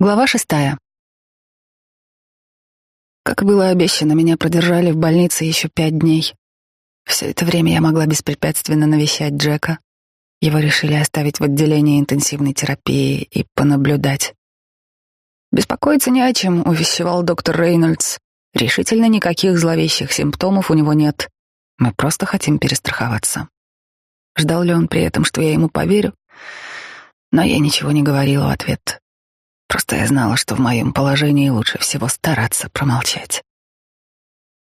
Глава шестая. Как было обещано, меня продержали в больнице еще пять дней. Все это время я могла беспрепятственно навещать Джека. Его решили оставить в отделении интенсивной терапии и понаблюдать. «Беспокоиться не о чем», — увещевал доктор Рейнольдс. «Решительно никаких зловещих симптомов у него нет. Мы просто хотим перестраховаться». Ждал ли он при этом, что я ему поверю? Но я ничего не говорила в ответ. Просто я знала, что в моем положении лучше всего стараться промолчать.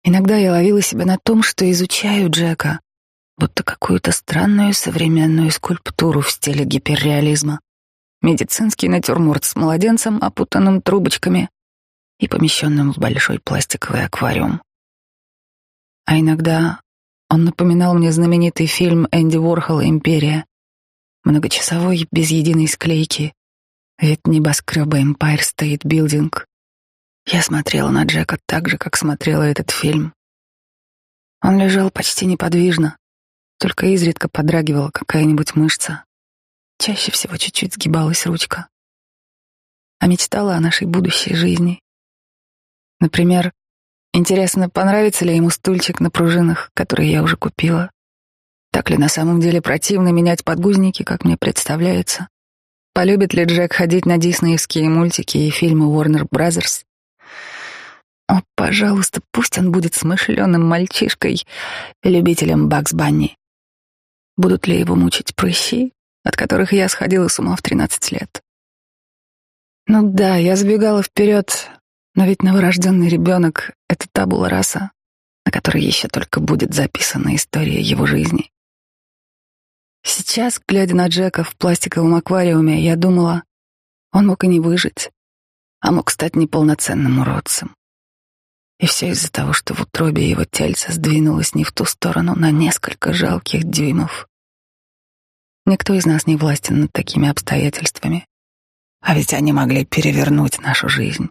Иногда я ловила себя на том, что изучаю Джека, будто какую-то странную современную скульптуру в стиле гиперреализма. Медицинский натюрморт с младенцем, опутанным трубочками и помещенным в большой пластиковый аквариум. А иногда он напоминал мне знаменитый фильм Энди Уорхола «Империя», многочасовой, без единой склейки, Вид небоскреба Empire State Building. Я смотрела на Джека так же, как смотрела этот фильм. Он лежал почти неподвижно, только изредка подрагивала какая-нибудь мышца. Чаще всего чуть-чуть сгибалась ручка. А мечтала о нашей будущей жизни. Например, интересно, понравится ли ему стульчик на пружинах, который я уже купила. Так ли на самом деле противно менять подгузники, как мне представляется? Полюбит ли Джек ходить на диснеевские мультики и фильмы Warner Brothers? О, пожалуйста, пусть он будет смышленым мальчишкой, любителем Бакс Банни. Будут ли его мучить прыщи, от которых я сходила с ума в тринадцать лет? Ну да, я сбегала вперед, но ведь новорожденный ребенок — это табула раса, на которой еще только будет записана история его жизни. Сейчас, глядя на Джека в пластиковом аквариуме, я думала, он мог и не выжить, а мог стать неполноценным уродцем. И все из-за того, что в утробе его тельца сдвинулось не в ту сторону на несколько жалких дюймов. Никто из нас не властен над такими обстоятельствами. А ведь они могли перевернуть нашу жизнь.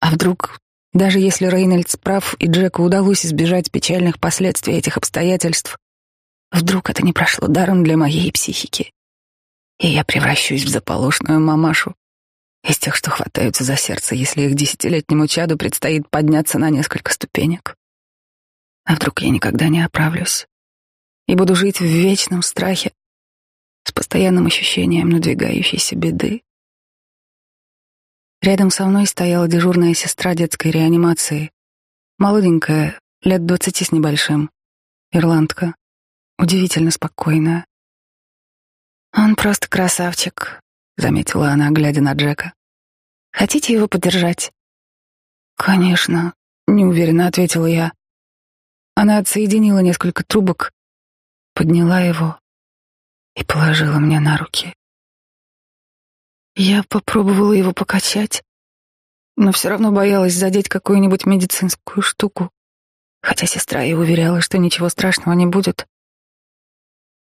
А вдруг, даже если Рейнольдс прав и Джеку удалось избежать печальных последствий этих обстоятельств, Вдруг это не прошло даром для моей психики, и я превращусь в заполошную мамашу из тех, что хватаются за сердце, если их десятилетнему чаду предстоит подняться на несколько ступенек. А вдруг я никогда не оправлюсь и буду жить в вечном страхе с постоянным ощущением надвигающейся беды. Рядом со мной стояла дежурная сестра детской реанимации, молоденькая, лет двадцати с небольшим, ирландка, удивительно спокойная. «Он просто красавчик», — заметила она, глядя на Джека. «Хотите его поддержать?» «Конечно», — неуверенно ответила я. Она отсоединила несколько трубок, подняла его и положила мне на руки. Я попробовала его покачать, но все равно боялась задеть какую-нибудь медицинскую штуку, хотя сестра и уверяла, что ничего страшного не будет.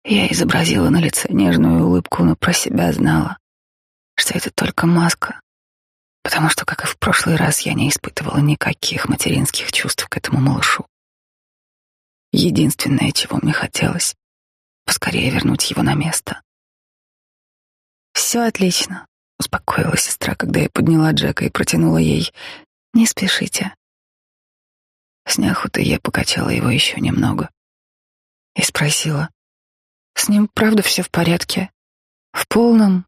Я изобразила на лице нежную улыбку, но про себя знала, что это только маска, потому что, как и в прошлый раз, я не испытывала никаких материнских чувств к этому малышу. Единственное, чего мне хотелось, поскорее вернуть его на место. «Все отлично», — успокоила сестра, когда я подняла Джека и протянула ей. «Не спешите». С неохотой я покачала его еще немного и спросила, с ним правда все в порядке? В полном?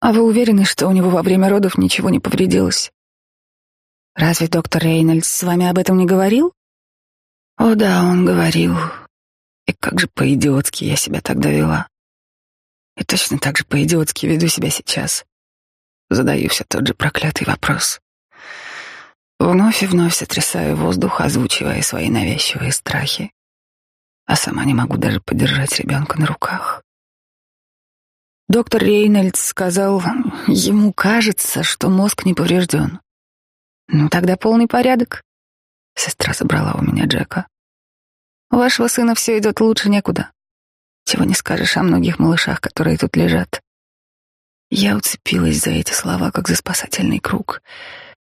А вы уверены, что у него во время родов ничего не повредилось? Разве доктор Рейнольдс с вами об этом не говорил? О да, он говорил. И как же по-идиотски я себя тогда вела. И точно так же по-идиотски веду себя сейчас. Задаю все тот же проклятый вопрос. Вновь и вновь сотрясаю воздух, озвучивая свои навязчивые страхи а сама не могу даже подержать ребенка на руках. Доктор Рейнольдс сказал, ему кажется, что мозг не поврежден. Ну, тогда полный порядок. Сестра забрала у меня Джека. У вашего сына все идет лучше некуда. Чего не скажешь о многих малышах, которые тут лежат. Я уцепилась за эти слова, как за спасательный круг,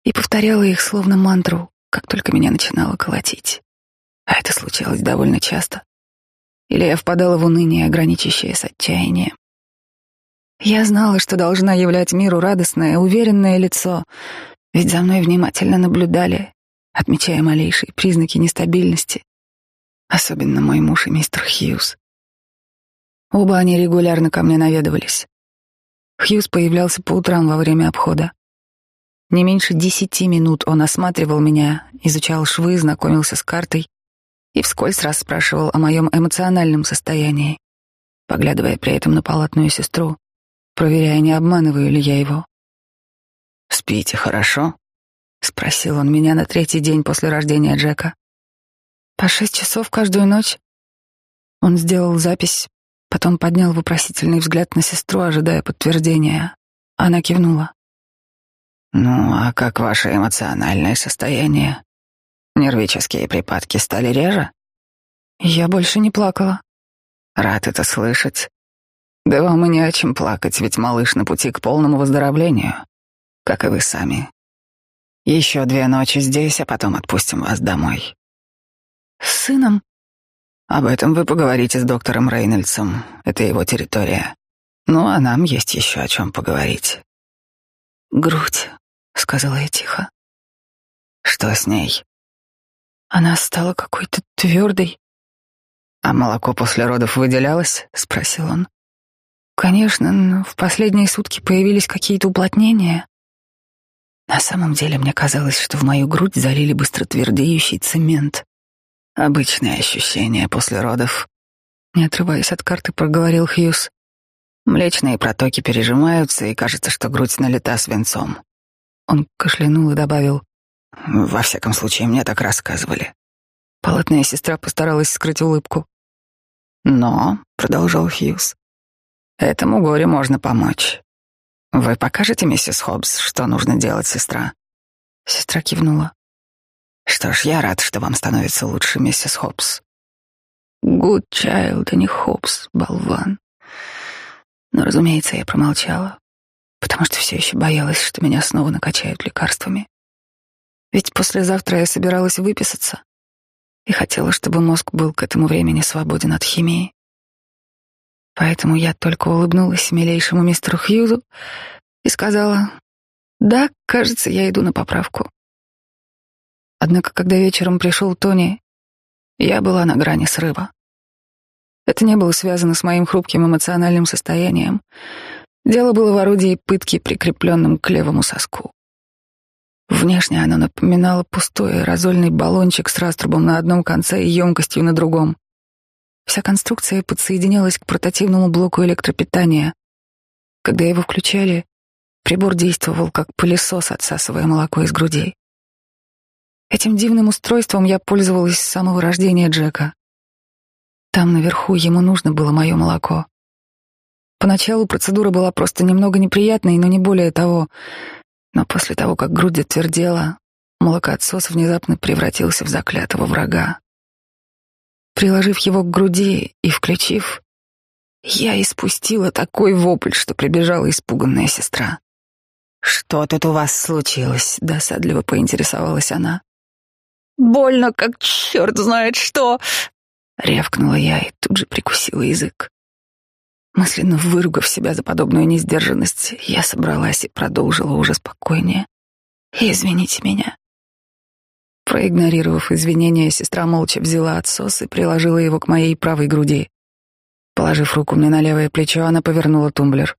и повторяла их словно мантру, как только меня начинало колотить. А это случалось довольно часто. Или я впадала в уныние, граничащее с отчаянием. Я знала, что должна являть миру радостное, уверенное лицо, ведь за мной внимательно наблюдали, отмечая малейшие признаки нестабильности, особенно мой муж и мистер Хьюз. Оба они регулярно ко мне наведывались. Хьюз появлялся по утрам во время обхода. Не меньше десяти минут он осматривал меня, изучал швы, знакомился с картой и вскользь расспрашивал о моем эмоциональном состоянии, поглядывая при этом на палатную сестру, проверяя, не обманываю ли я его. «Спите хорошо?» — спросил он меня на третий день после рождения Джека. «По шесть часов каждую ночь». Он сделал запись, потом поднял вопросительный взгляд на сестру, ожидая подтверждения. Она кивнула. «Ну, а как ваше эмоциональное состояние? Нервические припадки стали реже?» «Я больше не плакала». «Рад это слышать. Да вам и не о чем плакать, ведь малыш на пути к полному выздоровлению, как и вы сами. Еще две ночи здесь, а потом отпустим вас домой». «С сыном?» «Об этом вы поговорите с доктором Рейнольдсом. Это его территория. Ну, а нам есть еще о чем поговорить». «Грудь», — сказала я тихо. «Что с ней?» Она стала какой-то твердой. «А молоко после родов выделялось?» — спросил он. «Конечно, но в последние сутки появились какие-то уплотнения. На самом деле мне казалось, что в мою грудь залили быстротвердеющий цемент. Обычное ощущение после родов. Не отрываясь от карты, проговорил Хьюз. Млечные протоки пережимаются, и кажется, что грудь налита свинцом. Он кашлянул и добавил. Во всяком случае, мне так рассказывали. Палатная сестра постаралась скрыть улыбку. Но, — продолжал Хьюз, — этому горе можно помочь. Вы покажете миссис Хоббс, что нужно делать, сестра? Сестра кивнула. Что ж, я рад, что вам становится лучше, миссис Хоббс. Good child, а не Хоббс, болван. Но, разумеется, я промолчала, потому что все еще боялась, что меня снова накачают лекарствами. Ведь послезавтра я собиралась выписаться и хотела, чтобы мозг был к этому времени свободен от химии. Поэтому я только улыбнулась милейшему мистеру Хьюзу и сказала, «Да, кажется, я иду на поправку». Однако, когда вечером пришел Тони, я была на грани срыва. Это не было связано с моим хрупким эмоциональным состоянием. Дело было в орудии пытки, прикрепленном к левому соску. Внешне оно напоминало пустой аэрозольный баллончик с раструбом на одном конце и емкостью на другом. Вся конструкция подсоединялась к портативному блоку электропитания. Когда его включали, прибор действовал как пылесос, отсасывая молоко из грудей. Этим дивным устройством я пользовалась с самого рождения Джека. Там наверху ему нужно было мое молоко. Поначалу процедура была просто немного неприятной, но не более того. Но после того, как грудь отвердела, молокоотсос внезапно превратился в заклятого врага. Приложив его к груди и включив, я испустила такой вопль, что прибежала испуганная сестра. «Что тут у вас случилось?» — досадливо поинтересовалась она. «Больно, как черт знает что!» — рявкнула я и тут же прикусила язык. Мысленно выругав себя за подобную несдержанность, я собралась и продолжила уже спокойнее. «Извините меня». Проигнорировав извинения, сестра молча взяла отсос и приложила его к моей правой груди. Положив руку мне на левое плечо, она повернула тумблер.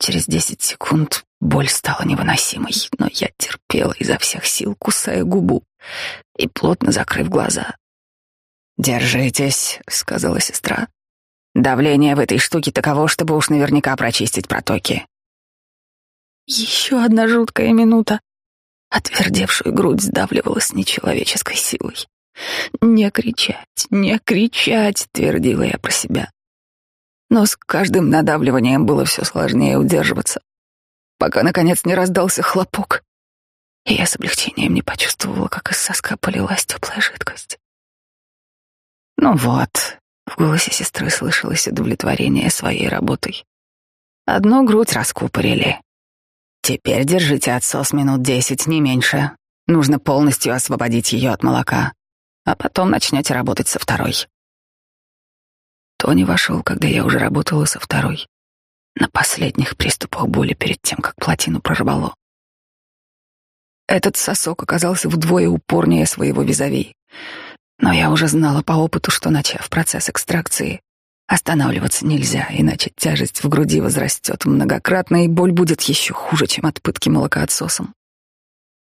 Через десять секунд боль стала невыносимой, но я терпела изо всех сил, кусая губу и плотно закрыв глаза. «Держитесь», — сказала сестра. Давление в этой штуке таково, чтобы уж наверняка прочистить протоки. Еще одна жуткая минута. Отвердевшую грудь сдавливала с нечеловеческой силой. «Не кричать, не кричать!» — твердила я про себя. Но с каждым надавливанием было все сложнее удерживаться, пока, наконец, не раздался хлопок, и я с облегчением не почувствовала, как из соска полилась теплая жидкость. Ну вот, в голосе сестры слышалось удовлетворение своей работой. Одну грудь раскупорили. Теперь держите отсос минут десять, не меньше. Нужно полностью освободить ее от молока, а потом начнете работать со второй. Тони вошел, когда я уже работала со второй. на последних приступах боли перед тем, как плотину прорвало. Этот сосок оказался вдвое упорнее своего визави. Но я уже знала по опыту, что, начав процесс экстракции, останавливаться нельзя, иначе тяжесть в груди возрастет многократно, и боль будет еще хуже, чем от пытки молокоотсосом.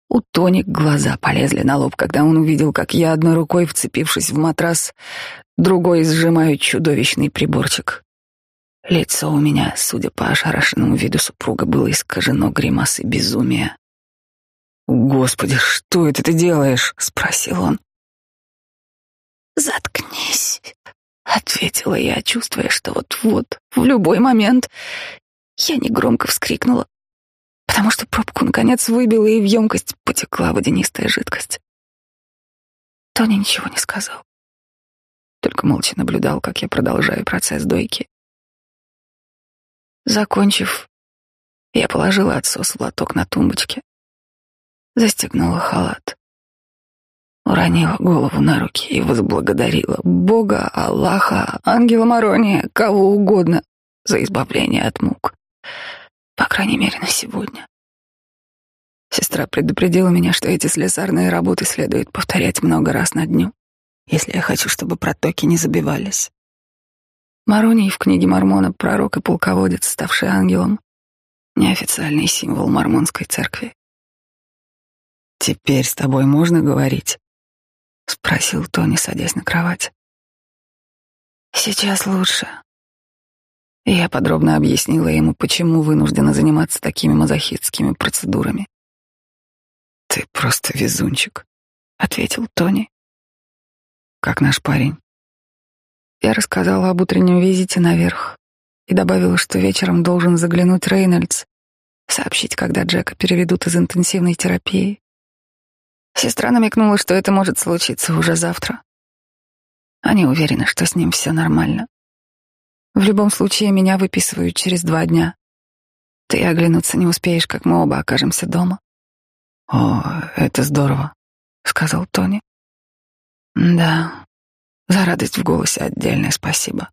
У Тони глаза полезли на лоб, когда он увидел, как я одной рукой, вцепившись в матрас, другой сжимаю чудовищный приборчик. Лицо у меня, судя по ошарашенному виду супруга, было искажено гримасой безумия. «Господи, что это ты делаешь?» — спросил он. «Заткнись», — ответила я, чувствуя, что вот-вот, в любой момент, я негромко вскрикнула, потому что пробку наконец выбила, и в емкость потекла водянистая жидкость. Тони ничего не сказал, только молча наблюдал, как я продолжаю процесс дойки. Закончив, я положила отсос в лоток на тумбочке, застегнула халат, уронила голову на руки и возблагодарила Бога, Аллаха, ангела Марония, кого угодно за избавление от мук. По крайней мере, на сегодня. Сестра предупредила меня, что эти слесарные работы следует повторять много раз на дню, если я хочу, чтобы протоки не забивались. Мароний в книге Мормона пророк и полководец, ставший ангелом, неофициальный символ мормонской церкви. «Теперь с тобой можно говорить?» — спросил Тони, садясь на кровать. «Сейчас лучше». Я подробно объяснила ему, почему вынуждена заниматься такими мазохистскими процедурами. «Ты просто везунчик», — ответил Тони. «Как наш парень?» Я рассказала об утреннем визите наверх и добавила, что вечером должен заглянуть Рейнольдс, сообщить, когда Джека переведут из интенсивной терапии. Сестра намекнула, что это может случиться уже завтра. Они уверены, что с ним все нормально. В любом случае, меня выписывают через два дня. Ты оглянуться не успеешь, как мы оба окажемся дома. «О, это здорово», — сказал Тони. «Да, за радость в голосе отдельное спасибо.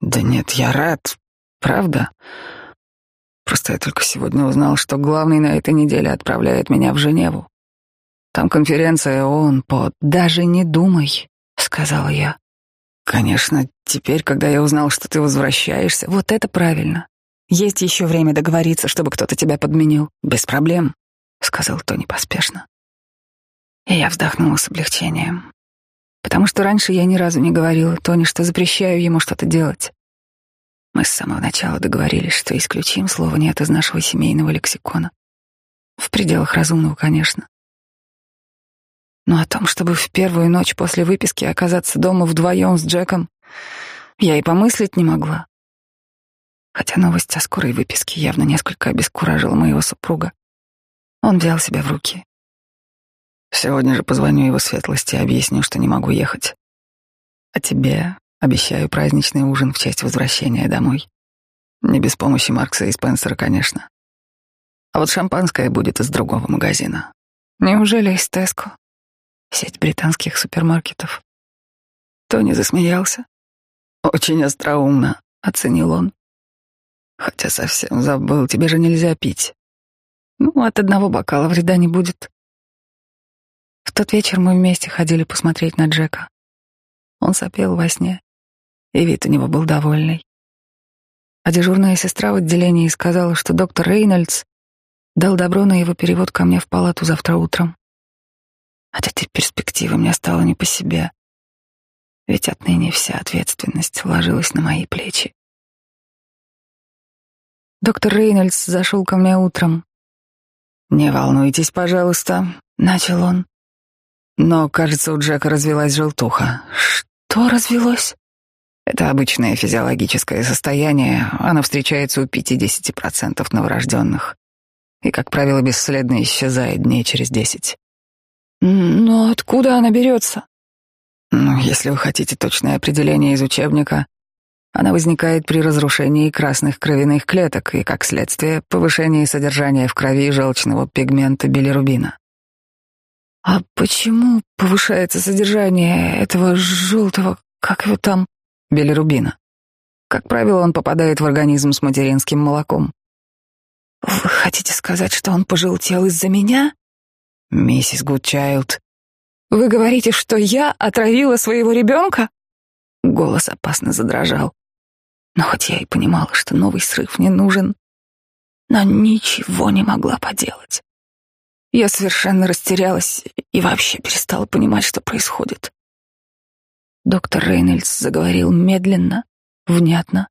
Да нет, я рад, правда. Просто я только сегодня узнал, что главный на этой неделе отправляет меня в Женеву. Там конференция ООН по «Даже не думай», — сказал я. Конечно, теперь, когда я узнал, что ты возвращаешься, вот это правильно. Есть еще время договориться, чтобы кто-то тебя подменил. Без проблем, — сказал Тони поспешно. И я вздохнула с облегчением потому что раньше я ни разу не говорила Тони, что запрещаю ему что-то делать. Мы с самого начала договорились, что исключим слово «нет» из нашего семейного лексикона. В пределах разумного, конечно. Но о том, чтобы в первую ночь после выписки оказаться дома вдвоем с Джеком, я и помыслить не могла. Хотя новость о скорой выписке явно несколько обескуражила моего супруга. Он взял себя в руки Сегодня же позвоню его светлости и объясню, что не могу ехать. А тебе обещаю праздничный ужин в честь возвращения домой. Не без помощи Маркса и Спенсера, конечно. А вот шампанское будет из другого магазина. Неужели из Теско? Сеть британских супермаркетов. Тони засмеялся. Очень остроумно, оценил он. Хотя совсем забыл, тебе же нельзя пить. Ну, от одного бокала вреда не будет. В тот вечер мы вместе ходили посмотреть на Джека. Он сопел во сне, и вид у него был довольный. А дежурная сестра в отделении сказала, что доктор Рейнольдс дал добро на его перевод ко мне в палату завтра утром. От этой перспективы мне стало не по себе, ведь отныне вся ответственность ложилась на мои плечи. Доктор Рейнольдс зашел ко мне утром. «Не волнуйтесь, пожалуйста», — начал он. Но, кажется, у Джека развилась желтуха. Что развелось? Это обычное физиологическое состояние. Оно встречается у 50% новорожденных. И, как правило, бесследно исчезает дней через десять. Но откуда она берется? Ну, если вы хотите точное определение из учебника, она возникает при разрушении красных кровяных клеток и, как следствие, повышении содержания в крови желчного пигмента билирубина. А почему повышается содержание этого желтого, как его там, билирубина? Как правило, он попадает в организм с материнским молоком. Вы хотите сказать, что он пожелтел из-за меня? Миссис Гудчайлд, вы говорите, что я отравила своего ребенка? Голос опасно задрожал. Но хоть я и понимала, что новый срыв не нужен, но ничего не могла поделать. Я совершенно растерялась и вообще перестала понимать, что происходит. Доктор Рейнольдс заговорил медленно, внятно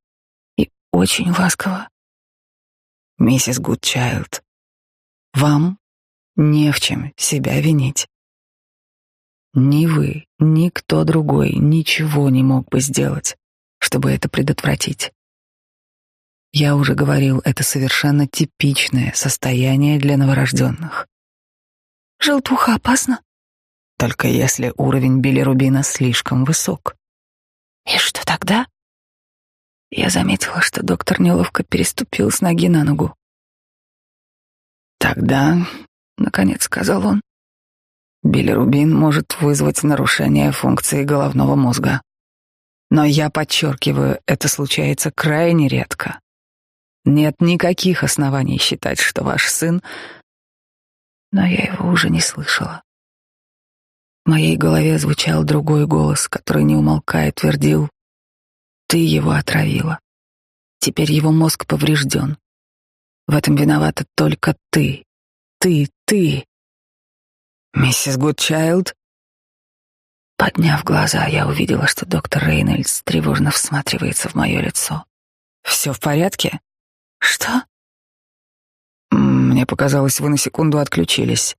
и очень ласково. «Миссис Гудчайлд, вам не в чем себя винить. Ни вы, ни кто другой ничего не мог бы сделать, чтобы это предотвратить. Я уже говорил, это совершенно типичное состояние для новорожденных. Желтуха опасна? Только если уровень билирубина слишком высок. И что тогда? Я заметила, что доктор неловко переступил с ноги на ногу. Тогда, наконец сказал он, билирубин может вызвать нарушение функции головного мозга. Но я подчеркиваю, это случается крайне редко. Нет никаких оснований считать, что ваш сын... Но я его уже не слышала. В моей голове звучал другой голос, который, не умолкая, твердил, «Ты его отравила. Теперь его мозг поврежден. В этом виновата только ты. Ты, ты. Миссис Гудчайлд?» Подняв глаза, я увидела, что доктор Рейнольдс тревожно всматривается в мое лицо. «Все в порядке?» «Что?» «Мне показалось, вы на секунду отключились».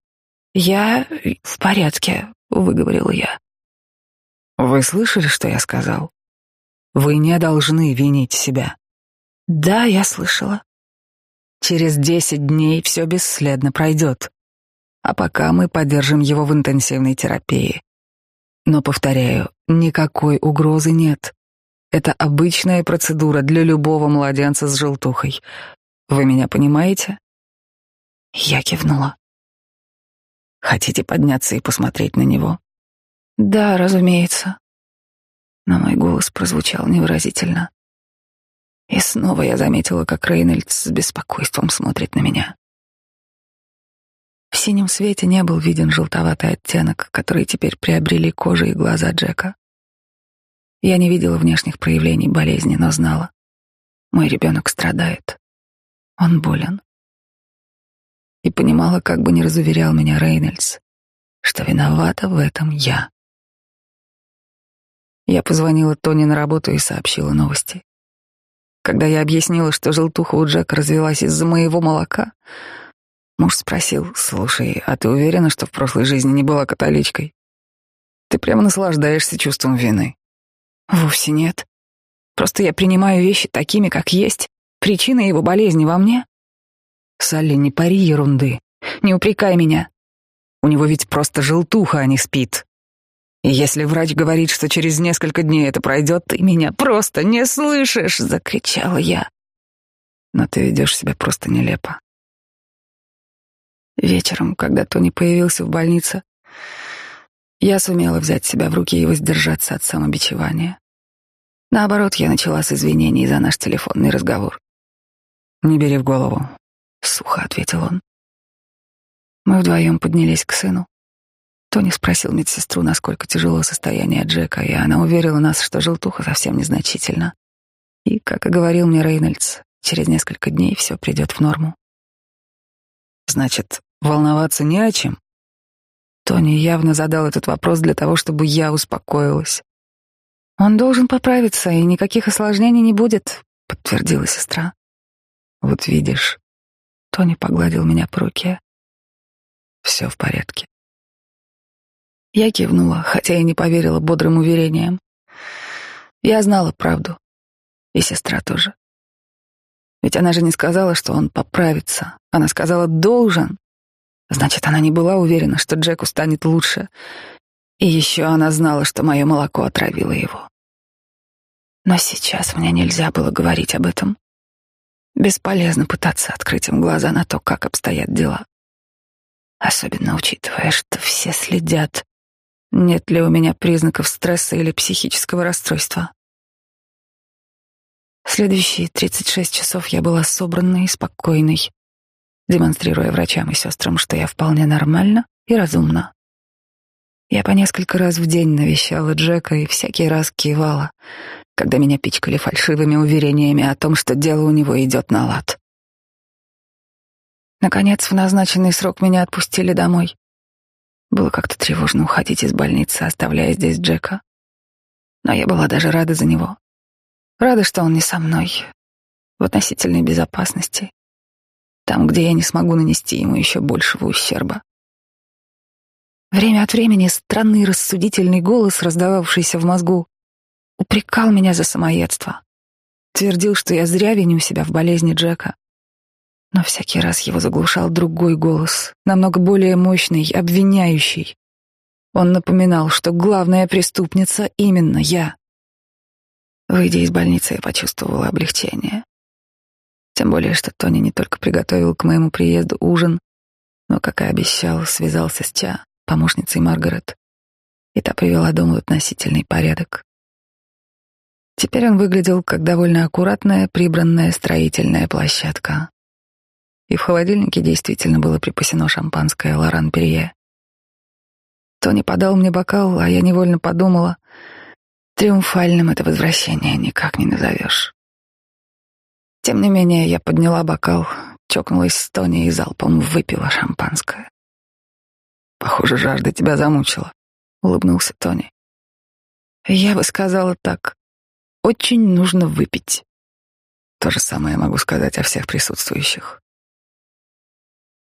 «Я в порядке», — выговорила я. «Вы слышали, что я сказал? Вы не должны винить себя». «Да, я слышала». «Через десять дней все бесследно пройдет, а пока мы поддержим его в интенсивной терапии. Но, повторяю, никакой угрозы нет. Это обычная процедура для любого младенца с желтухой. Вы меня понимаете? Я кивнула. Хотите подняться и посмотреть на него? Да, разумеется. Но мой голос прозвучал невыразительно. И снова я заметила, как Рейнольдс с беспокойством смотрит на меня. В синем свете не был виден желтоватый оттенок, который теперь приобрели кожа и глаза Джека. Я не видела внешних проявлений болезни, но знала. Мой ребенок страдает. Он болен. И понимала, как бы не разуверял меня Рейнольдс, что виновата в этом я. Я позвонила Тони на работу и сообщила новости. Когда я объяснила, что желтуха у Джека развелась из-за моего молока, муж спросил, «Слушай, а ты уверена, что в прошлой жизни не была католичкой? Ты прямо наслаждаешься чувством вины». «Вовсе нет. Просто я принимаю вещи такими, как есть. Причина его болезни во мне? Салли, не пари ерунды. Не упрекай меня. У него ведь просто желтуха, а не спит. Если врач говорит, что через несколько дней это пройдет, ты меня просто не слышишь, закричала я. Но ты ведешь себя просто нелепо. Вечером, когда Тони появился в больнице, я сумела взять себя в руки и воздержаться от самобичевания. Наоборот, я начала с извинений за наш телефонный разговор. «Не бери в голову», — сухо ответил он. Мы вдвоем поднялись к сыну. Тони спросил медсестру, насколько тяжело состояние Джека, и она уверила нас, что желтуха совсем незначительна. И, как и говорил мне Рейнольдс, через несколько дней все придет в норму. Значит, волноваться не о чем? Тони явно задал этот вопрос для того, чтобы я успокоилась. Он должен поправиться, и никаких осложнений не будет, подтвердила сестра. Вот видишь, Тони погладил меня по руке. Все в порядке. Я кивнула, хотя и не поверила бодрым уверениям. Я знала правду. И сестра тоже. Ведь она же не сказала, что он поправится. Она сказала «должен». Значит, она не была уверена, что Джеку станет лучше. И еще она знала, что мое молоко отравило его. Но сейчас мне нельзя было говорить об этом. Бесполезно пытаться открыть им глаза на то, как обстоят дела. Особенно учитывая, что все следят, нет ли у меня признаков стресса или психического расстройства. Следующие 36 часов я была собранной и спокойной, демонстрируя врачам и сестрам, что я вполне нормальна и разумна. Я по несколько раз в день навещала Джека и всякий раз кивала, когда меня пичкали фальшивыми уверениями о том, что дело у него идет на лад. Наконец, в назначенный срок меня отпустили домой. Было как-то тревожно уходить из больницы, оставляя здесь Джека. Но я была даже рада за него. Рада, что он не со мной, в относительной безопасности, там, где я не смогу нанести ему еще большего ущерба. Время от времени странный рассудительный голос, раздававшийся в мозгу, упрекал меня за самоедство. Твердил, что я зря виню себя в болезни Джека. Но всякий раз его заглушал другой голос, намного более мощный, обвиняющий. Он напоминал, что главная преступница именно я. Выйдя из больницы, я почувствовала облегчение. Тем более, что Тони не только приготовил к моему приезду ужин, но, как и обещал, связался с Ча, помощницей Маргарет, и та привела дом в относительный порядок. Теперь он выглядел как довольно аккуратная, прибранная строительная площадка. И в холодильнике действительно было припасено шампанское Лоран Перье. Тони подал мне бокал, а я невольно подумала, триумфальным это возвращение никак не назовешь. Тем не менее, я подняла бокал, чокнулась с Тони и залпом выпила шампанское. «Похоже, жажда тебя замучила», — улыбнулся Тони. «Я бы сказала так. Очень нужно выпить». То же самое могу сказать о всех присутствующих.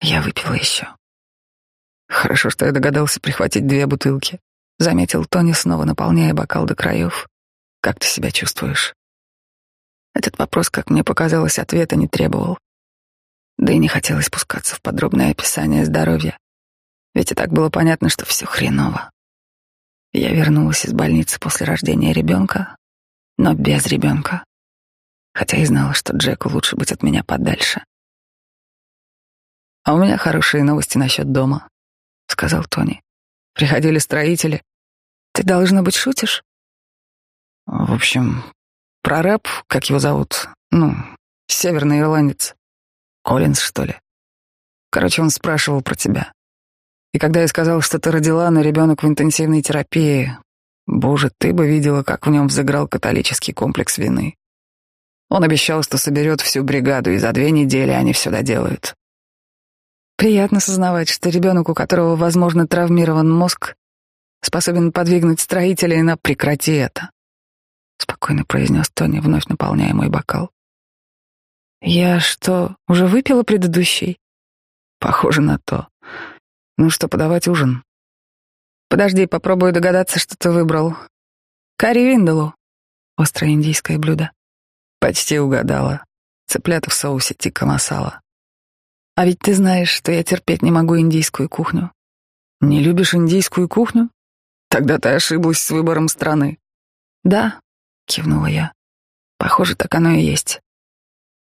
Я выпила еще. Хорошо, что я догадался прихватить две бутылки, заметил Тони, снова наполняя бокал до краев. Как ты себя чувствуешь? Этот вопрос, как мне показалось, ответа не требовал. Да и не хотелось спускаться в подробное описание здоровья. Ведь и так было понятно, что все хреново. Я вернулась из больницы после рождения ребенка, но без ребенка. Хотя и знала, что Джеку лучше быть от меня подальше. «А у меня хорошие новости насчет дома», — сказал Тони. «Приходили строители. Ты, должно быть, шутишь?» «В общем, Прораб, как его зовут, ну, северный ирландец. Коллинз, что ли? Короче, он спрашивал про тебя. И когда я сказал, что ты родила, на ребенок в интенсивной терапии, боже, ты бы видела, как в нем взыграл католический комплекс вины. Он обещал, что соберет всю бригаду, и за две недели они все доделают. Приятно сознавать, что ребенок, у которого, возможно, травмирован мозг, способен подвигнуть строителей на «прекрати это» спокойно произнес Тони, вновь наполняя мой бокал. Я что, уже выпила предыдущий? Похоже на то. Ну что, подавать ужин? Подожди, попробую догадаться, что ты выбрал. Карри виндалу. Острое индийское блюдо. Почти угадала. Цыплята в соусе тикка масала. А ведь ты знаешь, что я терпеть не могу индийскую кухню. Не любишь индийскую кухню? Тогда ты ошиблась с выбором страны. Да, — кивнула я. «Похоже, так оно и есть».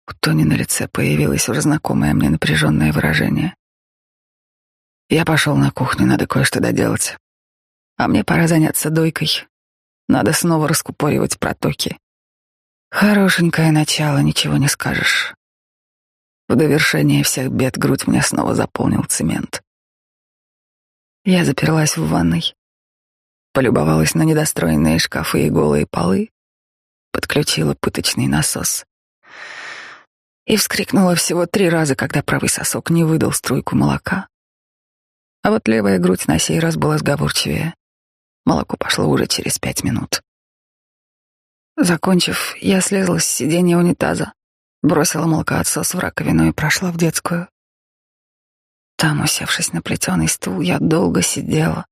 У Тони на лице появилось уже знакомое мне напряженное выражение. «Я пошел на кухню, надо кое-что доделать. А мне пора заняться дойкой. Надо снова раскупоривать протоки. Хорошенькое начало, ничего не скажешь». В довершение всех бед грудь меня снова заполнил цемент. Я заперлась в ванной, полюбовалась на недостроенные шкафы и голые полы, подключила пыточный насос. И вскрикнула всего три раза, когда правый сосок не выдал струйку молока. А вот левая грудь на сей раз была сговорчивее. Молоко пошло уже через пять минут. Закончив, я слезла с сиденья унитаза, бросила молокоотсос в раковину и прошла в детскую. Там, усевшись на плетеный стул, я долго сидела,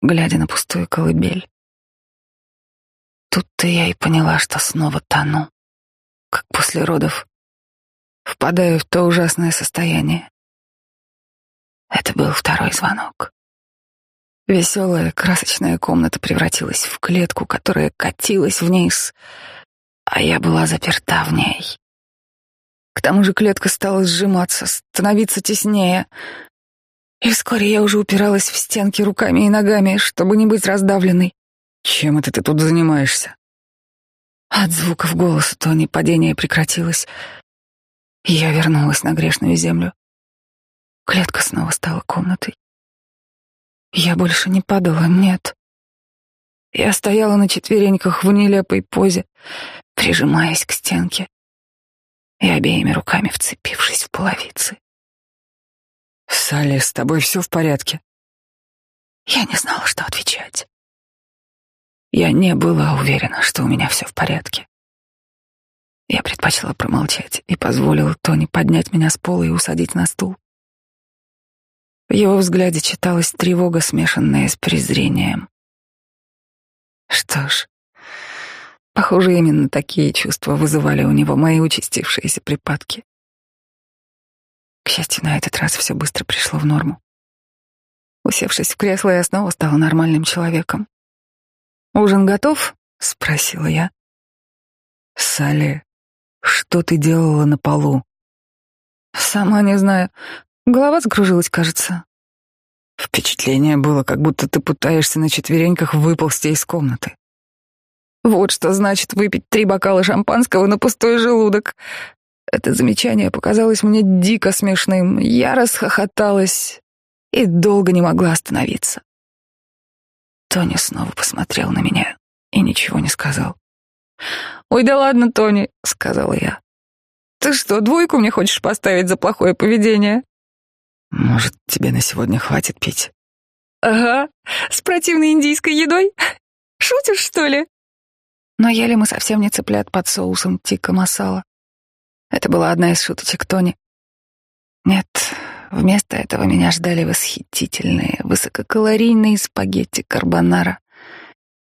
глядя на пустую колыбель. Тут-то я и поняла, что снова тону, как после родов, впадаю в то ужасное состояние. Это был второй звонок. Веселая, красочная комната превратилась в клетку, которая катилась вниз, а я была заперта в ней. К тому же клетка стала сжиматься, становиться теснее, и вскоре я уже упиралась в стенки руками и ногами, чтобы не быть раздавленной. «Чем это ты тут занимаешься?» От звуков голоса Тони падение прекратилось, и я вернулась на грешную землю. Клетка снова стала комнатой. Я больше не падала, нет. Я стояла на четвереньках в нелепой позе, прижимаясь к стенке и обеими руками вцепившись в половицы. «Салли, с тобой все в порядке?» Я не знала, что отвечать. Я не была уверена, что у меня все в порядке. Я предпочла промолчать и позволила Тони поднять меня с пола и усадить на стул. В его взгляде читалась тревога, смешанная с презрением. Что ж, похоже, именно такие чувства вызывали у него мои участившиеся припадки. К счастью, на этот раз все быстро пришло в норму. Усевшись в кресло, я снова стала нормальным человеком. «Ужин готов?» — спросила я. «Салли, что ты делала на полу?» «Сама не знаю. Голова закружилась, кажется». Впечатление было, как будто ты пытаешься на четвереньках выползти из комнаты. Вот что значит выпить три бокала шампанского на пустой желудок. Это замечание показалось мне дико смешным. Я расхохоталась, и долго не могла остановиться. Тони снова посмотрел на меня и ничего не сказал. «Ой, да ладно, Тони», — сказала я. «Ты что, двойку мне хочешь поставить за плохое поведение?» «Может, тебе на сегодня хватит пить?» «Ага, с противной индийской едой? Шутишь, что ли?» Но ели мы совсем не цыплят под соусом тикка масала. Это была одна из шуточек Тони. Нет, Вместо этого меня ждали восхитительные, высококалорийные спагетти карбонара,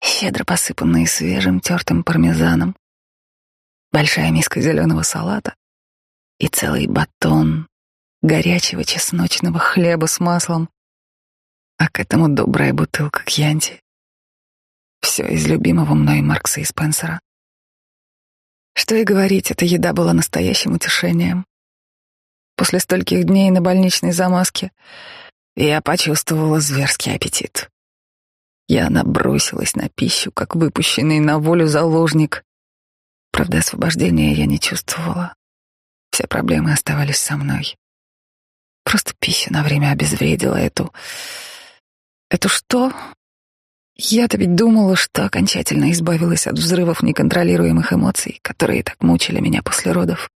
щедро посыпанные свежим тертым пармезаном, большая миска зеленого салата и целый батон горячего чесночного хлеба с маслом, а к этому добрая бутылка кьянти. Все из любимого мной Маркса и Спенсера. Что и говорить, эта еда была настоящим утешением. После стольких дней на больничной замазке я почувствовала зверский аппетит. Я набросилась на пищу, как выпущенный на волю заложник. Правда, освобождения я не чувствовала. Все проблемы оставались со мной. Просто пища на время обезвредила эту... Эту что? Я-то ведь думала, что окончательно избавилась от взрывов неконтролируемых эмоций, которые так мучили меня после родов.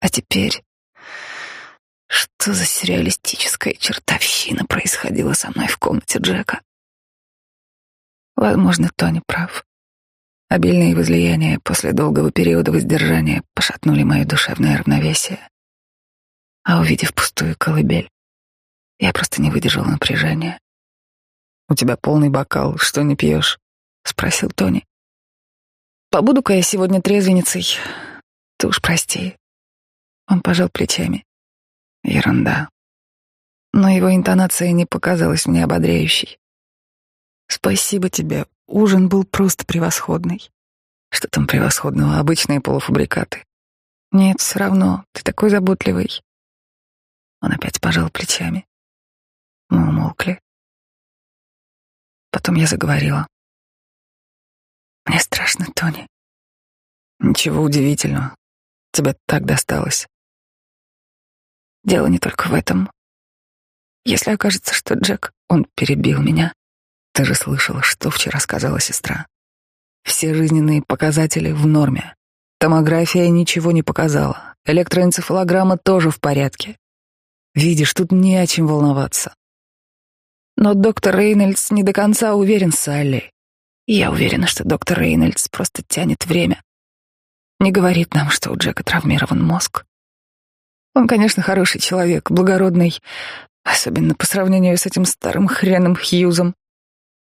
А теперь что за сюрреалистическая чертовщина происходила со мной в комнате Джека? Возможно, Тони прав. Обильные возлияния после долгого периода воздержания пошатнули мое душевное равновесие. А увидев пустую колыбель, я просто не выдержал напряжения. «У тебя полный бокал, что не пьешь?» — спросил Тони. «Побуду-ка я сегодня трезвенницей. Ты уж прости». Он пожал плечами. Ерунда. Но его интонация не показалась мне ободряющей. Спасибо тебе. Ужин был просто превосходный. Что там превосходного? Обычные полуфабрикаты. Нет, все равно. Ты такой заботливый. Он опять пожал плечами. Мы умолкли. Потом я заговорила. Мне страшно, Тони. Ничего удивительного. Тебе так досталось. Дело не только в этом. Если окажется, что Джек, он перебил меня. Ты же слышала, что вчера сказала сестра. Все жизненные показатели в норме. Томография ничего не показала. Электроэнцефалограмма тоже в порядке. Видишь, тут не о чем волноваться. Но доктор Рейнольдс не до конца уверен, Салли. я уверена, что доктор Рейнольдс просто тянет время. Не говорит нам, что у Джека травмирован мозг. Он, конечно, хороший человек, благородный, особенно по сравнению с этим старым хреном Хьюзом.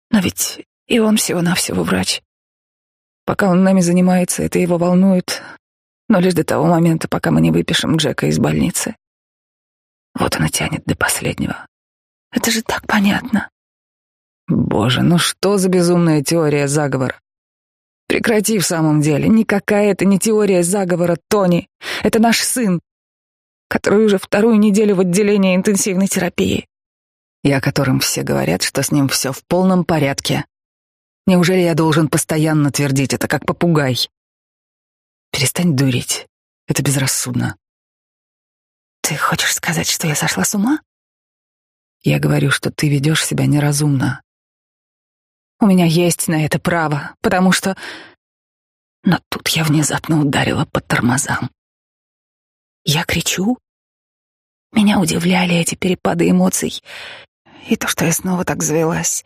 Но ведь и он всего-навсего врач. Пока он нами занимается, это его волнует, но лишь до того момента, пока мы не выпишем Джека из больницы. Вот он и тянет до последнего. Это же так понятно. Боже, ну что за безумная теория заговора? Прекрати в самом деле. Никакая это не теория заговора, Тони. Это наш сын который уже вторую неделю в отделении интенсивной терапии. И о котором все говорят, что с ним все в полном порядке. Неужели я должен постоянно твердить это, как попугай? Перестань дурить. Это безрассудно. Ты хочешь сказать, что я сошла с ума? Я говорю, что ты ведешь себя неразумно. У меня есть на это право, потому что... Но тут я внезапно ударила по тормозам. Я кричу. Меня удивляли эти перепады эмоций. И то, что я снова так завелась.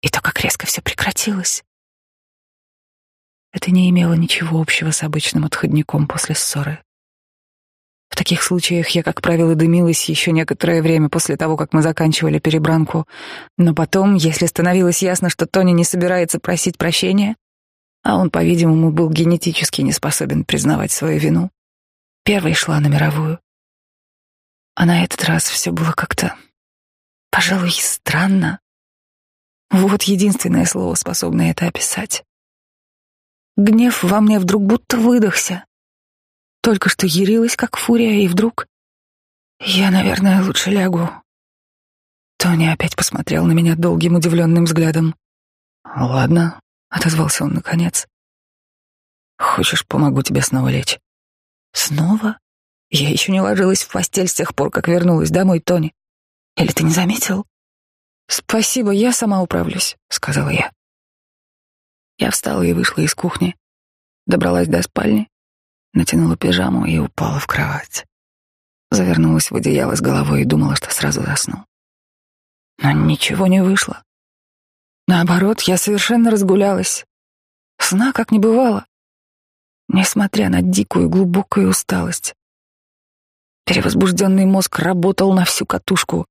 И то, как резко все прекратилось. Это не имело ничего общего с обычным отходником после ссоры. В таких случаях я, как правило, дымилась еще некоторое время после того, как мы заканчивали перебранку. Но потом, если становилось ясно, что Тони не собирается просить прощения, а он, по-видимому, был генетически не способен признавать свою вину, первой шла на мировую. А на этот раз все было как-то, пожалуй, странно. Вот единственное слово, способное это описать. Гнев во мне вдруг будто выдохся. Только что ярилась, как фурия, и вдруг... Я, наверное, лучше лягу. Тони опять посмотрел на меня долгим удивленным взглядом. «Ладно», — отозвался он наконец. «Хочешь, помогу тебе снова лечь?» «Снова? Я еще не ложилась в постель с тех пор, как вернулась домой, Тони. Или ты не заметил?» «Спасибо, я сама управлюсь», — сказала я. Я встала и вышла из кухни, добралась до спальни, натянула пижаму и упала в кровать. Завернулась в одеяло с головой и думала, что сразу засну. Но ничего не вышло. Наоборот, я совершенно разгулялась. Сна как не бывало, несмотря на дикую глубокую усталость. Перевозбужденный мозг работал на всю катушку.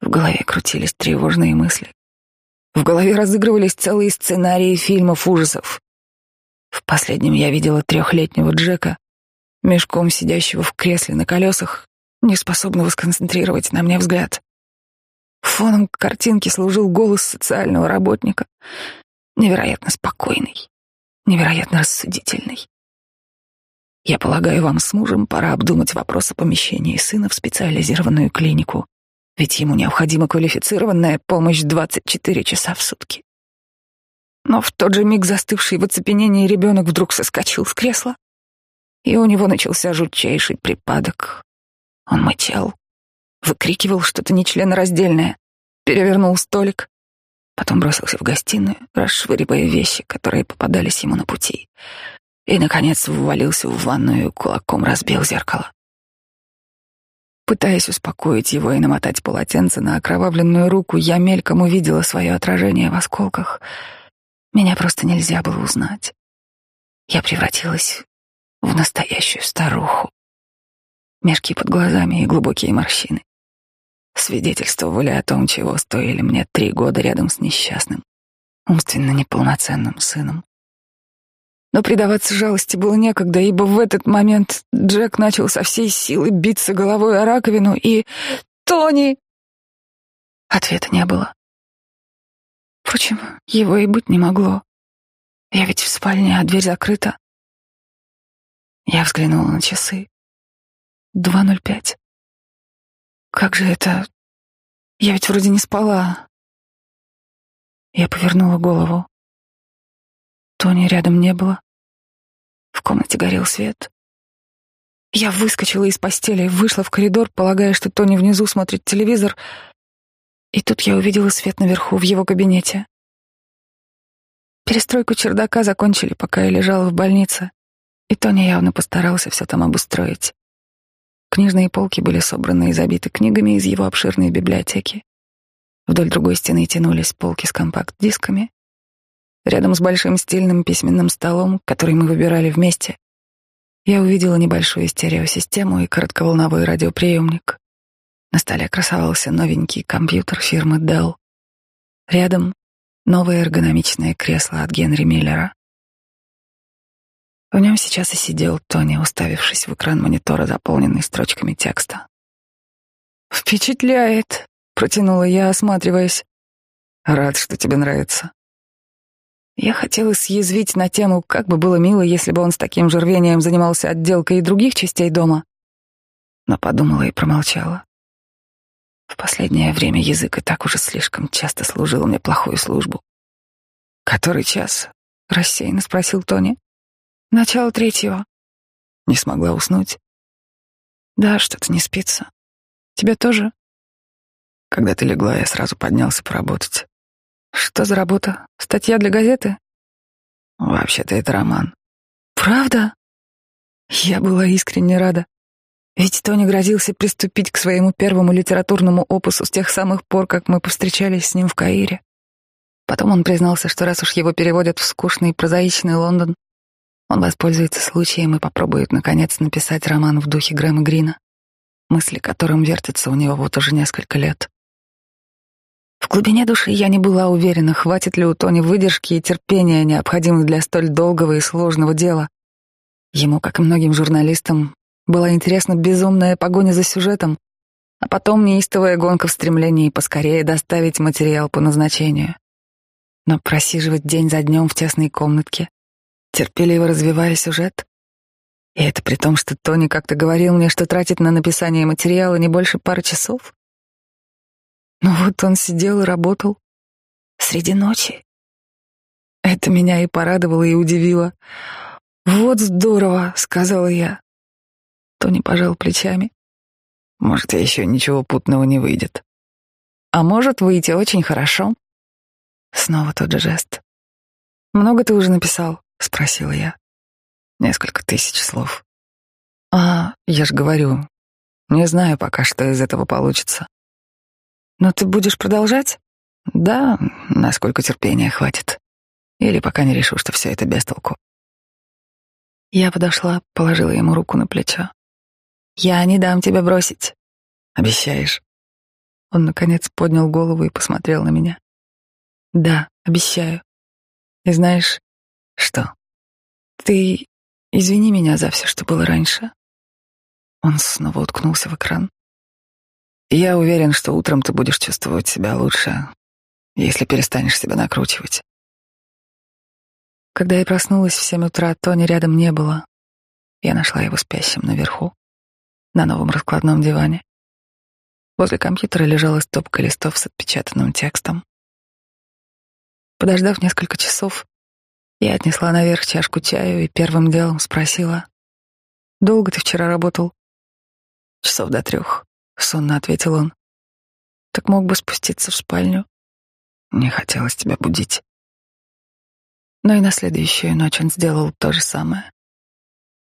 В голове крутились тревожные мысли. В голове разыгрывались целые сценарии фильмов ужасов. В последнем я видела трехлетнего Джека, мешком сидящего в кресле на колесах, неспособного сконцентрировать на мне взгляд. Фоном к картинке служил голос социального работника, невероятно спокойный, невероятно рассудительный. Я полагаю, вам с мужем пора обдумать вопрос о помещении сына в специализированную клинику ведь ему необходима квалифицированная помощь 24 часа в сутки. Но в тот же миг застывший в оцепенении ребенок вдруг соскочил с кресла, и у него начался жутчайший припадок. Он мычал, выкрикивал что-то нечленораздельное, перевернул столик, потом бросился в гостиную, расшвыривая вещи, которые попадались ему на пути, и, наконец, ввалился в ванную кулаком разбил зеркало. Пытаясь успокоить его и намотать полотенце на окровавленную руку, я мельком увидела свое отражение в осколках. Меня просто нельзя было узнать. Я превратилась в настоящую старуху. Мешки под глазами и глубокие морщины свидетельствовали о том, чего стоили мне три года рядом с несчастным, умственно неполноценным сыном. Но предаваться жалости было некогда, ибо в этот момент Джек начал со всей силы биться головой о раковину и... «Тони!» Ответа не было. Впрочем, его и быть не могло. Я ведь в спальне, а дверь закрыта. Я взглянула на часы. Два ноль пять. Как же это... Я ведь вроде не спала. Я повернула голову. Тони рядом не было. В комнате горел свет. Я выскочила из постели, вышла в коридор, полагая, что Тони внизу смотрит телевизор, и тут я увидела свет наверху, в его кабинете. Перестройку чердака закончили, пока я лежала в больнице, и Тони явно постарался все там обустроить. Книжные полки были собраны и забиты книгами из его обширной библиотеки. Вдоль другой стены тянулись полки с компакт-дисками, Рядом с большим стильным письменным столом, который мы выбирали вместе, я увидела небольшую стереосистему и коротковолновой радиоприемник. На столе красовался новенький компьютер фирмы Dell. Рядом новое эргономичное кресло от Генри Миллера. В нем сейчас и сидел Тони, уставившись в экран монитора, заполненный строчками текста. «Впечатляет», — протянула я, осматриваясь. «Рад, что тебе нравится», я хотела съязвить на тему, как бы было мило, если бы он с таким же рвением занимался отделкой и других частей дома. Но подумала и промолчала. В последнее время язык и так уже слишком часто служил мне плохую службу. «Который час?» — рассеянно спросил Тони. «Начало третьего». Не смогла уснуть. «Да, что-то не спится. Тебе тоже?» Когда ты легла, я сразу поднялся поработать. «Что за работа? Статья для газеты?» «Вообще-то это роман». «Правда?» Я была искренне рада. Ведь Тони грозился приступить к своему первому литературному опусу с тех самых пор, как мы повстречались с ним в Каире. Потом он признался, что раз уж его переводят в скучный и прозаичный Лондон, он воспользуется случаем и попробует, наконец, написать роман в духе Грэма Грина, мысли которым вертятся у него вот уже несколько лет. В глубине души я не была уверена, хватит ли у Тони выдержки и терпения, необходимых для столь долгого и сложного дела. Ему, как и многим журналистам, была интересна безумная погоня за сюжетом, а потом неистовая гонка в стремлении поскорее доставить материал по назначению. Но просиживать день за днем в тесной комнатке, терпеливо развивая сюжет, и это при том, что Тони как-то говорил мне, что тратит на написание материала не больше пары часов. Но вот он сидел и работал среди ночи. Это меня и порадовало, и удивило. «Вот здорово», — сказала я. Тони пожал плечами. «Может, еще ничего путного не выйдет». «А может выйти очень хорошо». Снова тот же жест. «Много ты уже написал?» — спросила я. «Несколько тысяч слов». «А, я ж говорю, не знаю пока, что из этого получится». «Но ты будешь продолжать?» «Да, насколько терпения хватит. Или пока не решу, что все это без толку». Я подошла, положила ему руку на плечо. «Я не дам тебя бросить». «Обещаешь?» Он, наконец, поднял голову и посмотрел на меня. «Да, обещаю. И знаешь, что? Ты извини меня за все, что было раньше». Он снова уткнулся в экран. «Я уверен, что утром ты будешь чувствовать себя лучше, если перестанешь себя накручивать. Когда я проснулась в семь утра, Тони рядом не было. Я нашла его спящим наверху, на новом раскладном диване. Возле компьютера лежала стопка листов с отпечатанным текстом. Подождав несколько часов, я отнесла наверх чашку чаю и первым делом спросила, «Долго ты вчера работал?» «Часов до трех», — сонно ответил он. «Так мог бы спуститься в спальню?» «Не хотелось тебя будить». Но и на следующую ночь он сделал то же самое.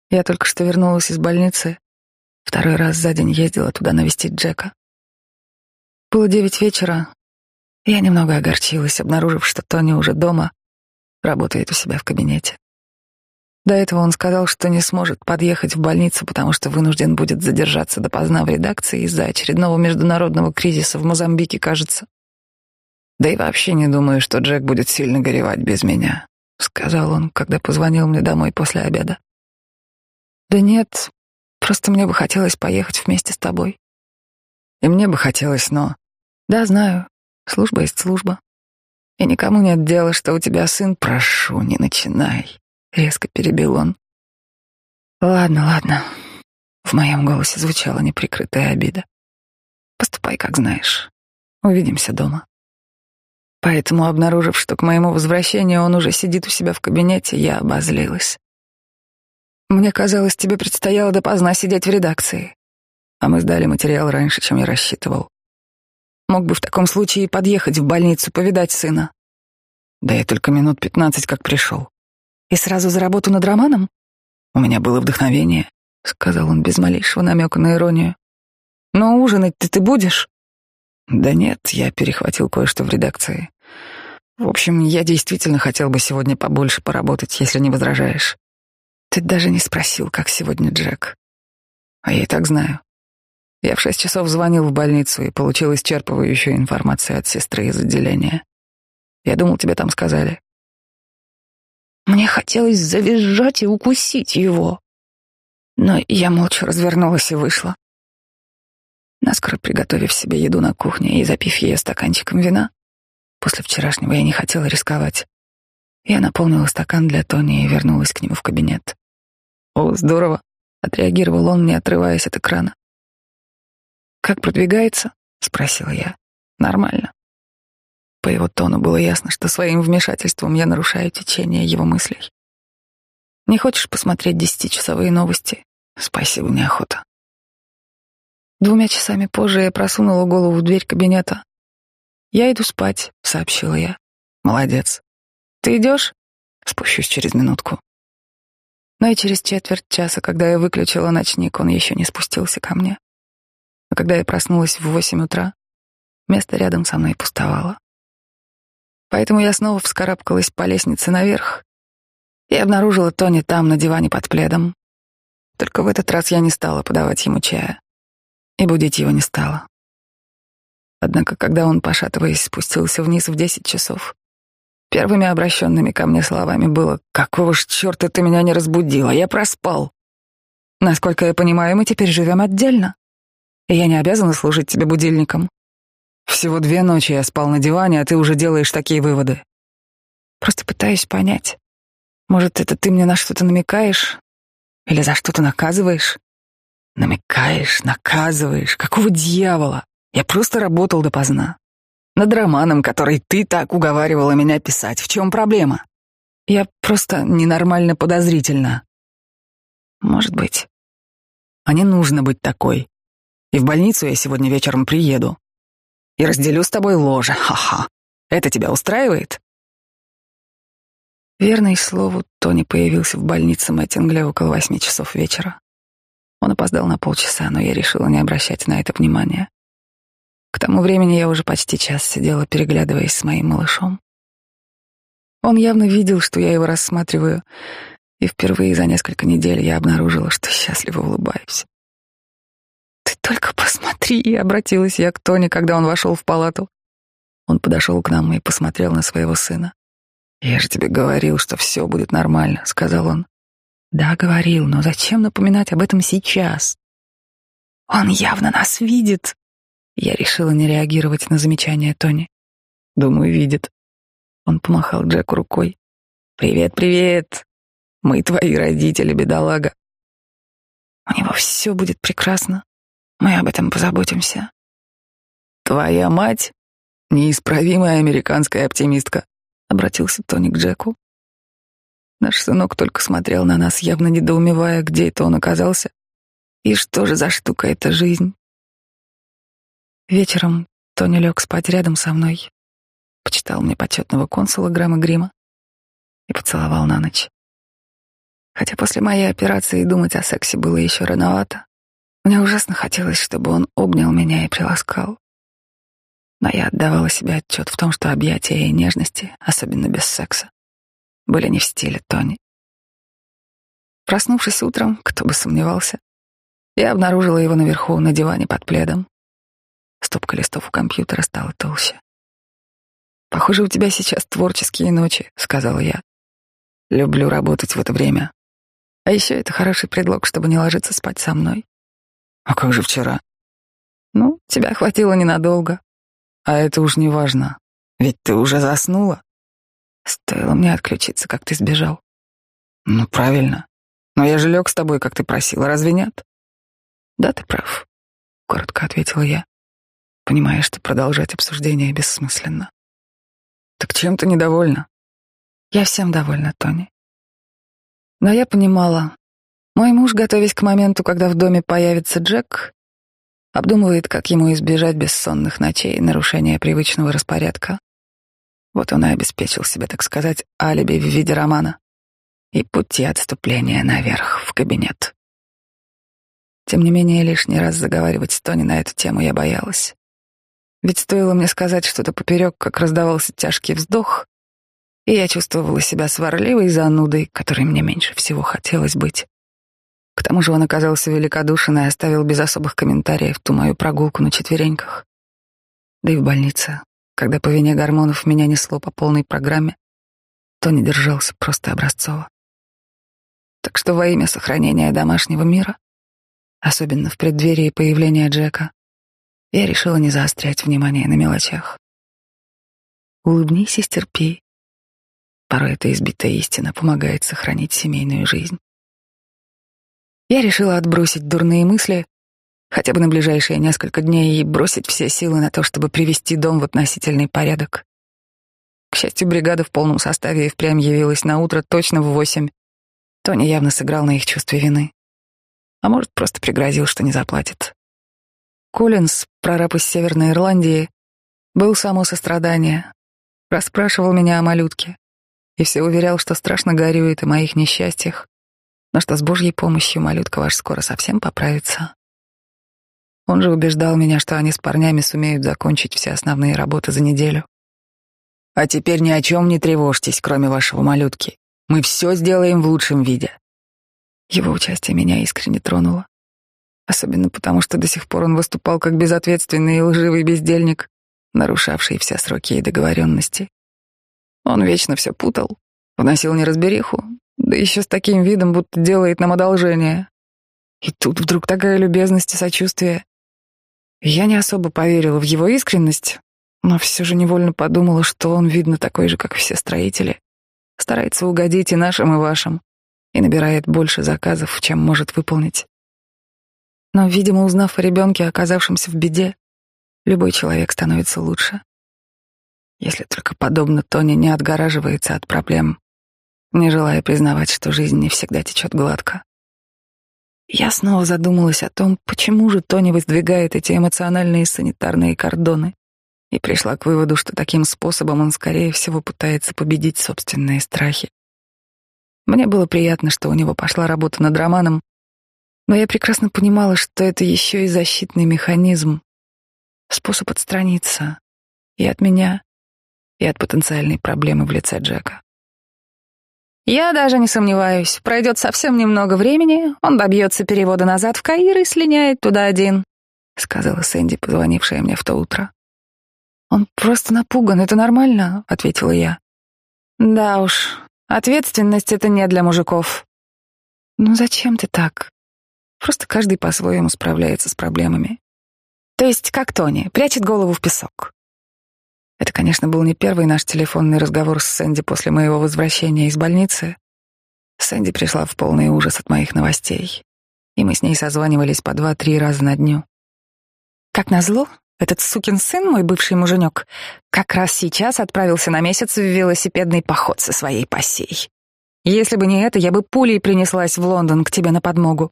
Я только что вернулась из больницы, второй раз за день ездила туда навестить Джека. Было девять вечера. Я немного огорчилась, обнаружив, что Тони уже дома, работает у себя в кабинете. До этого он сказал, что не сможет подъехать в больницу, потому что вынужден будет задержаться допоздна в редакции из-за очередного международного кризиса в Мозамбике, кажется. Да и вообще не думаю, что Джек будет сильно горевать без меня сказал он, когда позвонил мне домой после обеда. Да нет, просто мне бы хотелось поехать вместе с тобой. И мне бы хотелось, но... Да, знаю, служба есть служба. И никому нет дела, что у тебя сын. Прошу, не начинай, резко перебил он. Ладно, ладно. В моем голосе звучала неприкрытая обида. Поступай, как знаешь. Увидимся дома. Поэтому, обнаружив, что к моему возвращению он уже сидит у себя в кабинете, я обозлилась. Мне казалось, тебе предстояло допоздна сидеть в редакции. А мы сдали материал раньше, чем я рассчитывал. Мог бы в таком случае подъехать в больницу, повидать сына. Да я только минут пятнадцать как пришел. И сразу за работу над романом? У меня было вдохновение, сказал он без малейшего намека на иронию. Но ужинать-то ты будешь? Да нет, я перехватил кое-что в редакции. В общем, я действительно хотел бы сегодня побольше поработать, если не возражаешь. Ты даже не спросил, как сегодня Джек. А я и так знаю. Я в шесть часов звонил в больницу и получил исчерпывающую информацию от сестры из отделения. Я думал, тебе там сказали. Мне хотелось завизжать и укусить его. Но я молча развернулась и вышла. Наскоро приготовив себе еду на кухне и запив ее стаканчиком вина, после вчерашнего я не хотела рисковать. Я наполнила стакан для Тони и вернулась к нему в кабинет. «О, здорово!» — отреагировал он, не отрываясь от экрана. «Как продвигается?» — спросила я. «Нормально». По его тону было ясно, что своим вмешательством я нарушаю течение его мыслей. Не хочешь посмотреть десятичасовые новости? Спасибо, неохота. Двумя часами позже я просунула голову в дверь кабинета. «Я иду спать», — сообщила я. «Молодец. Ты идешь?» «Спущусь через минутку». Но и через четверть часа, когда я выключила ночник, он еще не спустился ко мне. А когда я проснулась в восемь утра, место рядом со мной пустовало. Поэтому я снова вскарабкалась по лестнице наверх и обнаружила Тони там, на диване под пледом. Только в этот раз я не стала подавать ему чая и будить его не стала. Однако, когда он, пошатываясь, спустился вниз в десять часов, первыми обращенными ко мне словами было «Какого ж черта ты меня не разбудила? Я проспал!» Насколько я понимаю, мы теперь живем отдельно, и я не обязана служить тебе будильником. Всего две ночи я спал на диване, а ты уже делаешь такие выводы. Просто пытаюсь понять. Может, это ты мне на что-то намекаешь? Или за что-то наказываешь? Намекаешь, наказываешь. Какого дьявола? Я просто работал допоздна. Над романом, который ты так уговаривала меня писать. В чем проблема? Я просто ненормально подозрительна. Может быть. А не нужно быть такой. И в больницу я сегодня вечером приеду. И разделю с тобой ложе. Ха-ха. Это тебя устраивает? Верный слову, Тони появился в больнице Мэттингле около восьми часов вечера. Он опоздал на полчаса, но я решила не обращать на это внимания. К тому времени я уже почти час сидела, переглядываясь с моим малышом. Он явно видел, что я его рассматриваю, и впервые за несколько недель я обнаружила, что счастливо улыбаюсь. «Ты только посмотри!» — обратилась я к Тони, когда он вошел в палату. Он подошел к нам и посмотрел на своего сына. «Я же тебе говорил, что все будет нормально», — сказал он. Да, говорил, но зачем напоминать об этом сейчас? Он явно нас видит. Я решила не реагировать на замечание Тони. Думаю, видит. Он помахал Джеку рукой. Привет, привет. Мы твои родители, бедолага. У него все будет прекрасно. Мы об этом позаботимся. Твоя мать — неисправимая американская оптимистка, обратился Тони к Джеку. Наш сынок только смотрел на нас, явно недоумевая, где это он оказался и что же за штука эта жизнь. Вечером Тони лег спать рядом со мной, почитал мне почетного консула Грэма Грима и поцеловал на ночь. Хотя после моей операции думать о сексе было еще рановато, мне ужасно хотелось, чтобы он обнял меня и приласкал. Но я отдавала себе отчет в том, что объятия и нежности, особенно без секса, были не в стиле Тони. Проснувшись утром, кто бы сомневался, я обнаружила его наверху на диване под пледом. Стопка листов у компьютера стала толще. «Похоже, у тебя сейчас творческие ночи», — сказала я. «Люблю работать в это время. А еще это хороший предлог, чтобы не ложиться спать со мной». «А как же вчера?» «Ну, тебя хватило ненадолго. А это уж не важно. Ведь ты уже заснула». Стоило мне отключиться, как ты сбежал. Ну, правильно. Но я же лег с тобой, как ты просила, разве нет? Да, ты прав, коротко ответила я, понимая, что продолжать обсуждение бессмысленно. Так чем ты недовольна? Я всем довольна, Тони. Но я понимала, мой муж, готовясь к моменту, когда в доме появится Джек, обдумывает, как ему избежать бессонных ночей и нарушения привычного распорядка. Вот он и обеспечил себе, так сказать, алиби в виде романа и пути отступления наверх, в кабинет. Тем не менее, лишний раз заговаривать с Тони на эту тему я боялась. Ведь стоило мне сказать что-то поперек, как раздавался тяжкий вздох, и я чувствовала себя сварливой занудой, которой мне меньше всего хотелось быть. К тому же он оказался великодушен и оставил без особых комментариев ту мою прогулку на четвереньках. Да и в больнице когда по вине гормонов меня несло по полной программе, то не держался просто образцово. Так что во имя сохранения домашнего мира, особенно в преддверии появления Джека, я решила не заострять внимание на мелочах. Улыбнись и стерпи. Порой эта избитая истина помогает сохранить семейную жизнь. Я решила отбросить дурные мысли хотя бы на ближайшие несколько дней и бросить все силы на то, чтобы привести дом в относительный порядок К счастью, бригада в полном составе и впрямь явилась на утро точно в восемь. Тони явно сыграл на их чувстве вины. А может, просто пригрозил, что не заплатит. Коллинз, прораб из Северной Ирландии, был само сострадание. Расспрашивал меня о малютке. И все уверял, что страшно горюет о моих несчастьях, но что с Божьей помощью малютка ваш скоро совсем поправится. Он же убеждал меня, что они с парнями сумеют закончить все основные работы за неделю. А теперь ни о чем не тревожьтесь, кроме вашего малютки. Мы все сделаем в лучшем виде. Его участие меня искренне тронуло. Особенно потому, что до сих пор он выступал как безответственный и лживый бездельник, нарушавший все сроки и договоренности. Он вечно все путал, вносил неразбериху, да еще с таким видом, будто делает нам одолжение. И тут вдруг такая любезность и сочувствие. Я не особо поверила в его искренность, но все же невольно подумала, что он, видно, такой же, как все строители. Старается угодить и нашим, и вашим, и набирает больше заказов, чем может выполнить. Но, видимо, узнав о ребенке, оказавшемся в беде, любой человек становится лучше. Если только подобно Тони не отгораживается от проблем, не желая признавать, что жизнь не всегда течет гладко. Я снова задумалась о том, почему же Тони воздвигает эти эмоциональные санитарные кордоны, и пришла к выводу, что таким способом он, скорее всего, пытается победить собственные страхи. Мне было приятно, что у него пошла работа над романом, но я прекрасно понимала, что это еще и защитный механизм, способ отстраниться и от меня, и от потенциальной проблемы в лице Джека. Я даже не сомневаюсь, пройдет совсем немного времени, он добьется перевода назад в Каир и слиняет туда один, сказала Сэнди, позвонившая мне в то утро. Он просто напуган, это нормально, ответила я. Да уж, ответственность это не для мужиков. Ну зачем ты так? Просто каждый по-своему справляется с проблемами. То есть, как Тони, прячет голову в песок. Это, конечно, был не первый наш телефонный разговор с Сэнди после моего возвращения из больницы. Сэнди пришла в полный ужас от моих новостей, и мы с ней созванивались по два-три раза на дню. Как назло, этот сукин сын, мой бывший муженек, как раз сейчас отправился на месяц в велосипедный поход со своей пассией. Если бы не это, я бы пулей принеслась в Лондон к тебе на подмогу.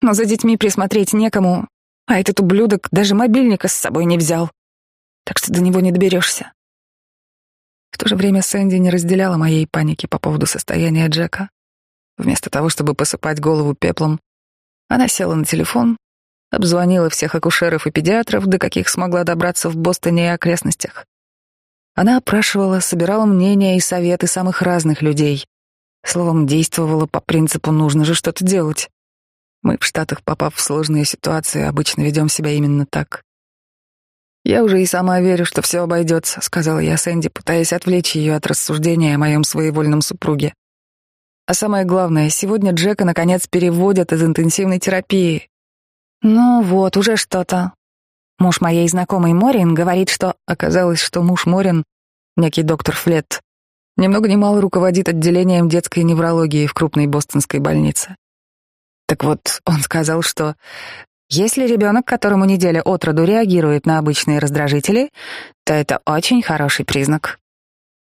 Но за детьми присмотреть некому, а этот ублюдок даже мобильника с собой не взял так что до него не доберешься. В то же время Сэнди не разделяла моей паники по поводу состояния Джека. Вместо того, чтобы посыпать голову пеплом, она села на телефон, обзвонила всех акушеров и педиатров, до каких смогла добраться в Бостоне и окрестностях. Она опрашивала, собирала мнения и советы самых разных людей. Словом, действовала по принципу «нужно же что-то делать». Мы в Штатах, попав в сложные ситуации, обычно ведем себя именно так. «Я уже и сама верю, что все обойдется», — сказала я Сэнди, пытаясь отвлечь ее от рассуждения о моем своевольном супруге. А самое главное, сегодня Джека наконец переводят из интенсивной терапии. Ну вот, уже что-то. Муж моей знакомой Морин говорит, что... Оказалось, что муж Морин, некий доктор Флетт, ни много ни мало руководит отделением детской неврологии в крупной бостонской больнице. Так вот, он сказал, что если ребенок, которому неделя от роду реагирует на обычные раздражители, то это очень хороший признак.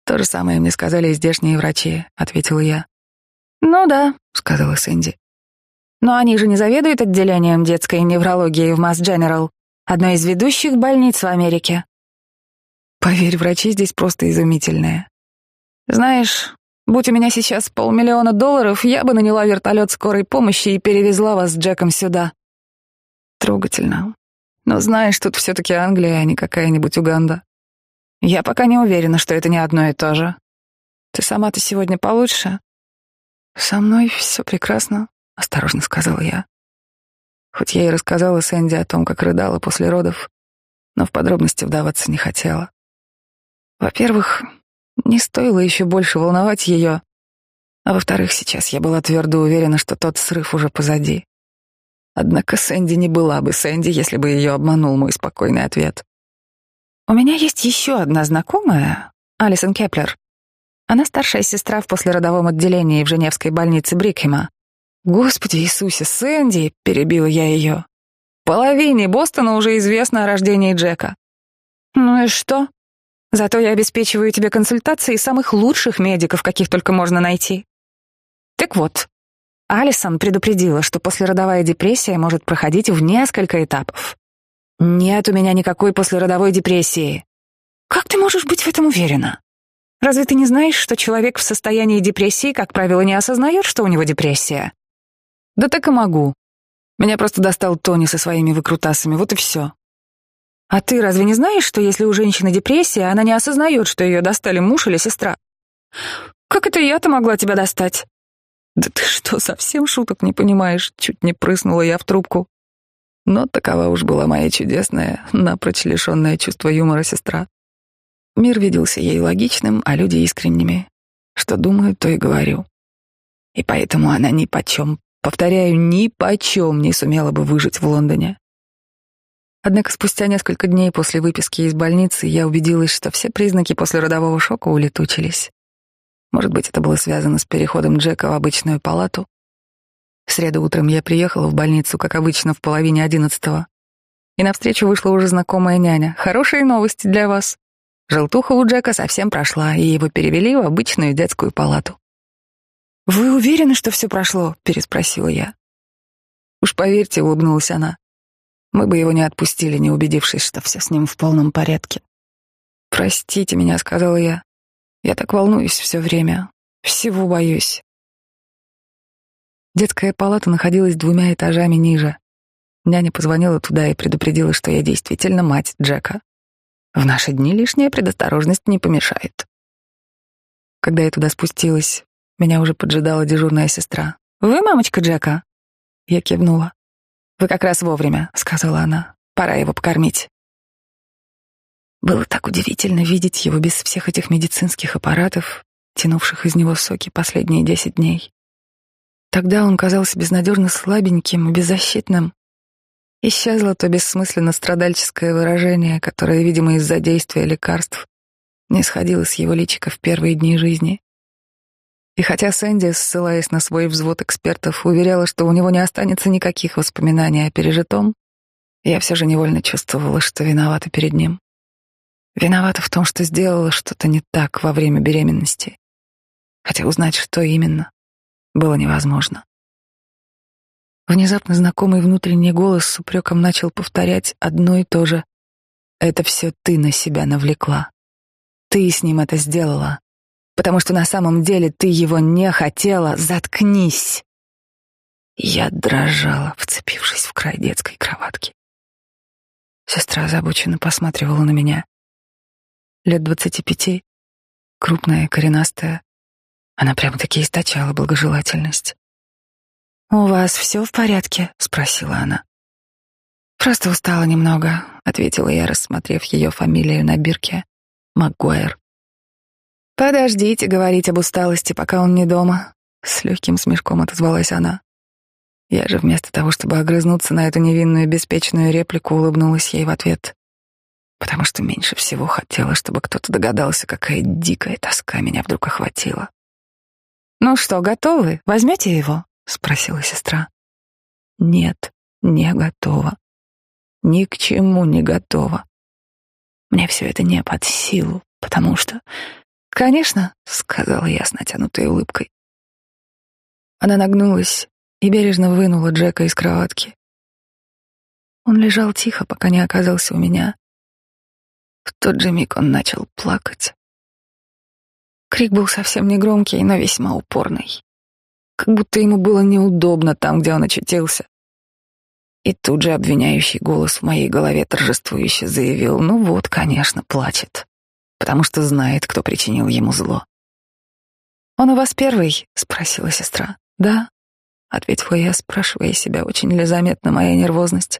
То же самое мне сказали и здешние врачи, ответила я. Ну да, сказала Сэнди. Но они же не заведуют отделением детской неврологии в Масс Дженерал, одной из ведущих больниц в Америке. Поверь, врачи здесь просто изумительные. Знаешь, будь у меня сейчас полмиллиона долларов, я бы наняла вертолет скорой помощи и перевезла вас с Джеком сюда. Трогательно. Но знаешь, тут все-таки Англия, а не какая-нибудь Уганда. Я пока не уверена, что это не одно и то же. Ты сама-то сегодня получше? Со мной все прекрасно, осторожно сказала я. Хоть я и рассказала Сэнди о том, как рыдала после родов, но в подробности вдаваться не хотела. Во-первых, не стоило еще больше волновать ее, а во-вторых, сейчас я была твердо уверена, что тот срыв уже позади. Однако Сэнди не была бы Сэнди, если бы ее обманул мой спокойный ответ. «У меня есть еще одна знакомая, Алисон Кеплер. Она старшая сестра в послеродовом отделении в Женевской больнице Брикхема. Господи Иисусе, Сэнди!» — перебила я ее. «Половине Бостона уже известно о рождении Джека». «Ну и что?» Зато я обеспечиваю тебе консультации самых лучших медиков, каких только можно найти. Так вот, Алисон предупредила, что послеродовая депрессия может проходить в несколько этапов. Нет у меня никакой послеродовой депрессии. Как ты можешь быть в этом уверена? Разве ты не знаешь, что человек в состоянии депрессии, как правило, не осознает, что у него депрессия? Да так и могу. Меня просто достал Тони со своими выкрутасами, вот и все. А ты разве не знаешь, что если у женщины депрессия, она не осознает, что ее достали муж или сестра? Как это я-то могла тебя достать? Да ты что, совсем шуток не понимаешь? Чуть не прыснула я в трубку. Но такова уж была моя чудесная, напрочь лишенная чувства юмора сестра. Мир виделся ей логичным, а люди искренними. Что думаю, то и говорю. И поэтому она ни почем, повторяю, ни почем не сумела бы выжить в Лондоне. Однако спустя несколько дней после выписки из больницы я убедилась, что все признаки после родового шока улетучились. Может быть, это было связано с переходом Джека в обычную палату. В среду утром я приехала в больницу, как обычно, в половине одиннадцатого. И навстречу вышла уже знакомая няня. Хорошие новости для вас. Желтуха у Джека совсем прошла, и его перевели в обычную детскую палату. «Вы уверены, что все прошло?» — переспросила я. «Уж поверьте», — улыбнулась она. «Мы бы его не отпустили, не убедившись, что все с ним в полном порядке». «Простите меня», — сказала я. Я так волнуюсь все время. Всего боюсь. Детская палата находилась двумя этажами ниже. Няня позвонила туда и предупредила, что я действительно мать Джека. В наши дни лишняя предосторожность не помешает. Когда я туда спустилась, меня уже поджидала дежурная сестра. «Вы мамочка Джека?» Я кивнула. «Вы как раз вовремя», — сказала она. «Пора его покормить». Было так удивительно видеть его без всех этих медицинских аппаратов, тянувших из него соки последние десять дней. Тогда он казался безнадежно слабеньким и беззащитным. Исчезло то бессмысленно страдальческое выражение, которое, видимо, из-за действия лекарств не сходило с его личика в первые дни жизни. И хотя Сэнди, ссылаясь на свой взвод экспертов, уверяла, что у него не останется никаких воспоминаний о пережитом, я все же невольно чувствовала, что виновата перед ним. Виновата в том, что сделала что-то не так во время беременности. Хотя узнать, что именно, было невозможно. Внезапно знакомый внутренний голос с упреком начал повторять одно и то же. «Это все ты на себя навлекла. Ты с ним это сделала. Потому что на самом деле ты его не хотела. Заткнись!» Я дрожала, вцепившись в край детской кроватки. Сестра озабоченно посматривала на меня лет двадцати пяти, крупная, коренастая. Она прямо-таки источала благожелательность. «У вас все в порядке?» — спросила она. «Просто устала немного», — ответила я, рассмотрев ее фамилию на бирке. Макгуайр. «Подождите говорить об усталости, пока он не дома», — с легким смешком отозвалась она. Я же вместо того, чтобы огрызнуться на эту невинную беспечную реплику, улыбнулась ей в ответ потому что меньше всего хотела, чтобы кто-то догадался, какая дикая тоска меня вдруг охватила. «Ну что, готовы? Возьмете его?» — спросила сестра. «Нет, не готова. Ни к чему не готова. Мне все это не под силу, потому что...» «Конечно», — сказала я с натянутой улыбкой. Она нагнулась и бережно вынула Джека из кроватки. Он лежал тихо, пока не оказался у меня, в тот же миг он начал плакать. Крик был совсем не громкий, но весьма упорный. Как будто ему было неудобно там, где он очутился. И тут же обвиняющий голос в моей голове торжествующе заявил, ну вот, конечно, плачет, потому что знает, кто причинил ему зло. «Он у вас первый?» — спросила сестра. «Да», — ответила я, спрашивая себя, очень ли заметна моя нервозность.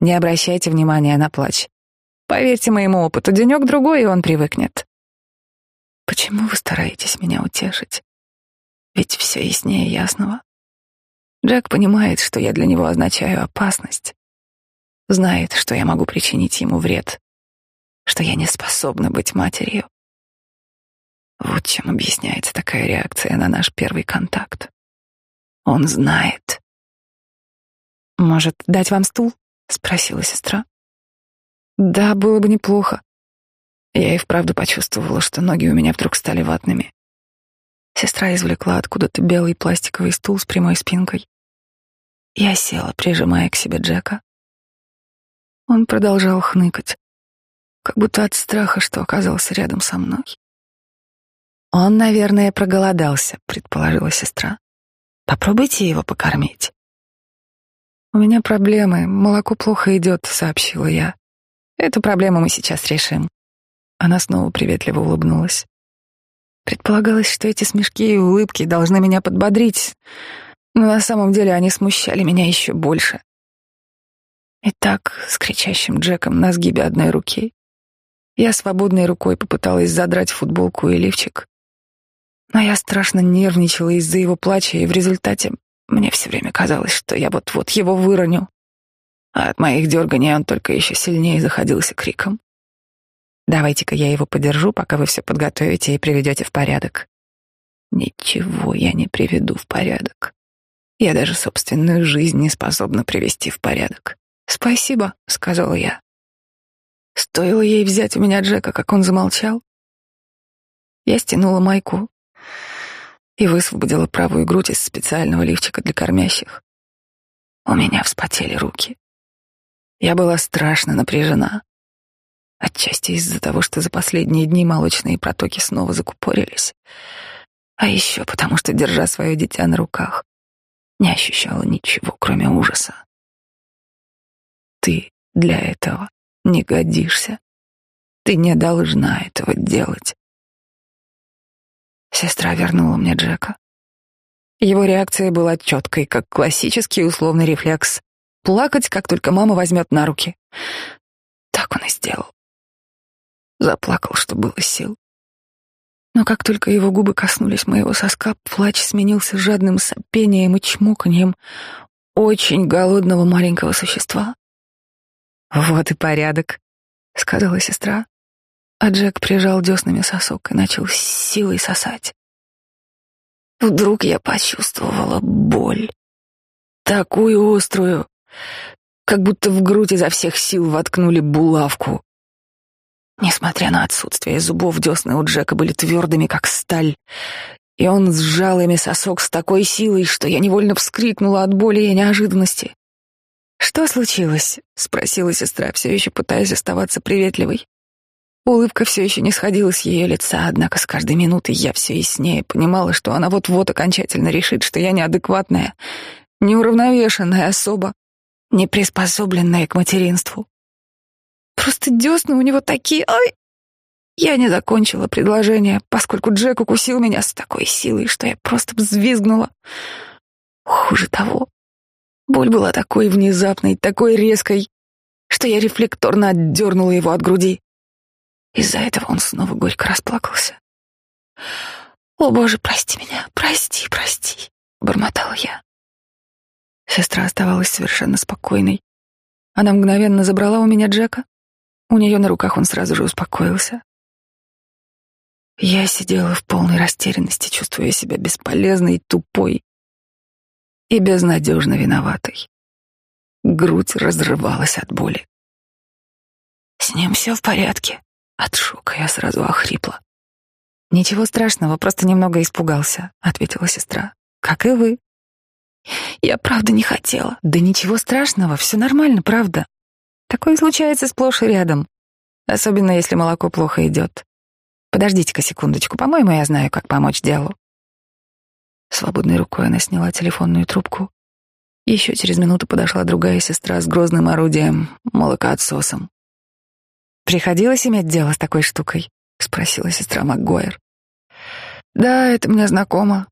«Не обращайте внимания на плач. Поверьте моему опыту, денек-другой, и он привыкнет. Почему вы стараетесь меня утешить? Ведь все яснее ясного. Джек понимает, что я для него означаю опасность. Знает, что я могу причинить ему вред, что я не способна быть матерью. Вот чем объясняется такая реакция на наш первый контакт. Он знает. «Может, дать вам стул?» — спросила сестра. Да, было бы неплохо. Я и вправду почувствовала, что ноги у меня вдруг стали ватными. Сестра извлекла откуда-то белый пластиковый стул с прямой спинкой. Я села, прижимая к себе Джека. Он продолжал хныкать, как будто от страха, что оказался рядом со мной. «Он, наверное, проголодался», — предположила сестра. «Попробуйте его покормить». «У меня проблемы, молоко плохо идет», — сообщила я. «Эту проблему мы сейчас решим». Она снова приветливо улыбнулась. Предполагалось, что эти смешки и улыбки должны меня подбодрить, но на самом деле они смущали меня еще больше. Итак, с кричащим Джеком на сгибе одной руки, я свободной рукой попыталась задрать футболку и лифчик, но я страшно нервничала из-за его плача, и в результате мне все время казалось, что я вот-вот его выроню. А от моих дерганий он только еще сильнее заходился криком. «Давайте-ка я его подержу, пока вы все подготовите и приведете в порядок». Ничего я не приведу в порядок. Я даже собственную жизнь не способна привести в порядок. «Спасибо», — сказала я. Стоило ей взять у меня Джека, как он замолчал. Я стянула майку, и высвободила правую грудь из специального лифчика для кормящих. У меня вспотели руки. Я была страшно напряжена. Отчасти из-за того, что за последние дни молочные протоки снова закупорились. А еще потому, что, держа свое дитя на руках, не ощущала ничего, кроме ужаса. Ты для этого не годишься. Ты не должна этого делать. Сестра вернула мне Джека. Его реакция была четкой, как классический условный рефлекс. Плакать, как только мама возьмет на руки. Так он и сделал. Заплакал, что было сил. Но как только его губы коснулись моего соска, плач сменился жадным сопением и чмоканьем очень голодного маленького существа. «Вот и порядок», — сказала сестра, а Джек прижал деснами сосок и начал с силой сосать. Вдруг я почувствовала боль. Такую острую, как будто в грудь изо всех сил воткнули булавку. Несмотря на отсутствие зубов, десны у Джека были твердыми, как сталь, и он сжал ими сосок с такой силой, что я невольно вскрикнула от боли и неожиданности. «Что случилось?» — спросила сестра, все еще пытаясь оставаться приветливой. Улыбка все еще не сходила с ее лица, однако с каждой минутой я все яснее понимала, что она вот-вот окончательно решит, что я неадекватная, неуравновешенная особа, не приспособленная к материнству. Просто десны у него такие... Ай! Я не закончила предложение, поскольку Джек укусил меня с такой силой, что я просто взвизгнула. Хуже того, боль была такой внезапной, такой резкой, что я рефлекторно отдернула его от груди. Из-за этого он снова горько расплакался. «О, Боже, прости меня, прости, прости», — бормотала я. Сестра оставалась совершенно спокойной. Она мгновенно забрала у меня Джека. У нее на руках он сразу же успокоился. Я сидела в полной растерянности, чувствуя себя бесполезной, тупой и безнадежно виноватой. Грудь разрывалась от боли. «С ним все в порядке», от шока я сразу охрипла. «Ничего страшного, просто немного испугался», — ответила сестра. «Как и вы». «Я правда не хотела». «Да ничего страшного, все нормально, правда. Такое случается сплошь и рядом. Особенно, если молоко плохо идет. Подождите-ка секундочку, по-моему, я знаю, как помочь делу». Свободной рукой она сняла телефонную трубку. Еще через минуту подошла другая сестра с грозным орудием, молокоотсосом. Приходилось иметь дело с такой штукой? спросила сестра МакГойер. Да, это мне знакомо.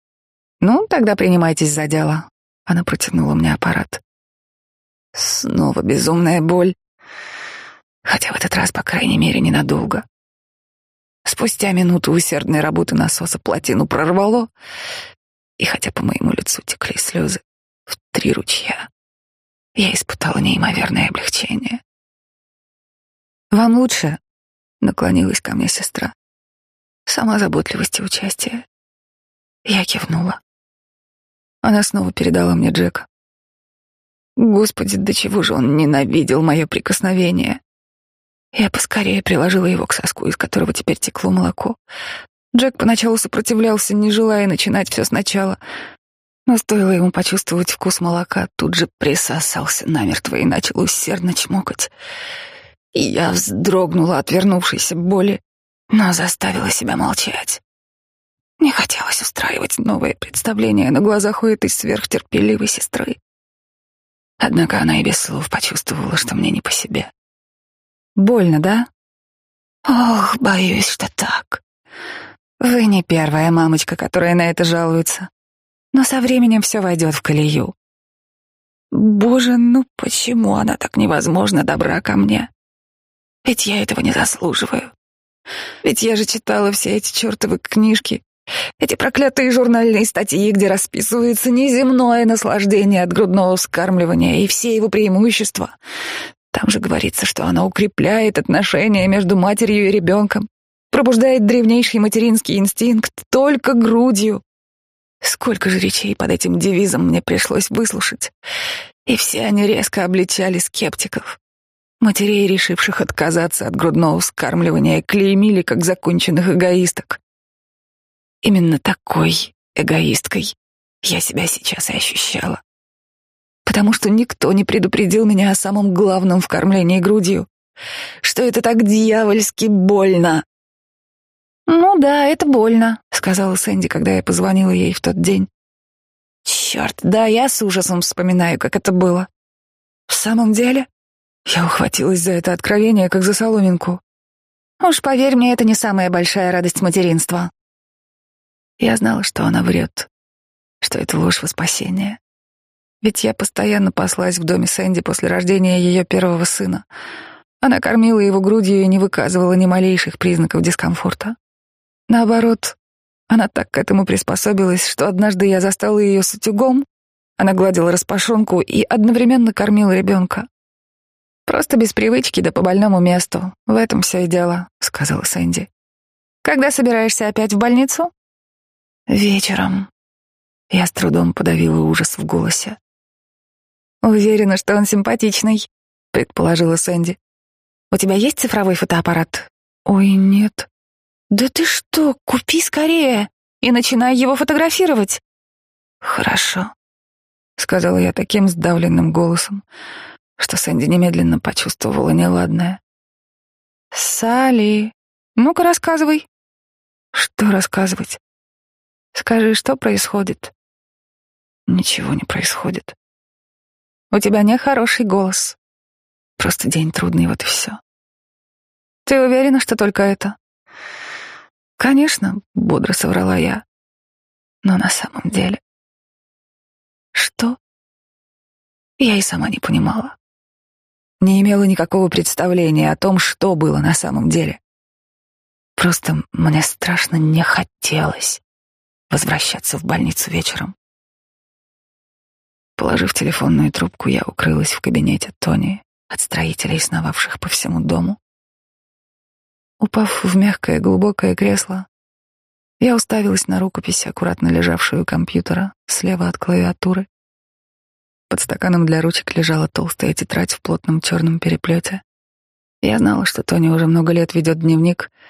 Ну, тогда принимайтесь за дело. Она протянула мне аппарат. Снова безумная боль. Хотя в этот раз, по крайней мере, ненадолго. Спустя минуту усердной работы насоса плотину прорвало, и хотя по моему лицу текли слезы в три ручья, я испытала неимоверное облегчение. «Вам лучше?» — наклонилась ко мне сестра. Сама заботливость и участие. Я кивнула. Она снова передала мне Джека. Господи, до чего же он ненавидел мое прикосновение. Я поскорее приложила его к соску, из которого теперь текло молоко. Джек поначалу сопротивлялся, не желая начинать все сначала. Но стоило ему почувствовать вкус молока, тут же присосался намертво и начал усердно чмокать. И я вздрогнула от вернувшейся боли, но заставила себя молчать. Не хотелось устраивать новое представление на глазах у этой сверхтерпеливой сестры. Однако она и без слов почувствовала, что мне не по себе. Больно, да? Ох, боюсь, что так. Вы не первая мамочка, которая на это жалуется. Но со временем все войдет в колею. Боже, ну почему она так невозможно добра ко мне? Ведь я этого не заслуживаю. Ведь я же читала все эти чертовы книжки, эти проклятые журнальные статьи, где расписывается неземное наслаждение от грудного вскармливания и все его преимущества. Там же говорится, что оно укрепляет отношения между матерью и ребенком, пробуждает древнейший материнский инстинкт только грудью. Сколько же речей под этим девизом мне пришлось выслушать, и все они резко обличали скептиков. Матерей, решивших отказаться от грудного вскармливания, клеймили как законченных эгоисток. Именно такой эгоисткой я себя сейчас и ощущала. Потому что никто не предупредил меня о самом главном в кормлении грудью, что это так дьявольски больно. «Ну да, это больно», — сказала Сэнди, когда я позвонила ей в тот день. «Черт, да, я с ужасом вспоминаю, как это было». «В самом деле?» Я ухватилась за это откровение, как за соломинку. «Уж поверь мне, это не самая большая радость материнства. Я знала, что она врет, что это ложь во спасение. Ведь я постоянно паслась в доме Сэнди после рождения ее первого сына. Она кормила его грудью и не выказывала ни малейших признаков дискомфорта. Наоборот, она так к этому приспособилась, что однажды я застала ее с утюгом, она гладила распашонку и одновременно кормила ребенка. «Просто без привычки да по больному месту. В этом все и дело», — сказала Сэнди. «Когда собираешься опять в больницу?» Вечером. Я с трудом подавила ужас в голосе. Уверена, что он симпатичный, предположила Сэнди. У тебя есть цифровой фотоаппарат? Ой, нет. Да ты что, купи скорее и начинай его фотографировать. Хорошо, сказала я таким сдавленным голосом, что Сэнди немедленно почувствовала неладное. Салли, ну-ка рассказывай. Что рассказывать? Скажи, что происходит? Ничего не происходит. У тебя нехороший голос. Просто день трудный, вот и все. Ты уверена, что только это? Конечно, бодро соврала я. Но на самом деле... Что? Я и сама не понимала. Не имела никакого представления о том, что было на самом деле. Просто мне страшно не хотелось возвращаться в больницу вечером. Положив телефонную трубку, я укрылась в кабинете Тони от строителей, сновавших по всему дому. Упав в мягкое глубокое кресло, я уставилась на рукопись, аккуратно лежавшую у компьютера, слева от клавиатуры. Под стаканом для ручек лежала толстая тетрадь в плотном черном переплете. Я знала, что Тони уже много лет ведет дневник —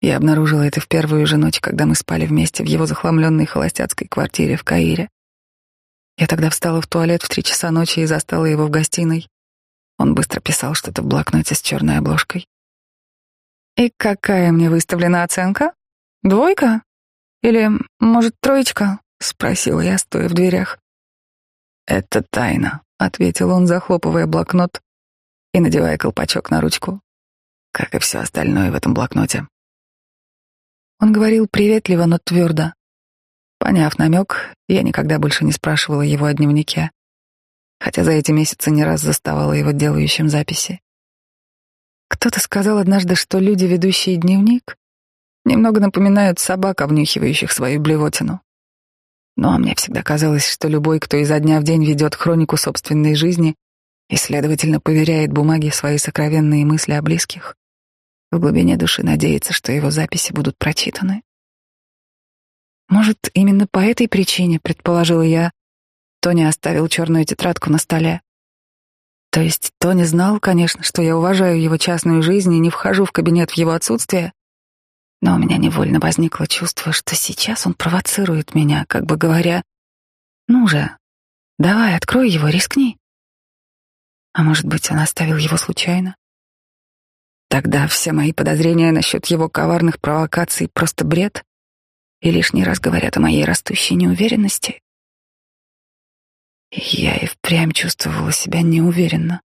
я обнаружила это в первую же ночь, когда мы спали вместе в его захламленной холостяцкой квартире в Каире. Я тогда встала в туалет в три часа ночи и застала его в гостиной. Он быстро писал что-то в блокноте с черной обложкой. «И какая мне выставлена оценка? Двойка? Или, может, троечка?» — спросила я, стоя в дверях. «Это тайна», — ответил он, захлопывая блокнот и надевая колпачок на ручку, как и все остальное в этом блокноте. Он говорил приветливо, но твердо. Поняв намек, я никогда больше не спрашивала его о дневнике, хотя за эти месяцы не раз заставала его делающим записи. Кто-то сказал однажды, что люди, ведущие дневник, немного напоминают собак, обнюхивающих свою блевотину. Ну а мне всегда казалось, что любой, кто изо дня в день ведет хронику собственной жизни и, следовательно, поверяет бумаге свои сокровенные мысли о близких, в глубине души надеется, что его записи будут прочитаны. Может, именно по этой причине, предположила я, Тони оставил черную тетрадку на столе. То есть Тони знал, конечно, что я уважаю его частную жизнь и не вхожу в кабинет в его отсутствие, но у меня невольно возникло чувство, что сейчас он провоцирует меня, как бы говоря, «Ну же, давай, открой его, рискни». А может быть, он оставил его случайно? Тогда все мои подозрения насчет его коварных провокаций просто бред и лишний раз говорят о моей растущей неуверенности. Я и впрямь чувствовала себя неуверенно.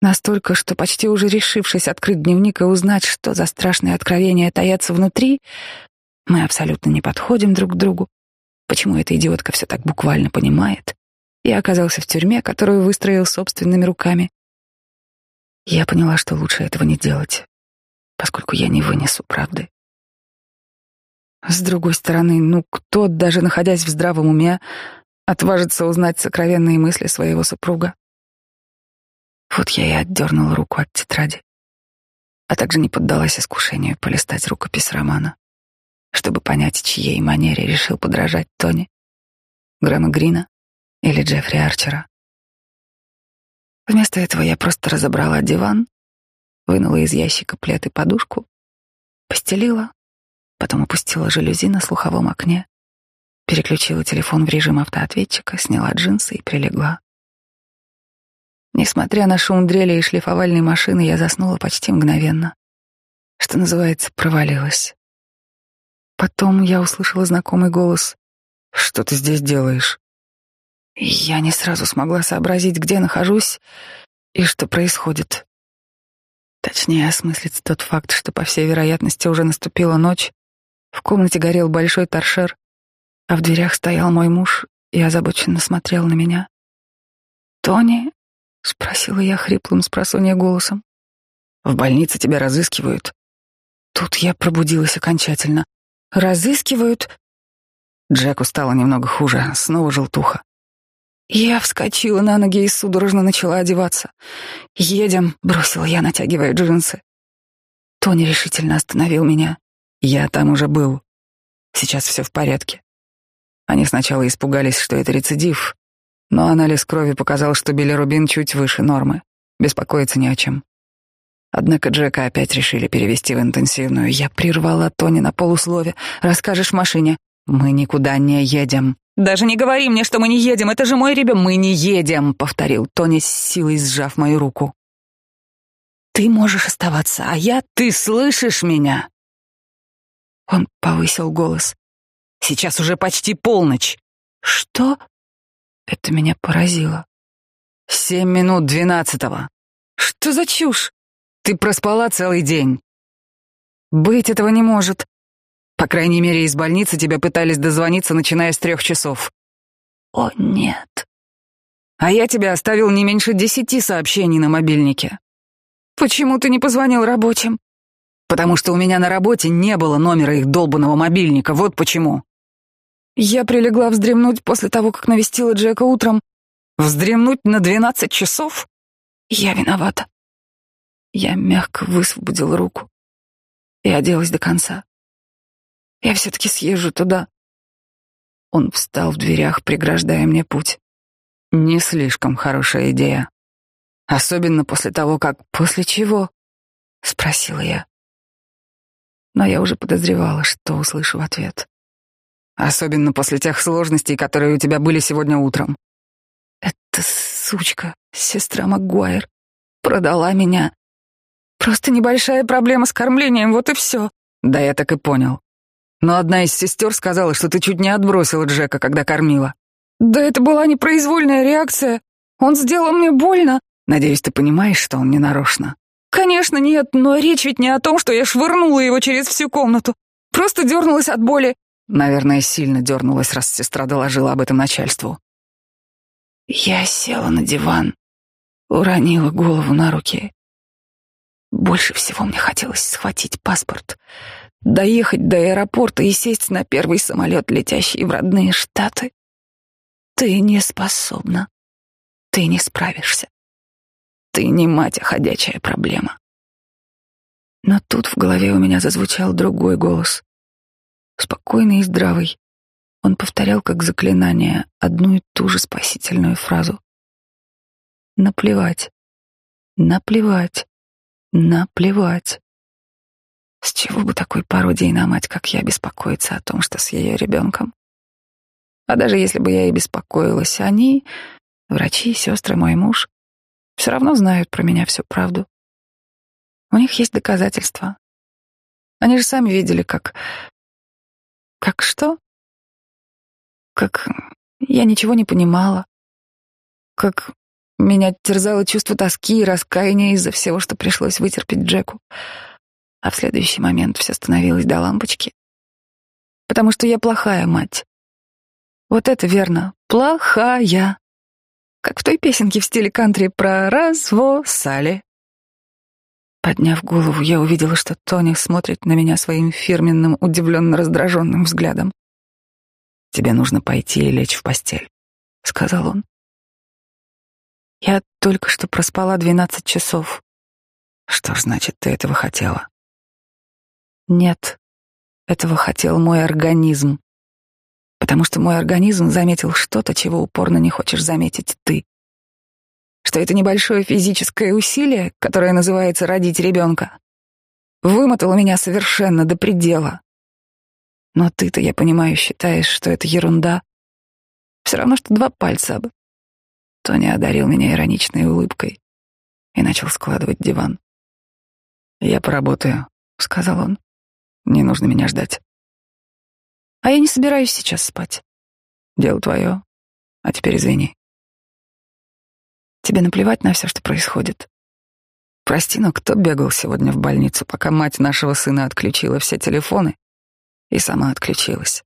Настолько, что почти уже решившись открыть дневник и узнать, что за страшные откровения таятся внутри, мы абсолютно не подходим друг к другу. Почему эта идиотка все так буквально понимает? Я оказался в тюрьме, которую выстроил собственными руками. Я поняла, что лучше этого не делать, поскольку я не вынесу правды. С другой стороны, ну кто, даже находясь в здравом уме, отважится узнать сокровенные мысли своего супруга? Вот я и отдернула руку от тетради, а также не поддалась искушению полистать рукопись романа, чтобы понять, чьей манере решил подражать Тони, Грэма Грина или Джеффри Арчера. Вместо этого я просто разобрала диван, вынула из ящика плед и подушку, постелила, потом опустила жалюзи на слуховом окне, переключила телефон в режим автоответчика, сняла джинсы и прилегла. Несмотря на шум дрели и шлифовальной машины, я заснула почти мгновенно. Что называется, провалилась. Потом я услышала знакомый голос. «Что ты здесь делаешь?» я не сразу смогла сообразить, где нахожусь и что происходит. Точнее, осмыслить тот факт, что, по всей вероятности, уже наступила ночь. В комнате горел большой торшер, а в дверях стоял мой муж и озабоченно смотрел на меня. «Тони?» — спросила я хриплым с голосом. «В больнице тебя разыскивают». Тут я пробудилась окончательно. «Разыскивают?» Джеку стало немного хуже, снова желтуха. Я вскочила на ноги и судорожно начала одеваться. «Едем», — бросила я, натягивая джинсы. Тони решительно остановил меня. «Я там уже был. Сейчас все в порядке». Они сначала испугались, что это рецидив, но анализ крови показал, что билирубин чуть выше нормы. Беспокоиться не о чем. Однако Джека опять решили перевести в интенсивную. Я прервала Тони на полуслове. «Расскажешь в машине?» «Мы никуда не едем». «Даже не говори мне, что мы не едем. Это же мой ребенок». «Мы не едем», — повторил Тони с силой, сжав мою руку. «Ты можешь оставаться, а я... Ты слышишь меня?» Он повысил голос. «Сейчас уже почти полночь». «Что?» Это меня поразило. Семь минут двенадцатого. Что за чушь? Ты проспала целый день. Быть этого не может. По крайней мере, из больницы тебя пытались дозвониться, начиная с трех часов. О, нет. А я тебе оставил не меньше десяти сообщений на мобильнике. Почему ты не позвонил рабочим? Потому что у меня на работе не было номера их долбанного мобильника, вот почему. Я прилегла вздремнуть после того, как навестила Джека утром. Вздремнуть на двенадцать часов? Я виновата. Я мягко высвободила руку и оделась до конца. Я все-таки съезжу туда. Он встал в дверях, преграждая мне путь. Не слишком хорошая идея. Особенно после того, как... После чего? Спросила я. Но я уже подозревала, что услышу в ответ. Особенно после тех сложностей, которые у тебя были сегодня утром. Эта сучка, сестра Макгуайр, продала меня. Просто небольшая проблема с кормлением, вот и все. Да я так и понял. Но одна из сестер сказала, что ты чуть не отбросила Джека, когда кормила. Да это была непроизвольная реакция. Он сделал мне больно. Надеюсь, ты понимаешь, что он не нарочно. Конечно, нет, но речь ведь не о том, что я швырнула его через всю комнату. Просто дернулась от боли. Наверное, сильно дернулась, раз сестра доложила об этом начальству. Я села на диван, уронила голову на руки. Больше всего мне хотелось схватить паспорт, доехать до аэропорта и сесть на первый самолет, летящий в родные штаты. Ты не способна. Ты не справишься. Ты не мать, а ходячая проблема. Но тут в голове у меня зазвучал другой голос спокойный и здравый. Он повторял как заклинание одну и ту же спасительную фразу. Наплевать. Наплевать. Наплевать. С чего бы такой пародией на мать, как я, беспокоиться о том, что с ее ребенком? А даже если бы я и беспокоилась, они, врачи, сестры, мой муж, все равно знают про меня всю правду. У них есть доказательства. Они же сами видели, как... Как что? Как я ничего не понимала. Как меня терзало чувство тоски и раскаяния из-за всего, что пришлось вытерпеть Джеку. А в следующий момент все становилось до лампочки. Потому что я плохая мать. Вот это верно. Плохая. Как в той песенке в стиле кантри про развосали. Подняв голову, я увидела, что Тони смотрит на меня своим фирменным, удивленно раздраженным взглядом. «Тебе нужно пойти и лечь в постель», — сказал он. Я только что проспала двенадцать часов. Что ж, значит, ты этого хотела? Нет, этого хотел мой организм. Потому что мой организм заметил что-то, чего упорно не хочешь заметить ты. Что это небольшое физическое усилие, которое называется родить ребенка, вымотало меня совершенно до предела. Но ты-то, я понимаю, считаешь, что это ерунда. Все равно, что два пальца об. Тони одарил меня ироничной улыбкой и начал складывать диван. «Я поработаю», — сказал он. Не нужно меня ждать. А я не собираюсь сейчас спать. Дело твое. А теперь извини. Тебе наплевать на все, что происходит. Прости, но кто бегал сегодня в больницу, пока мать нашего сына отключила все телефоны и сама отключилась?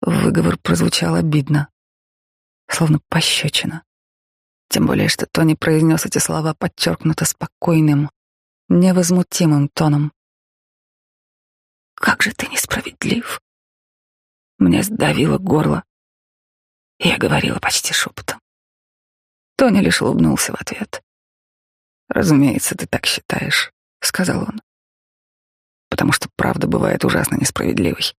Выговор прозвучал обидно, словно пощечина. Тем более, что Тони произнес эти слова подчеркнуто спокойным, невозмутимым тоном. Как же ты несправедлив. Мне сдавило горло. Я говорила почти шепотом. Тони лишь улыбнулся в ответ. «Разумеется, ты так считаешь», — сказал он. «Потому что правда бывает ужасно несправедливой».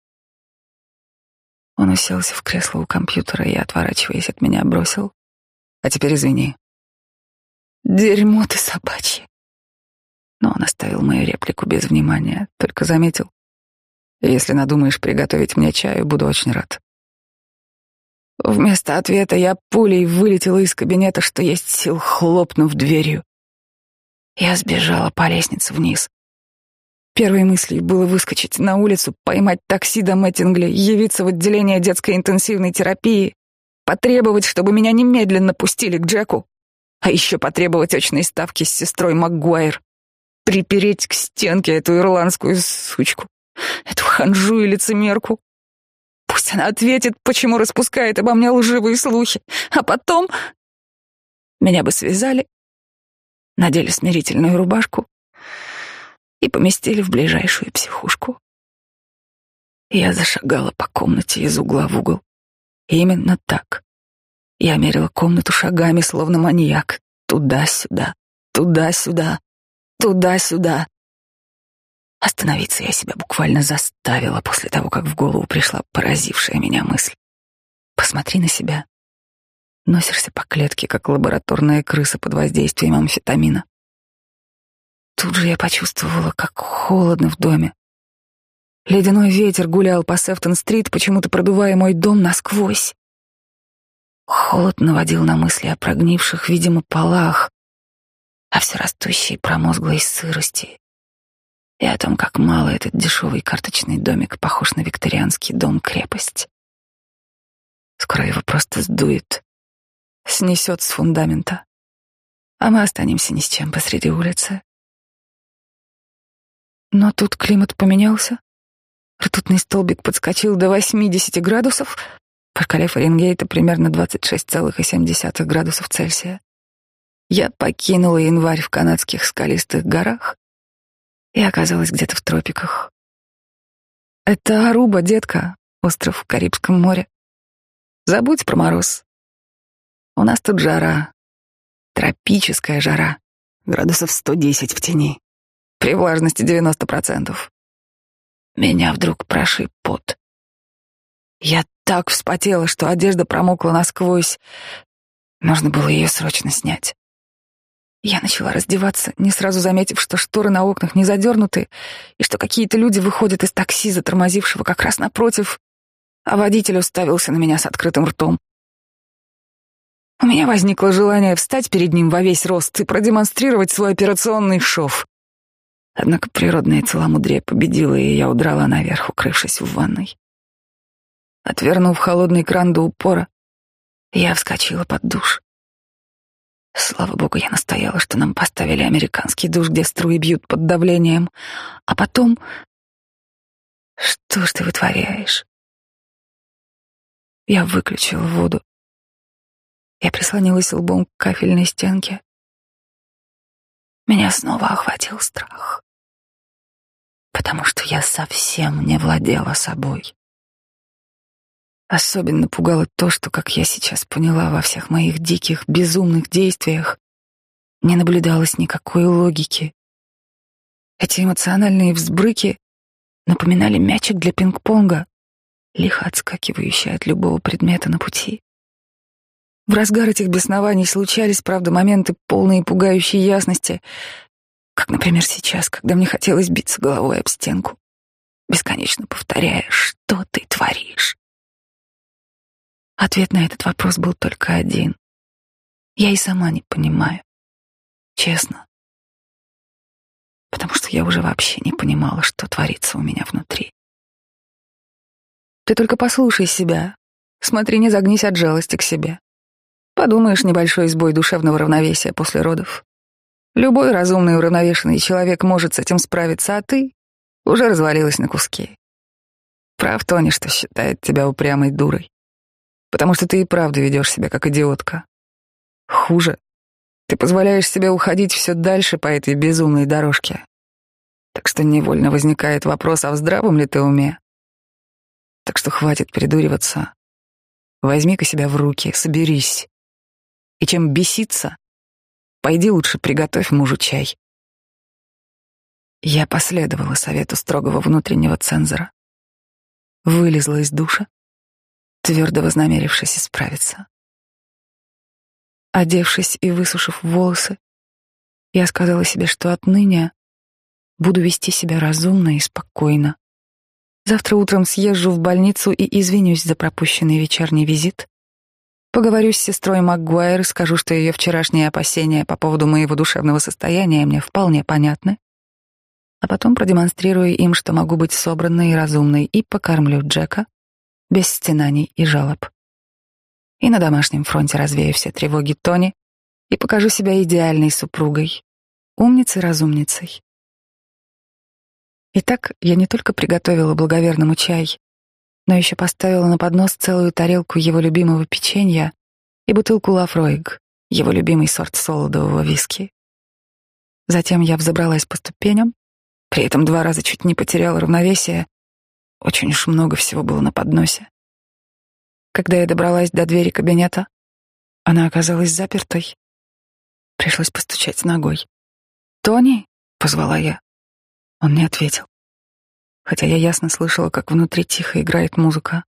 Он уселся в кресло у компьютера и, отворачиваясь от меня, бросил. «А теперь извини». «Дерьмо ты собачье». Но он оставил мою реплику без внимания, только заметил. Если надумаешь приготовить мне чаю, буду очень рад. Вместо ответа я пулей вылетела из кабинета, что есть сил, хлопнув дверью. Я сбежала по лестнице вниз. Первой мыслью было выскочить на улицу, поймать такси до Мэттингли, явиться в отделение детской интенсивной терапии, потребовать, чтобы меня немедленно пустили к Джеку, а еще потребовать очной ставки с сестрой МакГуайр, припереть к стенке эту ирландскую сучку. Эту ханжу и лицемерку. Она ответит, почему распускает обо мне лживые слухи. А потом... Меня бы связали, надели смирительную рубашку и поместили в ближайшую психушку. Я зашагала по комнате из угла в угол. Именно так. Я мерила комнату шагами, словно маньяк. Туда-сюда, туда-сюда, туда-сюда. Остановиться я себя буквально заставила после того, как в голову пришла поразившая меня мысль. Посмотри на себя. Носишься по клетке, как лабораторная крыса под воздействием амфетамина. Тут же я почувствовала, как холодно в доме. Ледяной ветер гулял по Сефтон-стрит, почему-то продувая мой дом насквозь. Холод наводил на мысли о прогнивших, видимо, полах, о все растущей промозглой сырости, и о том, как мало этот дешевый карточный домик похож на викторианский дом-крепость. Скоро его просто сдует, снесет с фундамента, а мы останемся ни с чем посреди улицы. Но тут климат поменялся. Ртутный столбик подскочил до 80 градусов, по шкале Фаренгейта примерно 26,7 градусов Цельсия. Я покинула январь в канадских скалистых горах и оказалась где-то в тропиках. Это Аруба, детка, остров в Карибском море. Забудь про мороз. У нас тут жара, тропическая жара, градусов 110 в тени, при влажности 90%. Меня вдруг прошиб пот. Я так вспотела, что одежда промокла насквозь. Нужно было ее срочно снять. Я начала раздеваться, не сразу заметив, что шторы на окнах не задернуты, и что какие-то люди выходят из такси, затормозившего как раз напротив, а водитель уставился на меня с открытым ртом. У меня возникло желание встать перед ним во весь рост и продемонстрировать свой операционный шов. Однако природное целомудрие победило, и я удрала наверх, укрывшись в ванной. Отвернув холодный кран до упора, я вскочила под душ. Слава богу, я настояла, что нам поставили американский душ, где струи бьют под давлением. А потом... Что ж ты вытворяешь? Я выключила воду. Я прислонилась лбом к кафельной стенке. Меня снова охватил страх, потому что я совсем не владела собой. Особенно пугало то, что, как я сейчас поняла, во всех моих диких, безумных действиях не наблюдалось никакой логики. Эти эмоциональные взбрыки напоминали мячик для пинг-понга, лихо отскакивающий от любого предмета на пути. В разгар этих беснований случались, правда, моменты полные пугающей ясности, как, например, сейчас, когда мне хотелось биться головой об стенку, бесконечно повторяя, что ты творишь. Ответ на этот вопрос был только один. Я и сама не понимаю. Честно. Потому что я уже вообще не понимала, что творится у меня внутри. Ты только послушай себя. Смотри, не загнись от жалости к себе. Подумаешь, небольшой сбой душевного равновесия после родов. Любой разумный уравновешенный человек может с этим справиться, а ты уже развалилась на куски. Прав Тони, что считает тебя упрямой дурой потому что ты и правда ведешь себя как идиотка. Хуже, ты позволяешь себе уходить все дальше по этой безумной дорожке. Так что невольно возникает вопрос, а в здравом ли ты уме? Так что хватит придуриваться. Возьми-ка себя в руки, соберись. И чем беситься, пойди лучше приготовь мужу чай. Я последовала совету строгого внутреннего цензора. Вылезла из душа, твердо вознамерившись исправиться. Одевшись и высушив волосы, я сказала себе, что отныне буду вести себя разумно и спокойно. Завтра утром съезжу в больницу и извинюсь за пропущенный вечерний визит. Поговорю с сестрой Макгуайр и скажу, что ее вчерашние опасения по поводу моего душевного состояния мне вполне понятны. А потом продемонстрирую им, что могу быть собранной и разумной, и покормлю Джека, без стенаний и жалоб. И на домашнем фронте развею все тревоги Тони и покажу себя идеальной супругой, умницей-разумницей. Итак, я не только приготовила благоверному чай, но еще поставила на поднос целую тарелку его любимого печенья и бутылку Лафроиг, его любимый сорт солодового виски. Затем я взобралась по ступеням, при этом два раза чуть не потеряла равновесие очень уж много всего было на подносе. Когда я добралась до двери кабинета, она оказалась запертой. Пришлось постучать ногой. «Тони?» — позвала я. Он не ответил. Хотя я ясно слышала, как внутри тихо играет музыка.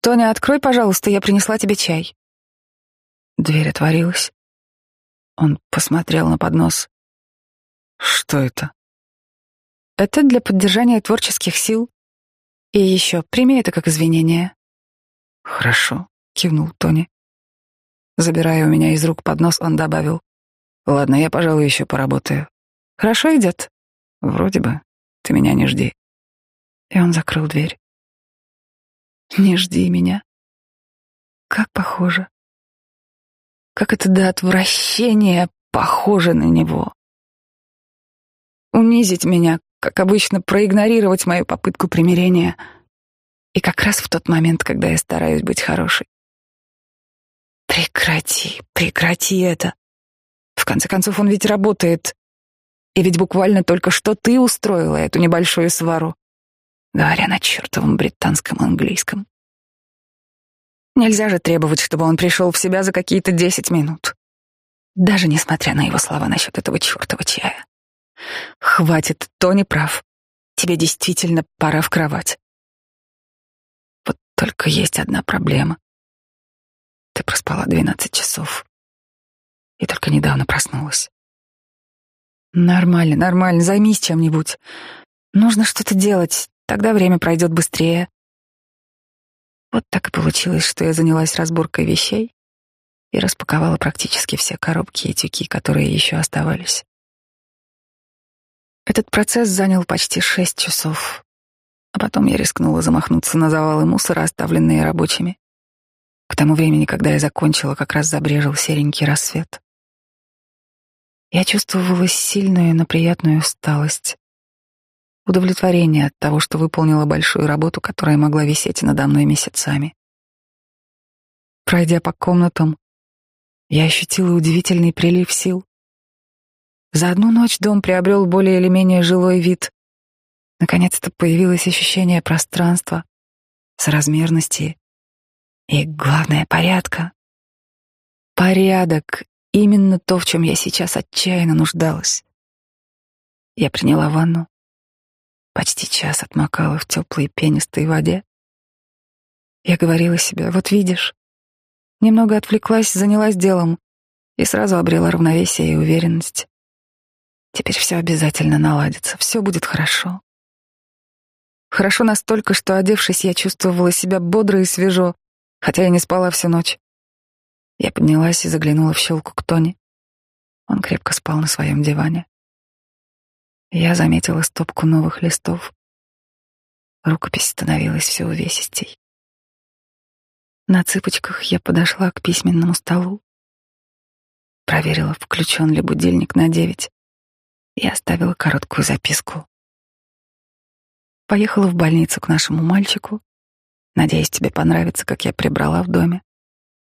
«Тони, открой, пожалуйста, я принесла тебе чай». Дверь отворилась. Он посмотрел на поднос. «Что это?» «Это для поддержания творческих сил. И еще, прими это как извинение. Хорошо, кивнул Тони. Забирая у меня из рук поднос, он добавил. Ладно, я, пожалуй, еще поработаю. Хорошо идет? Вроде бы. Ты меня не жди. И он закрыл дверь. Не жди меня. Как похоже. Как это до отвращения похоже на него. Унизить меня, как обычно, проигнорировать мою попытку примирения. И как раз в тот момент, когда я стараюсь быть хорошей. Прекрати, прекрати это. В конце концов, он ведь работает. И ведь буквально только что ты устроила эту небольшую свару, говоря на чертовом британском английском. Нельзя же требовать, чтобы он пришел в себя за какие-то десять минут. Даже несмотря на его слова насчет этого чертова чая. Хватит, Тони прав. Тебе действительно пора в кровать. Вот только есть одна проблема. Ты проспала двенадцать часов. и только недавно проснулась. Нормально, нормально, займись чем-нибудь. Нужно что-то делать, тогда время пройдет быстрее. Вот так и получилось, что я занялась разборкой вещей и распаковала практически все коробки и тюки, которые еще оставались. Этот процесс занял почти шесть часов, а потом я рискнула замахнуться на завалы мусора, оставленные рабочими. К тому времени, когда я закончила, как раз забрежил серенький рассвет. Я чувствовала сильную, но приятную усталость, удовлетворение от того, что выполнила большую работу, которая могла висеть надо мной месяцами. Пройдя по комнатам, я ощутила удивительный прилив сил. За одну ночь дом приобрел более или менее жилой вид. Наконец-то появилось ощущение пространства, соразмерности и, главное, порядка. Порядок — именно то, в чем я сейчас отчаянно нуждалась. Я приняла ванну, почти час отмокала в теплой пенистой воде. Я говорила себе, вот видишь, немного отвлеклась, занялась делом и сразу обрела равновесие и уверенность. Теперь все обязательно наладится, все будет хорошо. Хорошо настолько, что, одевшись, я чувствовала себя бодро и свежо, хотя я не спала всю ночь. Я поднялась и заглянула в щелку к Тони. Он крепко спал на своем диване. Я заметила стопку новых листов. Рукопись становилась все увесистей. На цыпочках я подошла к письменному столу, проверила, включен ли будильник на девять и оставила короткую записку. Поехала в больницу к нашему мальчику. Надеюсь, тебе понравится, как я прибрала в доме.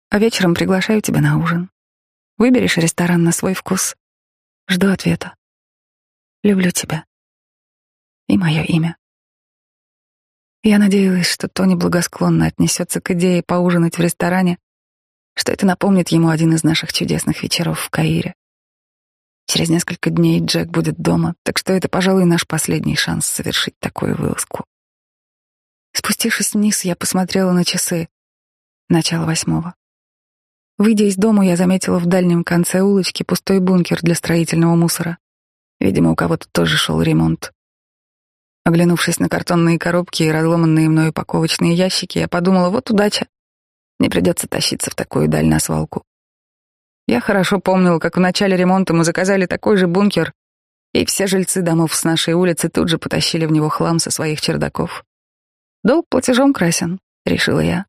А вечером приглашаю тебя на ужин. Выберешь ресторан на свой вкус. Жду ответа. Люблю тебя. И мое имя. Я надеялась, что Тони благосклонно отнесется к идее поужинать в ресторане, что это напомнит ему один из наших чудесных вечеров в Каире. Через несколько дней Джек будет дома, так что это, пожалуй, наш последний шанс совершить такую вылазку. Спустившись вниз, я посмотрела на часы. Начало восьмого. Выйдя из дома, я заметила в дальнем конце улочки пустой бункер для строительного мусора. Видимо, у кого-то тоже шел ремонт. Оглянувшись на картонные коробки и разломанные мной упаковочные ящики, я подумала, вот удача. Не придется тащиться в такую даль на свалку. Я хорошо помнил, как в начале ремонта мы заказали такой же бункер, и все жильцы домов с нашей улицы тут же потащили в него хлам со своих чердаков. Долг платежом красен, решила я.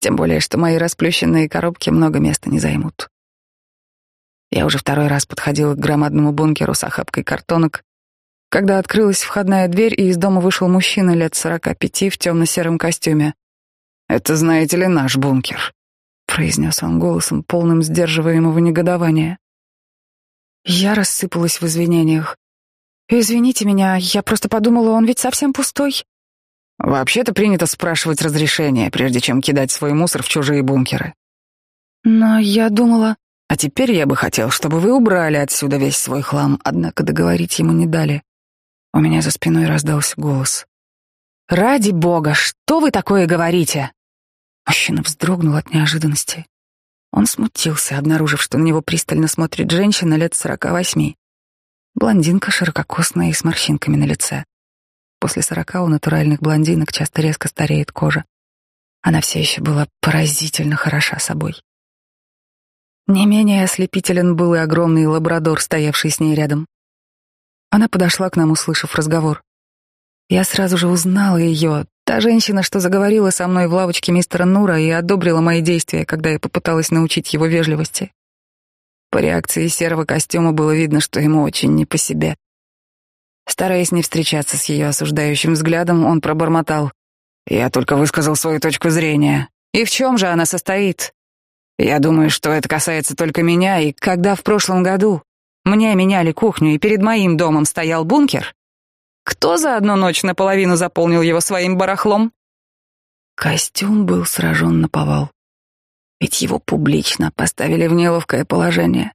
Тем более, что мои расплющенные коробки много места не займут. Я уже второй раз подходила к громадному бункеру с охапкой картонок, когда открылась входная дверь, и из дома вышел мужчина лет сорока пяти в темно-сером костюме. «Это, знаете ли, наш бункер», произнес он голосом, полным сдерживаемого негодования. Я рассыпалась в извинениях. «Извините меня, я просто подумала, он ведь совсем пустой». «Вообще-то принято спрашивать разрешение, прежде чем кидать свой мусор в чужие бункеры». «Но я думала...» «А теперь я бы хотел, чтобы вы убрали отсюда весь свой хлам», однако договорить ему не дали. У меня за спиной раздался голос. «Ради бога, что вы такое говорите?» Мужчина вздрогнул от неожиданности. Он смутился, обнаружив, что на него пристально смотрит женщина лет сорока восьми. Блондинка ширококосная и с морщинками на лице. После сорока у натуральных блондинок часто резко стареет кожа. Она все еще была поразительно хороша собой. Не менее ослепителен был и огромный лабрадор, стоявший с ней рядом. Она подошла к нам, услышав разговор. Я сразу же узнала ее, Та женщина, что заговорила со мной в лавочке мистера Нура и одобрила мои действия, когда я попыталась научить его вежливости. По реакции серого костюма было видно, что ему очень не по себе. Стараясь не встречаться с ее осуждающим взглядом, он пробормотал. «Я только высказал свою точку зрения. И в чем же она состоит? Я думаю, что это касается только меня, и когда в прошлом году мне меняли кухню, и перед моим домом стоял бункер, кто за одну ночь наполовину заполнил его своим барахлом? Костюм был сражен на повал. Ведь его публично поставили в неловкое положение.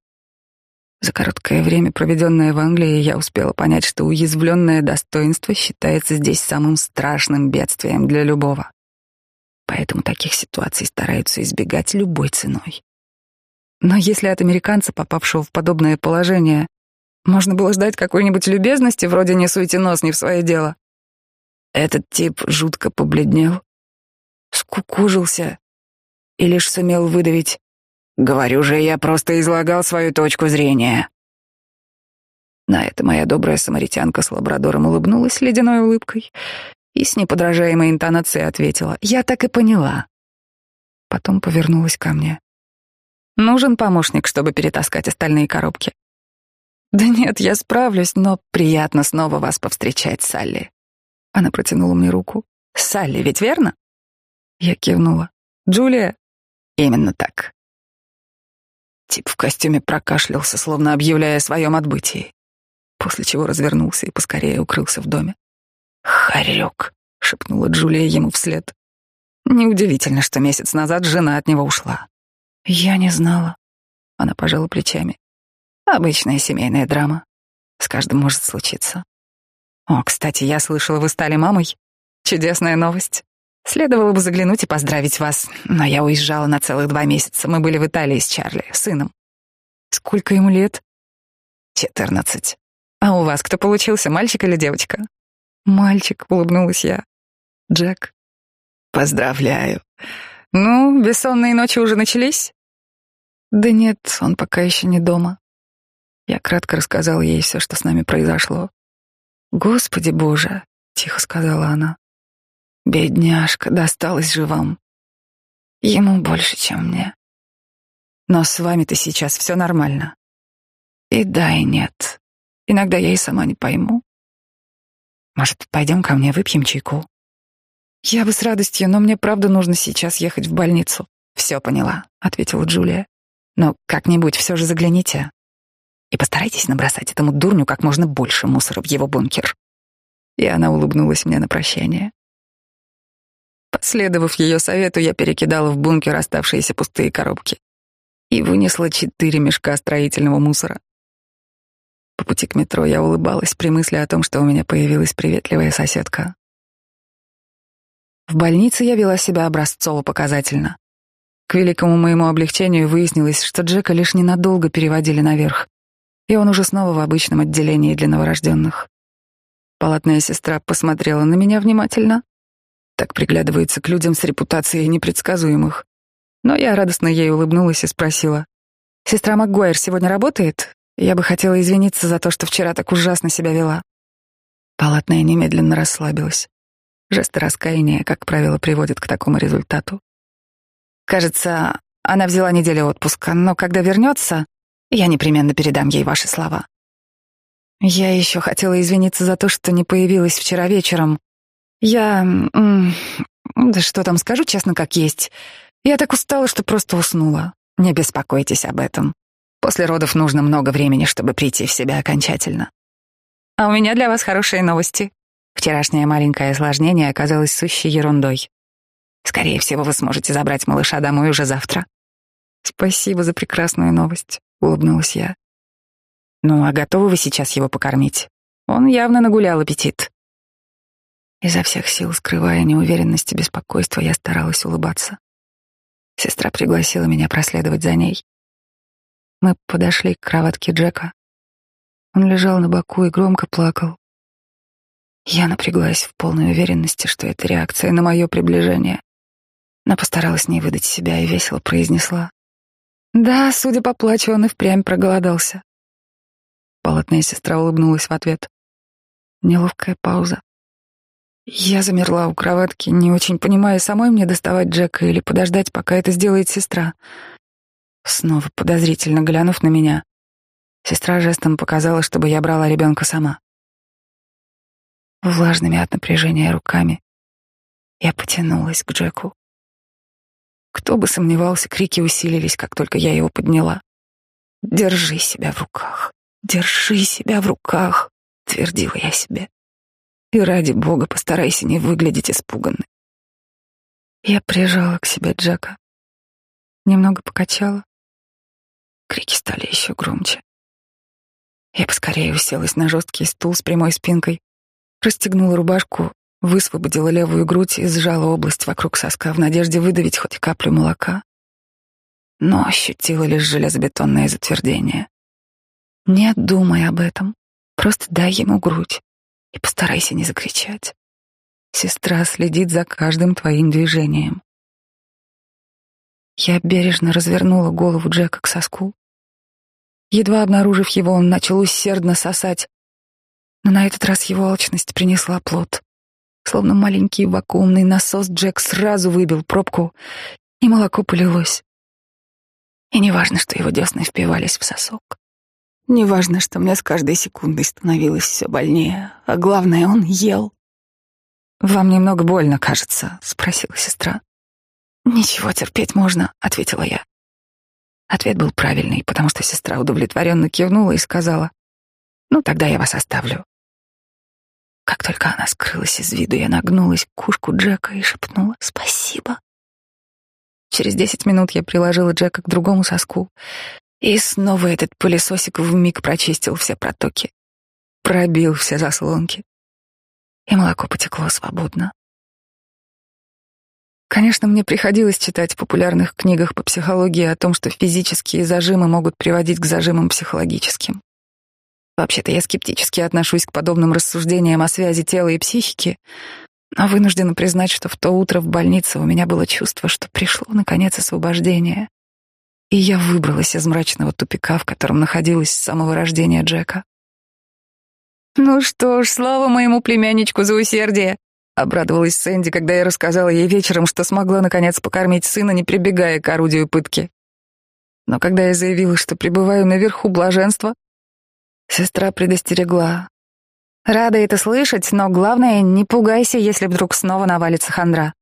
За короткое время, проведенное в Англии, я успела понять, что уязвленное достоинство считается здесь самым страшным бедствием для любого. Поэтому таких ситуаций стараются избегать любой ценой. Но если от американца, попавшего в подобное положение, можно было ждать какой-нибудь любезности, вроде «не суйте нос не в свое дело», этот тип жутко побледнел, скукожился и лишь сумел выдавить «Говорю же, я просто излагал свою точку зрения». На это моя добрая самаритянка с лабрадором улыбнулась ледяной улыбкой и с неподражаемой интонацией ответила «Я так и поняла». Потом повернулась ко мне. «Нужен помощник, чтобы перетаскать остальные коробки?» «Да нет, я справлюсь, но приятно снова вас повстречать, Салли». Она протянула мне руку. «Салли, ведь верно?» Я кивнула. «Джулия?» «Именно так». Тип в костюме прокашлялся, словно объявляя о своем отбытии, после чего развернулся и поскорее укрылся в доме. «Хорек!» — шепнула Джулия ему вслед. Неудивительно, что месяц назад жена от него ушла. Я не знала. Она пожала плечами. Обычная семейная драма. С каждым может случиться. О, кстати, я слышала, вы стали мамой. Чудесная новость. Следовало бы заглянуть и поздравить вас, но я уезжала на целых два месяца. Мы были в Италии с Чарли, сыном. Сколько ему лет? Четырнадцать. А у вас кто получился, мальчик или девочка? Мальчик, улыбнулась я. Джек. Поздравляю. Ну, бессонные ночи уже начались? Да нет, он пока еще не дома. Я кратко рассказала ей все, что с нами произошло. Господи Боже, тихо сказала она. Бедняжка, досталась же вам. Ему больше, чем мне. Но с вами-то сейчас все нормально. И да, и нет. Иногда я и сама не пойму. Может, пойдем ко мне выпьем чайку? Я бы с радостью, но мне правда нужно сейчас ехать в больницу. Все поняла, ответила Джулия. Но как-нибудь все же загляните. И постарайтесь набросать этому дурню как можно больше мусора в его бункер. И она улыбнулась мне на прощание. Последовав ее совету, я перекидала в бункер оставшиеся пустые коробки и вынесла четыре мешка строительного мусора. По пути к метро я улыбалась при мысли о том, что у меня появилась приветливая соседка. В больнице я вела себя образцово-показательно. К великому моему облегчению выяснилось, что Джека лишь ненадолго переводили наверх, и он уже снова в обычном отделении для новорожденных. Палатная сестра посмотрела на меня внимательно. Так приглядывается к людям с репутацией непредсказуемых. Но я радостно ей улыбнулась и спросила. «Сестра МакГуайр сегодня работает? Я бы хотела извиниться за то, что вчера так ужасно себя вела». Палатная немедленно расслабилась. Жесты раскаяния, как правило, приводят к такому результату. Кажется, она взяла неделю отпуска, но когда вернется, я непременно передам ей ваши слова. Я еще хотела извиниться за то, что не появилась вчера вечером. Я... Да что там, скажу честно, как есть. Я так устала, что просто уснула. Не беспокойтесь об этом. После родов нужно много времени, чтобы прийти в себя окончательно. А у меня для вас хорошие новости. Вчерашнее маленькое осложнение оказалось сущей ерундой. Скорее всего, вы сможете забрать малыша домой уже завтра. Спасибо за прекрасную новость, улыбнулась я. Ну, а готовы вы сейчас его покормить? Он явно нагулял аппетит. Изо всех сил, скрывая неуверенность и беспокойство, я старалась улыбаться. Сестра пригласила меня проследовать за ней. Мы подошли к кроватке Джека. Он лежал на боку и громко плакал. Я напряглась в полной уверенности, что это реакция на мое приближение, но постаралась не выдать себя и весело произнесла. Да, судя по плачу, он и впрямь проголодался. Полотная сестра улыбнулась в ответ. Неловкая пауза. Я замерла у кроватки, не очень понимая, самой мне доставать Джека или подождать, пока это сделает сестра. Снова подозрительно глянув на меня, сестра жестом показала, чтобы я брала ребенка сама влажными от напряжения руками. Я потянулась к Джеку. Кто бы сомневался, крики усилились, как только я его подняла. «Держи себя в руках, держи себя в руках», — твердила я себе. «И ради бога постарайся не выглядеть испуганной». Я прижала к себе Джека, немного покачала. Крики стали еще громче. Я поскорее уселась на жесткий стул с прямой спинкой, Расстегнула рубашку, высвободила левую грудь и сжала область вокруг соска в надежде выдавить хоть каплю молока. но ощутила лишь железобетонное затвердение. Не думай об этом. Просто дай ему грудь и постарайся не закричать. Сестра следит за каждым твоим движением. Я бережно развернула голову Джека к соску. Едва обнаружив его, он начал усердно сосать, но на этот раз его алчность принесла плод. Словно маленький вакуумный насос, Джек сразу выбил пробку, и молоко полилось. И неважно, что его десны впивались в сосок. Неважно, что мне с каждой секундой становилось все больнее, а главное, он ел. «Вам немного больно, кажется?» — спросила сестра. «Ничего, терпеть можно», — ответила я. Ответ был правильный, потому что сестра удовлетворенно кивнула и сказала, «Ну, тогда я вас оставлю. Как только она скрылась из виду, я нагнулась к кушку Джека и шепнула «Спасибо». Через десять минут я приложила Джека к другому соску, и снова этот пылесосик вмиг прочистил все протоки, пробил все заслонки, и молоко потекло свободно. Конечно, мне приходилось читать в популярных книгах по психологии о том, что физические зажимы могут приводить к зажимам психологическим. Вообще-то я скептически отношусь к подобным рассуждениям о связи тела и психики, но вынуждена признать, что в то утро в больнице у меня было чувство, что пришло, наконец, освобождение. И я выбралась из мрачного тупика, в котором находилась с самого рождения Джека. «Ну что ж, слава моему племянничку за усердие!» Обрадовалась Сэнди, когда я рассказала ей вечером, что смогла, наконец, покормить сына, не прибегая к орудию пытки. Но когда я заявила, что пребываю наверху блаженства, Сестра предостерегла. Рада это слышать, но главное, не пугайся, если вдруг снова навалится хандра.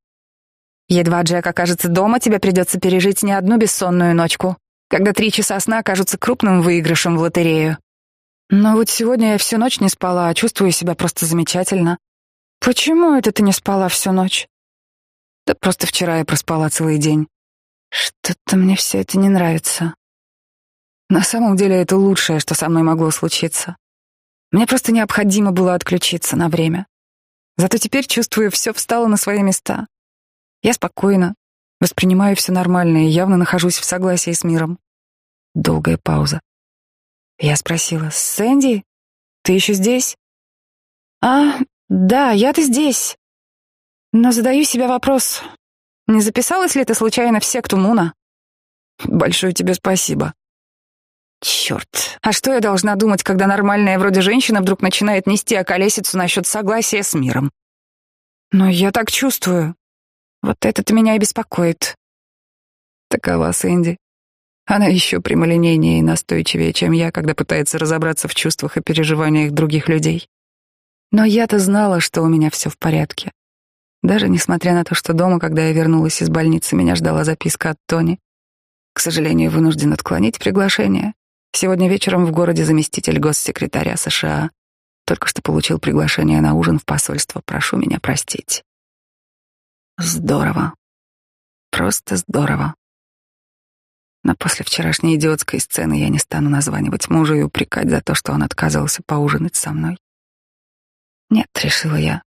Едва Джек окажется дома, тебе придется пережить не одну бессонную ночку, когда три часа сна окажутся крупным выигрышем в лотерею. Но вот сегодня я всю ночь не спала, а чувствую себя просто замечательно. Почему это ты не спала всю ночь? Да просто вчера я проспала целый день. Что-то мне все это не нравится. На самом деле это лучшее, что со мной могло случиться. Мне просто необходимо было отключиться на время. Зато теперь чувствую, все встало на свои места. Я спокойна, воспринимаю все нормально и явно нахожусь в согласии с миром. Долгая пауза. Я спросила, «Сэнди, ты еще здесь?» «А, да, я-то здесь. Но задаю себе вопрос, не записалась ли ты случайно в секту Муна?» «Большое тебе спасибо», Черт, а что я должна думать, когда нормальная вроде женщина вдруг начинает нести околесицу насчет согласия с миром? Но я так чувствую. Вот это-то меня и беспокоит. Такова Сэнди. Она еще прямолинейнее и настойчивее, чем я, когда пытается разобраться в чувствах и переживаниях других людей. Но я-то знала, что у меня все в порядке. Даже несмотря на то, что дома, когда я вернулась из больницы, меня ждала записка от Тони. К сожалению, вынужден отклонить приглашение. Сегодня вечером в городе заместитель госсекретаря США. Только что получил приглашение на ужин в посольство. Прошу меня простить. Здорово. Просто здорово. Но после вчерашней идиотской сцены я не стану названивать мужа и упрекать за то, что он отказался поужинать со мной. Нет, решила я.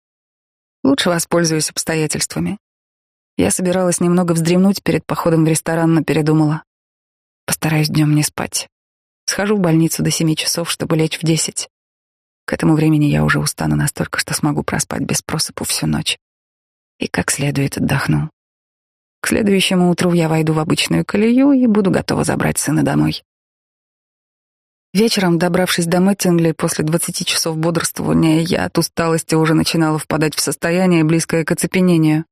Лучше воспользуюсь обстоятельствами. Я собиралась немного вздремнуть перед походом в ресторан, но передумала. Постараюсь днем не спать. Схожу в больницу до семи часов, чтобы лечь в десять. К этому времени я уже устану настолько, что смогу проспать без просыпу всю ночь. И как следует отдохну. К следующему утру я войду в обычную колею и буду готова забрать сына домой. Вечером, добравшись до Мэттингли после двадцати часов бодрствования, я от усталости уже начинала впадать в состояние, близкое к оцепенению.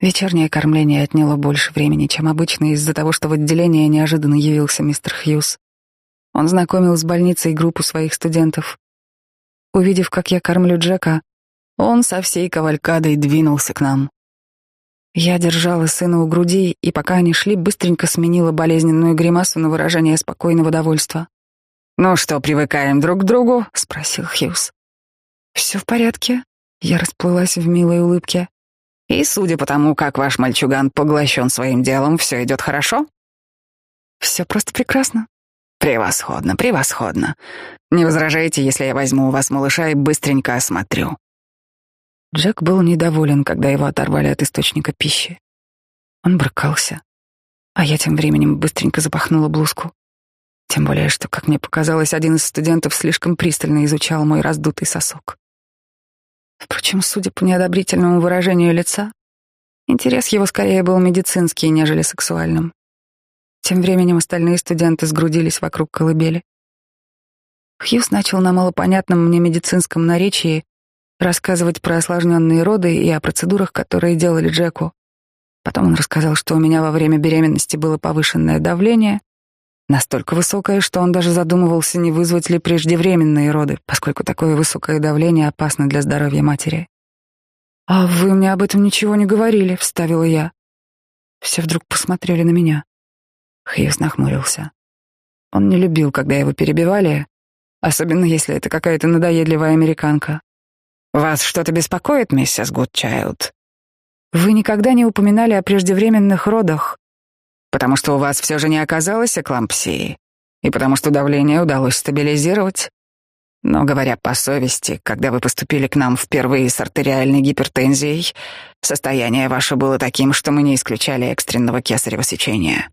Вечернее кормление отняло больше времени, чем обычно, из-за того, что в отделение неожиданно явился мистер Хьюз. Он знакомил с больницей группу своих студентов. Увидев, как я кормлю Джека, он со всей кавалькадой двинулся к нам. Я держала сына у груди, и пока они шли, быстренько сменила болезненную гримасу на выражение спокойного довольства. «Ну что, привыкаем друг к другу?» — спросил Хьюз. «Все в порядке?» — я расплылась в милой улыбке. «И судя по тому, как ваш мальчуган поглощен своим делом, все идет хорошо?» «Все просто прекрасно. Превосходно, превосходно. Не возражаете, если я возьму у вас малыша и быстренько осмотрю. Джек был недоволен, когда его оторвали от источника пищи. Он брыкался. А я тем временем быстренько запахнула блузку. Тем более, что, как мне показалось, один из студентов слишком пристально изучал мой раздутый сосок. Впрочем, судя по неодобрительному выражению лица, интерес его скорее был медицинский, нежели сексуальным. Тем временем остальные студенты сгрудились вокруг колыбели. Хьюз начал на малопонятном мне медицинском наречии рассказывать про осложненные роды и о процедурах, которые делали Джеку. Потом он рассказал, что у меня во время беременности было повышенное давление, настолько высокое, что он даже задумывался, не вызвать ли преждевременные роды, поскольку такое высокое давление опасно для здоровья матери. «А вы мне об этом ничего не говорили», — вставила я. Все вдруг посмотрели на меня. Хьюз нахмурился. Он не любил, когда его перебивали, особенно если это какая-то надоедливая американка. «Вас что-то беспокоит, миссис Гудчайлд?» «Вы никогда не упоминали о преждевременных родах, потому что у вас все же не оказалось эклампсии, и потому что давление удалось стабилизировать. Но, говоря по совести, когда вы поступили к нам впервые с артериальной гипертензией, состояние ваше было таким, что мы не исключали экстренного кесарево сечения».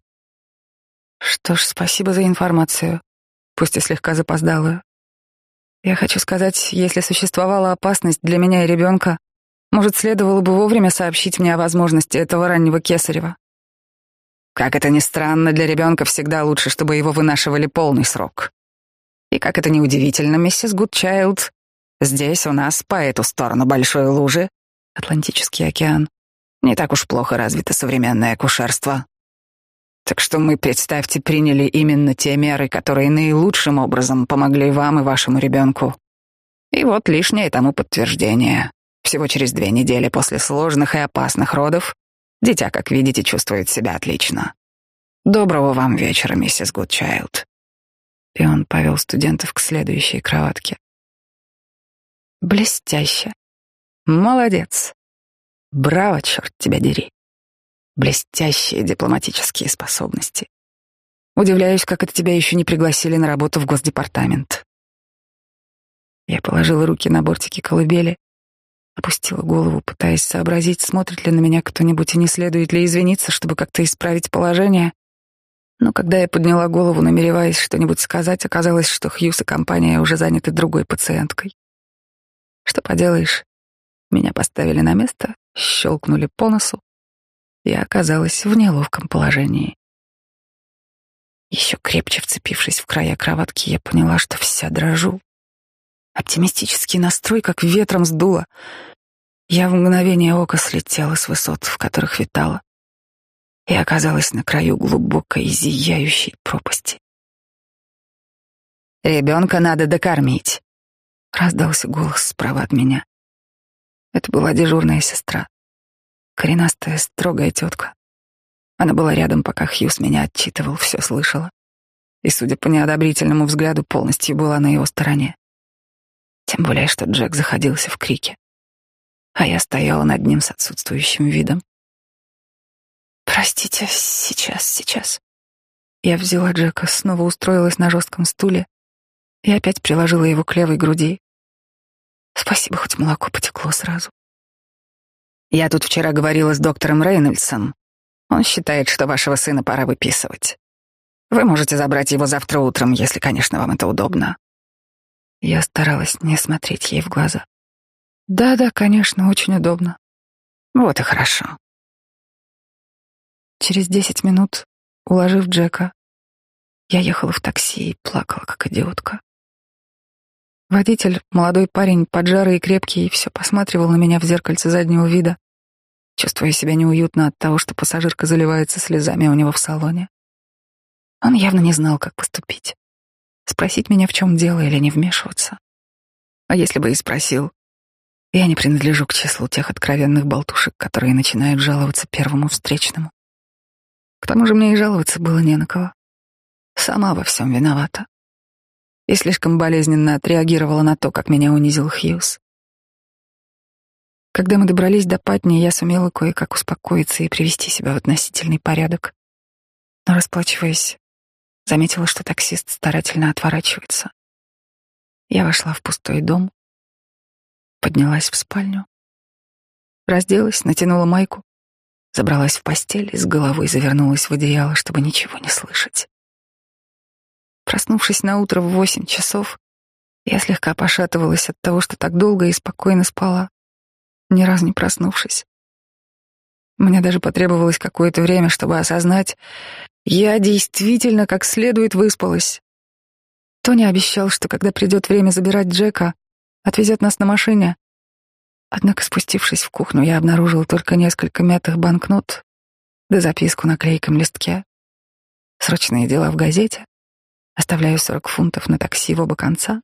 «Что ж, спасибо за информацию, пусть и слегка запоздалую. Я хочу сказать, если существовала опасность для меня и ребенка, может, следовало бы вовремя сообщить мне о возможности этого раннего кесарева. Как это ни странно, для ребенка всегда лучше, чтобы его вынашивали полный срок. И как это ни удивительно, миссис Гудчайлд, здесь у нас по эту сторону большой лужи, Атлантический океан, не так уж плохо развито современное акушерство. Так что мы, представьте, приняли именно те меры, которые наилучшим образом помогли вам и вашему ребенку. И вот лишнее тому подтверждение. Всего через две недели после сложных и опасных родов дитя, как видите, чувствует себя отлично. Доброго вам вечера, миссис Гудчайлд. И он повел студентов к следующей кроватке. Блестяще. Молодец. Браво, черт тебя дери. Блестящие дипломатические способности. Удивляюсь, как это тебя еще не пригласили на работу в Госдепартамент. Я положила руки на бортики колыбели, опустила голову, пытаясь сообразить, смотрит ли на меня кто-нибудь и не следует ли извиниться, чтобы как-то исправить положение. Но когда я подняла голову, намереваясь что-нибудь сказать, оказалось, что Хьюз и компания уже заняты другой пациенткой. Что поделаешь, меня поставили на место, щелкнули по носу, я оказалась в неловком положении. Еще крепче вцепившись в края кроватки, я поняла, что вся дрожу. Оптимистический настрой как ветром сдуло. Я в мгновение ока слетела с высот, в которых витала, и оказалась на краю глубокой зияющей пропасти. «Ребенка надо докормить», — раздался голос справа от меня. Это была дежурная сестра. Коренастая, строгая тетка. Она была рядом, пока Хьюз меня отчитывал, все слышала. И, судя по неодобрительному взгляду, полностью была на его стороне. Тем более, что Джек заходился в крике. А я стояла над ним с отсутствующим видом. «Простите, сейчас, сейчас». Я взяла Джека, снова устроилась на жестком стуле и опять приложила его к левой груди. Спасибо, хоть молоко потекло сразу. Я тут вчера говорила с доктором Рейнольдсом. Он считает, что вашего сына пора выписывать. Вы можете забрать его завтра утром, если, конечно, вам это удобно. Я старалась не смотреть ей в глаза. Да-да, конечно, очень удобно. Вот и хорошо. Через десять минут, уложив Джека, я ехала в такси и плакала, как идиотка. Водитель, молодой парень, поджарый и крепкий, все посматривал на меня в зеркальце заднего вида, чувствуя себя неуютно от того, что пассажирка заливается слезами у него в салоне. Он явно не знал, как поступить. Спросить меня, в чем дело, или не вмешиваться. А если бы и спросил, я не принадлежу к числу тех откровенных болтушек, которые начинают жаловаться первому встречному. К тому же мне и жаловаться было не на кого. Сама во всем виновата. И слишком болезненно отреагировала на то, как меня унизил Хьюз. Когда мы добрались до Патни, я сумела кое-как успокоиться и привести себя в относительный порядок. Но расплачиваясь, заметила, что таксист старательно отворачивается. Я вошла в пустой дом, поднялась в спальню, разделась, натянула майку, Забралась в постель и с головой завернулась в одеяло, чтобы ничего не слышать. Проснувшись на утро в восемь часов, я слегка пошатывалась от того, что так долго и спокойно спала, ни разу не проснувшись. Мне даже потребовалось какое-то время, чтобы осознать, я действительно как следует выспалась. Тони обещал, что когда придет время забирать Джека, отвезет нас на машине. Однако, спустившись в кухню, я обнаружил только несколько мятых банкнот да записку на клейком листке. Срочные дела в газете. Оставляю сорок фунтов на такси в оба конца.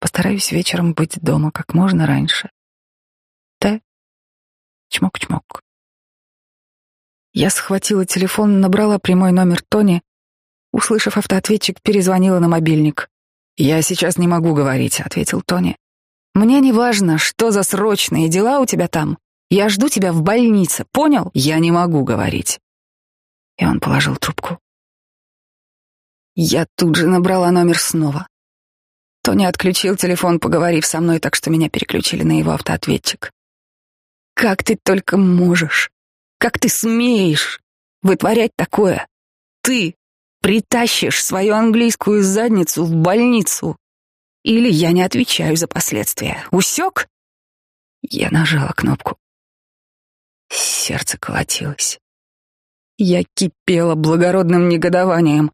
Постараюсь вечером быть дома как можно раньше. Т. Чмок-чмок. Я схватила телефон, набрала прямой номер Тони. Услышав автоответчик, перезвонила на мобильник. «Я сейчас не могу говорить», — ответил Тони. «Мне не важно, что за срочные дела у тебя там. Я жду тебя в больнице, понял? Я не могу говорить». И он положил трубку. Я тут же набрала номер снова. Тони отключил телефон, поговорив со мной, так что меня переключили на его автоответчик. «Как ты только можешь! Как ты смеешь вытворять такое? Ты притащишь свою английскую задницу в больницу. Или я не отвечаю за последствия. Усек? Я нажала кнопку. Сердце колотилось. Я кипела благородным негодованием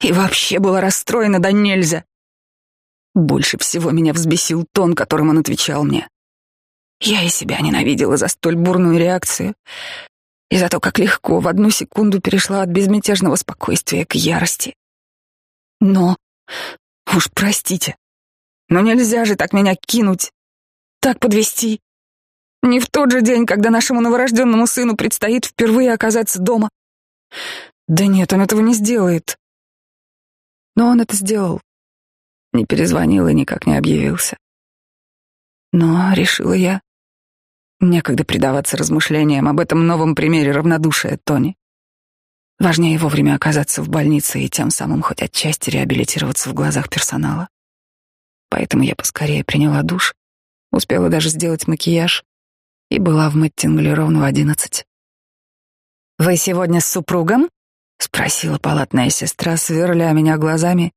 и вообще была расстроена до нельзя. Больше всего меня взбесил тон, которым он отвечал мне. Я и себя ненавидела за столь бурную реакцию, и за то, как легко в одну секунду перешла от безмятежного спокойствия к ярости. Но, уж простите, но нельзя же так меня кинуть, так подвести. Не в тот же день, когда нашему новорожденному сыну предстоит впервые оказаться дома. Да нет, он этого не сделает. Но он это сделал. Не перезвонил и никак не объявился. Но, решила я, Некогда предаваться размышлениям об этом новом примере равнодушия Тони. Важнее вовремя оказаться в больнице и тем самым хоть отчасти реабилитироваться в глазах персонала. Поэтому я поскорее приняла душ, успела даже сделать макияж и была в Мэттингле ровно в одиннадцать. «Вы сегодня с супругом?» — спросила палатная сестра, сверля меня глазами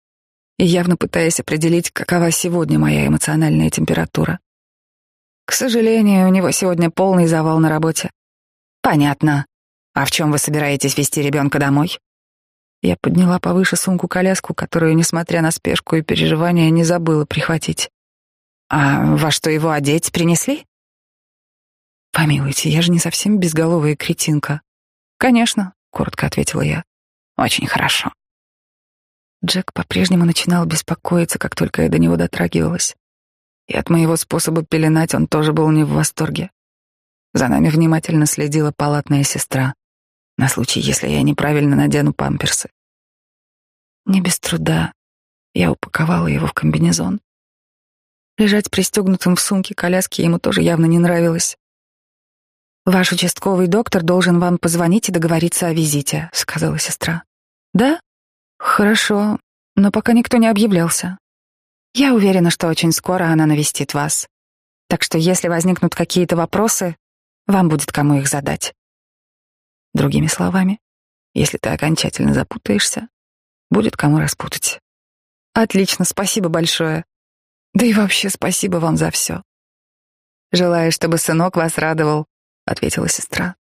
и явно пытаясь определить, какова сегодня моя эмоциональная температура. К сожалению, у него сегодня полный завал на работе. Понятно. А в чем вы собираетесь вести ребенка домой? Я подняла повыше сумку-коляску, которую, несмотря на спешку и переживания, не забыла прихватить. А во что его одеть принесли? Помилуйте, я же не совсем безголовая кретинка. Конечно, коротко ответила я. Очень хорошо. Джек по-прежнему начинал беспокоиться, как только я до него дотрагивалась. И от моего способа пеленать он тоже был не в восторге. За нами внимательно следила палатная сестра, на случай, если я неправильно надену памперсы. Не без труда я упаковала его в комбинезон. Лежать пристегнутым в сумке коляски ему тоже явно не нравилось. «Ваш участковый доктор должен вам позвонить и договориться о визите», — сказала сестра. «Да? Хорошо, но пока никто не объявлялся. Я уверена, что очень скоро она навестит вас. Так что если возникнут какие-то вопросы, вам будет кому их задать. Другими словами, если ты окончательно запутаешься, будет кому распутать. Отлично, спасибо большое. Да и вообще спасибо вам за все. Желаю, чтобы сынок вас радовал, ответила сестра.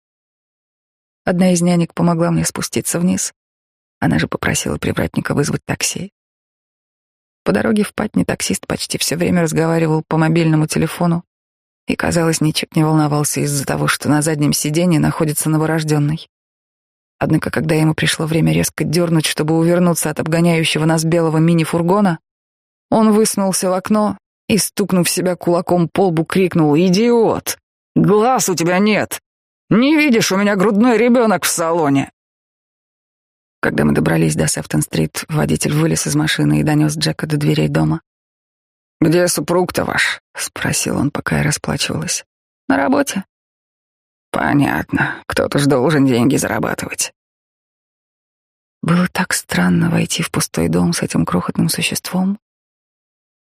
Одна из нянек помогла мне спуститься вниз. Она же попросила привратника вызвать такси. По дороге в Патни таксист почти все время разговаривал по мобильному телефону и, казалось, ничуть не волновался из-за того, что на заднем сиденье находится новорожденный. Однако, когда ему пришло время резко дернуть, чтобы увернуться от обгоняющего нас белого мини-фургона, он высунулся в окно и, стукнув себя кулаком по лбу, крикнул «Идиот! Глаз у тебя нет! Не видишь, у меня грудной ребенок в салоне!» Когда мы добрались до Сефтон-стрит, водитель вылез из машины и донес Джека до дверей дома. «Где супруг-то ваш?» — спросил он, пока я расплачивалась. «На работе». «Понятно. Кто-то ж должен деньги зарабатывать». Было так странно войти в пустой дом с этим крохотным существом.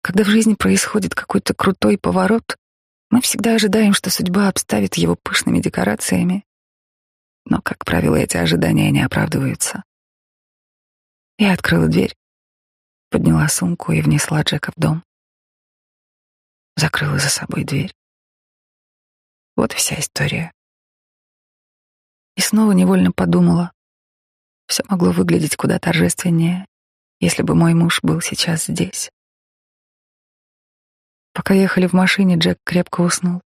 Когда в жизни происходит какой-то крутой поворот, мы всегда ожидаем, что судьба обставит его пышными декорациями, но, как правило, эти ожидания не оправдываются. Я открыла дверь, подняла сумку и внесла Джека в дом. Закрыла за собой дверь. Вот вся история. И снова невольно подумала, все могло выглядеть куда торжественнее, если бы мой муж был сейчас здесь. Пока ехали в машине, Джек крепко уснул.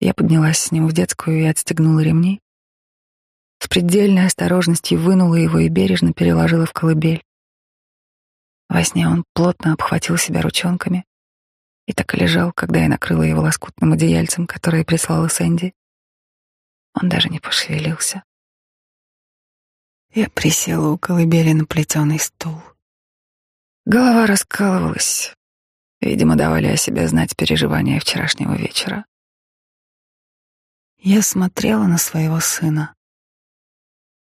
Я поднялась с ним в детскую и отстегнула ремни. С предельной осторожностью вынула его и бережно переложила в колыбель. Во сне он плотно обхватил себя ручонками и так и лежал, когда я накрыла его лоскутным одеяльцем, которое прислала Сэнди. Он даже не пошевелился. Я присела у колыбели на плетеный стул. Голова раскалывалась. Видимо, давали о себе знать переживания вчерашнего вечера. Я смотрела на своего сына.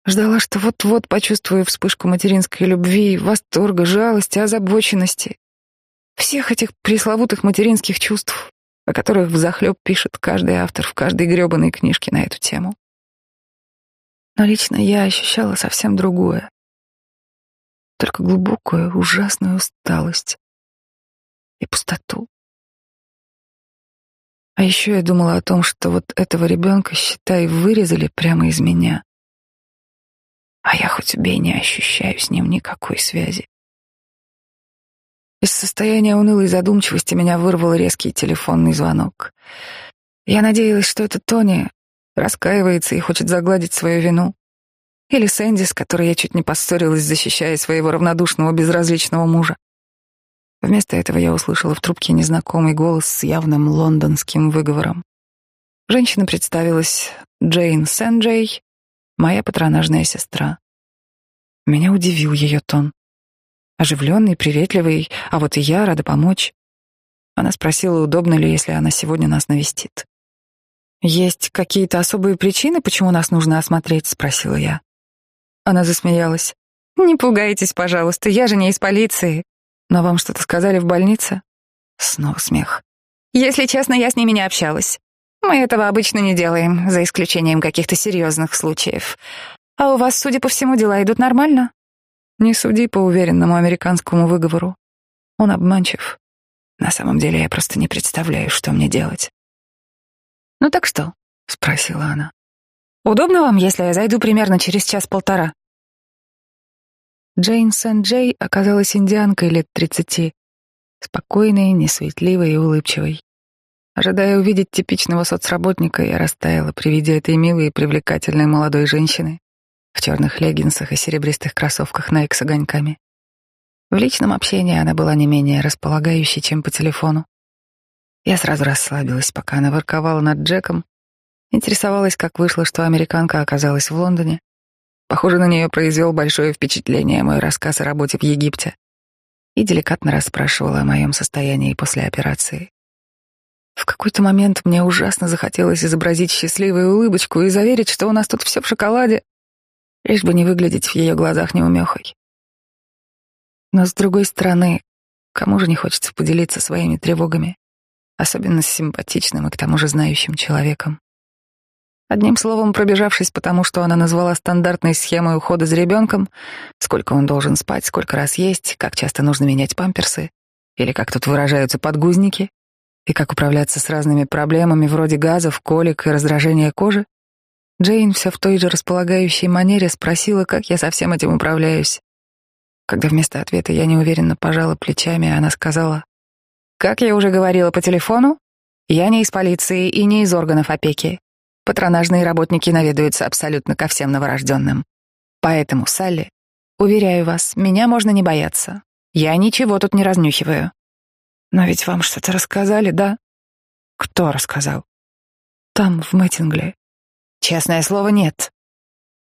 Ждала, что вот-вот почувствую вспышку материнской любви, восторга, жалости, озабоченности. Всех этих пресловутых материнских чувств, о которых взахлеб пишет каждый автор в каждой гребаной книжке на эту тему. Но лично я ощущала совсем другое. Только глубокую, ужасную усталость и пустоту. А еще я думала о том, что вот этого ребенка, считай, вырезали прямо из меня. А я хоть убей не ощущаю с ним никакой связи. Из состояния унылой задумчивости меня вырвал резкий телефонный звонок. Я надеялась, что это Тони раскаивается и хочет загладить свою вину. Или Сэнди, с которой я чуть не поссорилась, защищая своего равнодушного, безразличного мужа. Вместо этого я услышала в трубке незнакомый голос с явным лондонским выговором. Женщина представилась Джейн Сэнджей, моя патронажная сестра. Меня удивил ее тон. Оживленный, приветливый, а вот и я рада помочь. Она спросила, удобно ли, если она сегодня нас навестит. «Есть какие-то особые причины, почему нас нужно осмотреть?» — спросила я. Она засмеялась. «Не пугайтесь, пожалуйста, я же не из полиции. Но вам что-то сказали в больнице?» Снова смех. «Если честно, я с ними не общалась. Мы этого обычно не делаем, за исключением каких-то серьезных случаев. А у вас, судя по всему, дела идут нормально?» Не суди по уверенному американскому выговору. Он обманчив. На самом деле я просто не представляю, что мне делать. «Ну так что?» — спросила она. «Удобно вам, если я зайду примерно через час-полтора?» Джейн Сен-Джей оказалась индианкой лет тридцати, спокойной, несуетливой и улыбчивой. Ожидая увидеть типичного соцработника, я растаяла при виде этой милой и привлекательной молодой женщины, в черных леггинсах и серебристых кроссовках Nike с огоньками. В личном общении она была не менее располагающей, чем по телефону. Я сразу расслабилась, пока она ворковала над Джеком, интересовалась, как вышло, что американка оказалась в Лондоне. Похоже, на нее произвел большое впечатление мой рассказ о работе в Египте и деликатно расспрашивала о моем состоянии после операции. В какой-то момент мне ужасно захотелось изобразить счастливую улыбочку и заверить, что у нас тут все в шоколаде, лишь бы не выглядеть в ее глазах неумехой. Но с другой стороны, кому же не хочется поделиться своими тревогами, особенно с симпатичным и к тому же знающим человеком. Одним словом, пробежавшись потому, что она назвала стандартной схемой ухода за ребенком, сколько он должен спать, сколько раз есть, как часто нужно менять памперсы, или как тут выражаются подгузники, и как управляться с разными проблемами вроде газов, колик и раздражения кожи, Джейн все в той же располагающей манере спросила, как я со всем этим управляюсь. Когда вместо ответа я неуверенно пожала плечами, она сказала, «Как я уже говорила по телефону, я не из полиции и не из органов опеки. Патронажные работники наведаются абсолютно ко всем новорожденным. Поэтому, Салли, уверяю вас, меня можно не бояться. Я ничего тут не разнюхиваю». «Но ведь вам что-то рассказали, да?» «Кто рассказал?» «Там, в Мэттингле. Честное слово, нет.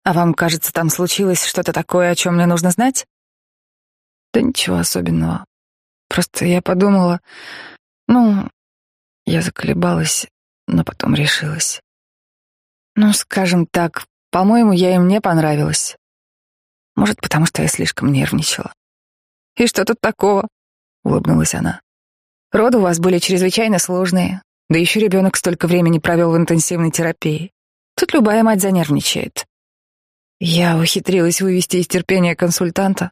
А вам кажется, там случилось что-то такое, о чем мне нужно знать? Да ничего особенного. Просто я подумала, ну, я заколебалась, но потом решилась. Ну, скажем так, по-моему, я им не понравилась. Может, потому что я слишком нервничала. И что тут такого? Улыбнулась она. Роды у вас были чрезвычайно сложные, да еще ребенок столько времени провел в интенсивной терапии. Тут любая мать занервничает. Я ухитрилась вывести из терпения консультанта.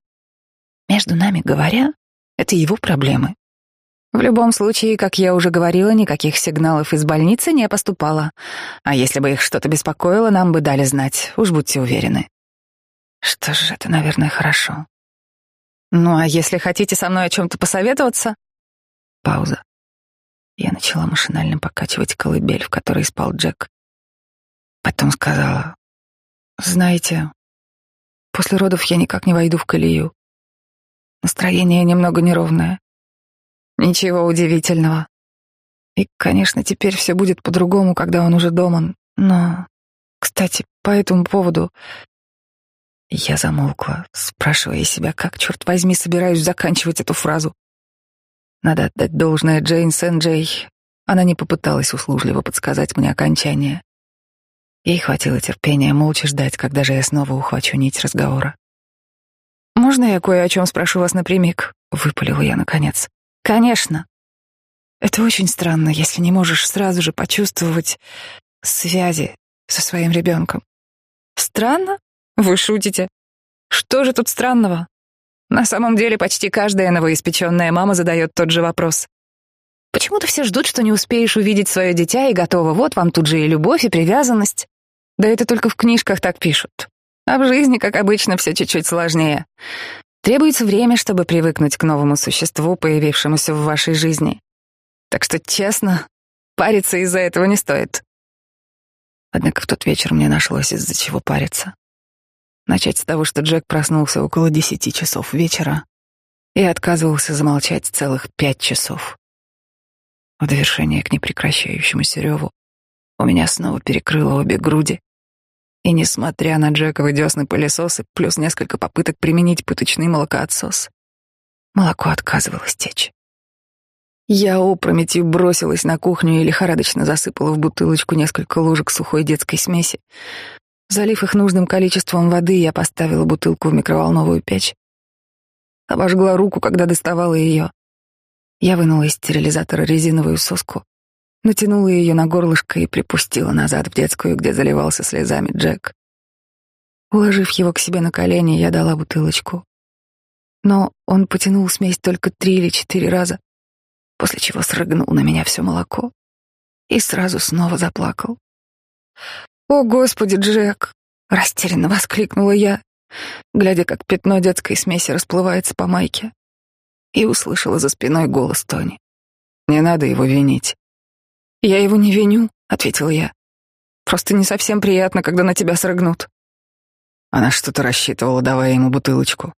Между нами говоря, это его проблемы. В любом случае, как я уже говорила, никаких сигналов из больницы не поступало. А если бы их что-то беспокоило, нам бы дали знать, уж будьте уверены. Что ж, это, наверное, хорошо. Ну, а если хотите со мной о чем-то посоветоваться? Пауза. Я начала машинально покачивать колыбель, в которой спал Джек. Потом сказала, знаете, после родов я никак не войду в колею. Настроение немного неровное. Ничего удивительного. И, конечно, теперь все будет по-другому, когда он уже дома. Но, кстати, по этому поводу... Я замолкла, спрашивая себя, как, черт возьми, собираюсь заканчивать эту фразу. Надо отдать должное Джейн Сен-Джей. Она не попыталась услужливо подсказать мне окончание. Ей хватило терпения молча ждать, когда же я снова ухвачу нить разговора. «Можно я кое о чем спрошу вас напрямик?» — выпалила я наконец. «Конечно. Это очень странно, если не можешь сразу же почувствовать связи со своим ребенком. Странно? Вы шутите? Что же тут странного? На самом деле почти каждая новоиспеченная мама задает тот же вопрос. Почему-то все ждут, что не успеешь увидеть свое дитя и готово. Вот вам тут же и любовь, и привязанность. Да это только в книжках так пишут. А в жизни, как обычно, все чуть-чуть сложнее. Требуется время, чтобы привыкнуть к новому существу, появившемуся в вашей жизни. Так что, честно, париться из-за этого не стоит. Однако в тот вечер мне нашлось из-за чего париться. Начать с того, что Джек проснулся около десяти часов вечера и отказывался замолчать целых пять часов. В довершение к непрекращающемуся реву у меня снова перекрыло обе груди, и несмотря на Джековы десны пылесосы, плюс несколько попыток применить пыточный молокоотсос, молоко отказывалось течь. Я опрометью бросилась на кухню и лихорадочно засыпала в бутылочку несколько ложек сухой детской смеси. Залив их нужным количеством воды, я поставила бутылку в микроволновую печь. Обожгла руку, когда доставала ее. Я вынула из стерилизатора резиновую соску, натянула ее на горлышко и припустила назад в детскую, где заливался слезами Джек. Уложив его к себе на колени, я дала бутылочку. Но он потянул смесь только три или четыре раза, после чего срыгнул на меня все молоко и сразу снова заплакал. «О, Господи, Джек!» — растерянно воскликнула я, глядя, как пятно детской смеси расплывается по майке, и услышала за спиной голос Тони. «Не надо его винить. «Я его не виню», — ответила я. «Просто не совсем приятно, когда на тебя срыгнут». Она что-то рассчитывала, давая ему бутылочку.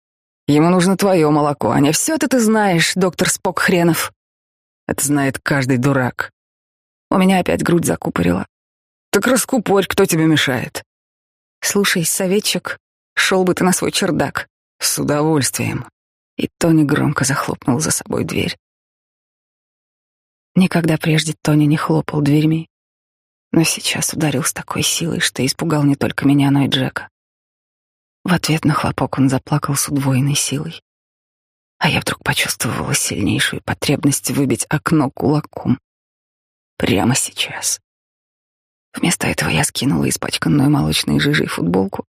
«Ему нужно твое молоко, а не все это ты знаешь, доктор Спок хренов». Это знает каждый дурак. У меня опять грудь закупорила. «Так раскупорь, кто тебе мешает?» «Слушай, советчик, шел бы ты на свой чердак». «С удовольствием». И Тони громко захлопнул за собой дверь. Никогда прежде Тони не хлопал дверьми, но сейчас ударил с такой силой, что испугал не только меня, но и Джека. В ответ на хлопок он заплакал с удвоенной силой, а я вдруг почувствовала сильнейшую потребность выбить окно кулаком. Прямо сейчас. Вместо этого я скинула испачканную молочной жижей футболку,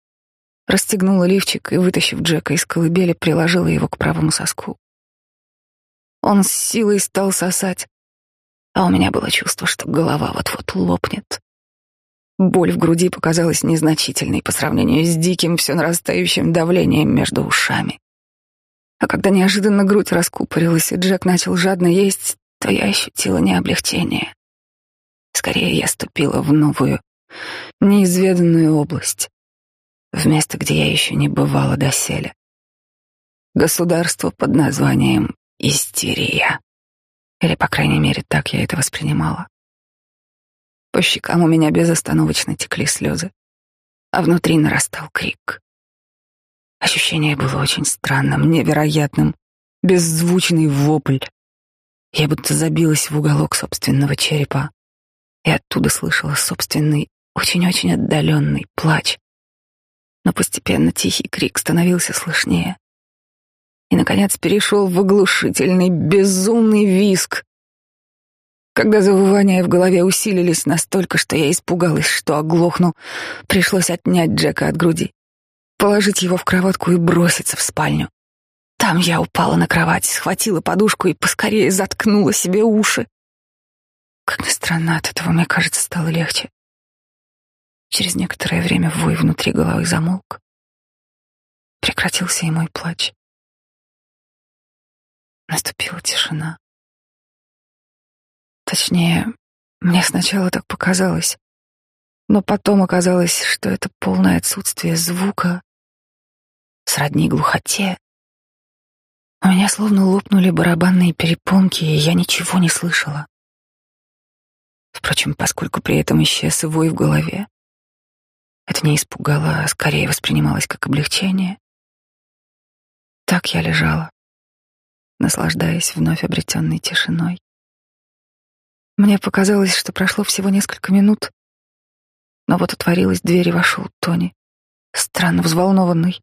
расстегнула лифчик и, вытащив Джека из колыбели, приложила его к правому соску. Он с силой стал сосать, а у меня было чувство, что голова вот-вот лопнет. Боль в груди показалась незначительной по сравнению с диким, все нарастающим давлением между ушами. А когда неожиданно грудь раскупорилась, и Джек начал жадно есть, то я ощутила не облегчение. Скорее, я ступила в новую, неизведанную область, в место, где я еще не бывала доселе. Государство под названием Истерия. Или, по крайней мере, так я это воспринимала. По щекам у меня безостановочно текли слезы, а внутри нарастал крик. Ощущение было очень странным, невероятным, беззвучный вопль. Я будто забилась в уголок собственного черепа и оттуда слышала собственный, очень-очень отдаленный плач. Но постепенно тихий крик становился слышнее и, наконец, перешел в оглушительный, безумный виск. Когда завывания в голове усилились настолько, что я испугалась, что оглохну, пришлось отнять Джека от груди, положить его в кроватку и броситься в спальню. Там я упала на кровать, схватила подушку и поскорее заткнула себе уши. Как ни странно, от этого, мне кажется, стало легче. Через некоторое время вой внутри головы замолк. Прекратился и мой плач. Наступила тишина. Точнее, мне сначала так показалось, но потом оказалось, что это полное отсутствие звука, сродни глухоте, у меня словно лопнули барабанные перепонки, и я ничего не слышала. Впрочем, поскольку при этом исчез и вой в голове, это не испугало, а скорее воспринималось как облегчение. Так я лежала, наслаждаясь вновь обретенной тишиной. Мне показалось, что прошло всего несколько минут, но вот отворилась дверь и вошел Тони, странно взволнованный.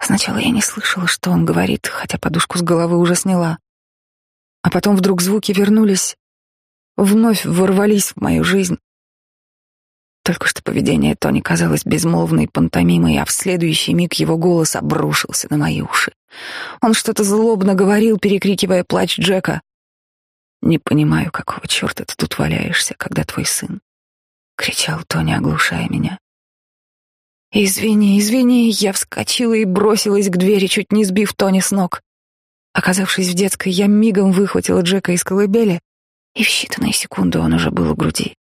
Сначала я не слышала, что он говорит, хотя подушку с головы уже сняла. А потом вдруг звуки вернулись, вновь ворвались в мою жизнь. Только что поведение Тони казалось безмолвной пантомимой, а в следующий миг его голос обрушился на мои уши. Он что-то злобно говорил, перекрикивая плач Джека. «Не понимаю, какого черта ты тут валяешься, когда твой сын?» — кричал Тони, оглушая меня. «Извини, извини!» Я вскочила и бросилась к двери, чуть не сбив Тони с ног. Оказавшись в детской, я мигом выхватила Джека из колыбели, и в считанные секунды он уже был у груди.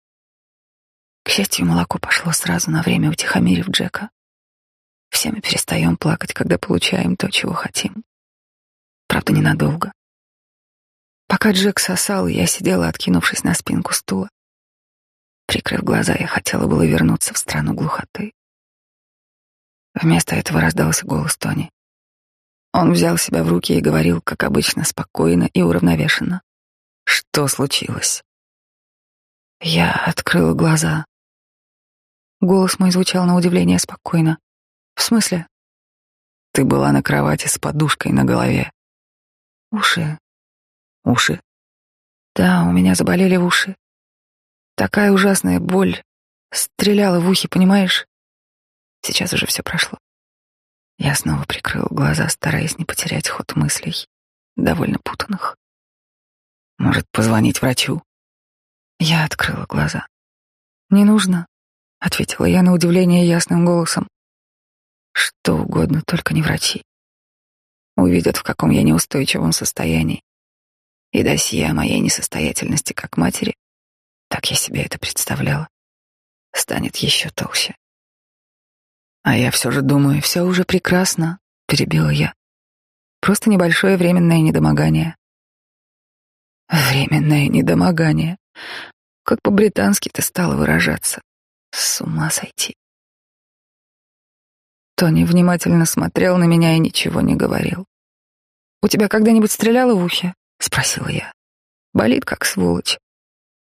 К счастью, молоко пошло сразу на время, утихомирив Джека. Все мы перестаем плакать, когда получаем то, чего хотим. Правда, ненадолго. Пока Джек сосал, я сидела, откинувшись на спинку стула. Прикрыв глаза, я хотела было вернуться в страну глухоты. Вместо этого раздался голос Тони. Он взял себя в руки и говорил, как обычно, спокойно и уравновешенно. Что случилось? Я открыла глаза. Голос мой звучал на удивление спокойно. В смысле? Ты была на кровати с подушкой на голове. Уши. Уши. Да, у меня заболели уши. Такая ужасная боль стреляла в ухе, понимаешь? Сейчас уже все прошло. Я снова прикрыл глаза, стараясь не потерять ход мыслей, довольно путанных. Может, позвонить врачу? Я открыла глаза. «Не нужно», — ответила я на удивление ясным голосом. «Что угодно, только не врачи. Увидят, в каком я неустойчивом состоянии. И досье о моей несостоятельности как матери, так я себе это представляла, станет еще толще. А я все же думаю, все уже прекрасно, перебила я. Просто небольшое временное недомогание. Временное недомогание. Как по-британски ты стала выражаться. С ума сойти. Тони внимательно смотрел на меня и ничего не говорил. «У тебя когда-нибудь стреляло в ухе?» — спросила я. «Болит, как сволочь».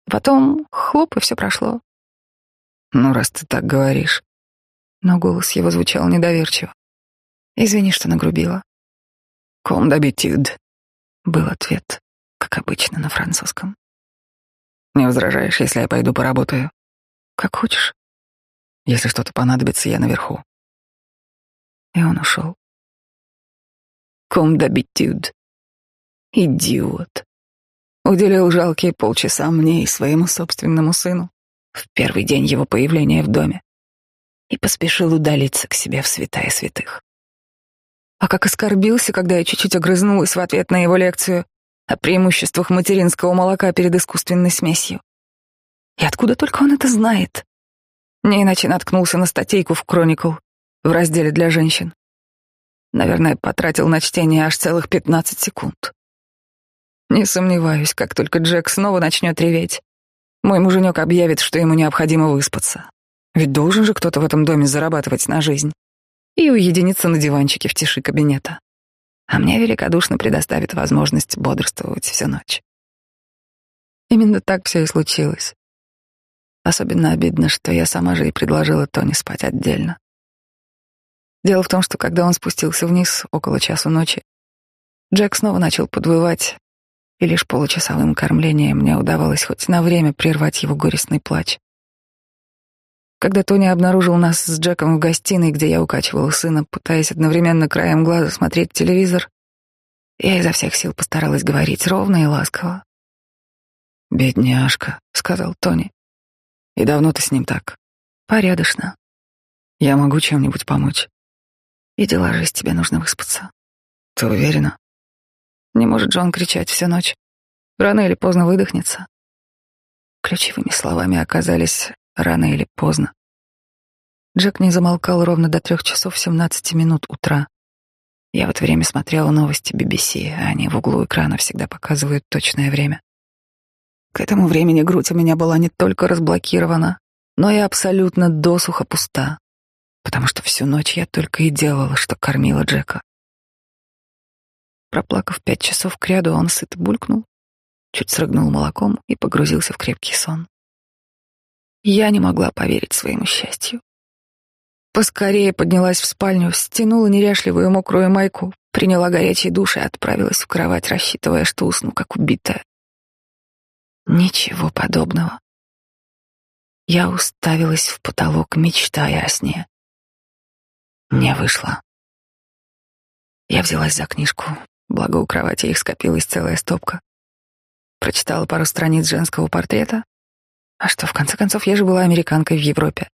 Потом хлоп, и все прошло. «Ну, раз ты так говоришь, но голос его звучал недоверчиво. «Извини, что нагрубила». «Ком d'habitude», — был ответ, как обычно на французском. «Не возражаешь, если я пойду поработаю?» «Как хочешь. Если что-то понадобится, я наверху». И он ушел. «Ком d'habitude». Идиот. Уделил жалкие полчаса мне и своему собственному сыну в первый день его появления в доме и поспешил удалиться к себе в святая святых. А как оскорбился, когда я чуть-чуть огрызнулась в ответ на его лекцию о преимуществах материнского молока перед искусственной смесью. И откуда только он это знает? Не иначе наткнулся на статейку в Chronicle в разделе для женщин. Наверное, потратил на чтение аж целых пятнадцать секунд. Не сомневаюсь, как только Джек снова начнет реветь, мой муженек объявит, что ему необходимо выспаться. Ведь должен же кто-то в этом доме зарабатывать на жизнь и уединиться на диванчике в тиши кабинета. А мне великодушно предоставит возможность бодрствовать всю ночь. Именно так все и случилось. Особенно обидно, что я сама же и предложила Тони спать отдельно. Дело в том, что когда он спустился вниз около часу ночи, Джек снова начал подвывать, и лишь получасовым кормлением мне удавалось хоть на время прервать его горестный плач. Когда Тони обнаружил нас с Джеком в гостиной, где я укачивала сына, пытаясь одновременно краем глаза смотреть телевизор, я изо всех сил постаралась говорить ровно и ласково. «Бедняжка», — сказал Тони. «И давно ты с ним так?» «Порядочно. Я могу чем-нибудь помочь?» «Иди ложись, тебе нужно выспаться». «Ты уверена?» Не может Джон кричать всю ночь. Рано или поздно выдохнется. Ключевыми словами оказались рано или поздно. Джек не замолкал ровно до трех часов семнадцати минут утра. Я в это время смотрела новости BBC, а они в углу экрана всегда показывают точное время. К этому времени грудь у меня была не только разблокирована, но и абсолютно досуха пуста, потому что всю ночь я только и делала, что кормила Джека. Проплакав пять часов кряду, он сыто булькнул, чуть срыгнул молоком и погрузился в крепкий сон. Я не могла поверить своему счастью. Поскорее поднялась в спальню, стянула неряшливую мокрую майку, приняла горячий душ и отправилась в кровать, рассчитывая, что усну, как убитая. Ничего подобного. Я уставилась в потолок, мечтая о сне. Не вышло. Я взялась за книжку, благо у кровати их скопилась целая стопка. Прочитала пару страниц женского портрета, а что, в конце концов, я же была американкой в Европе.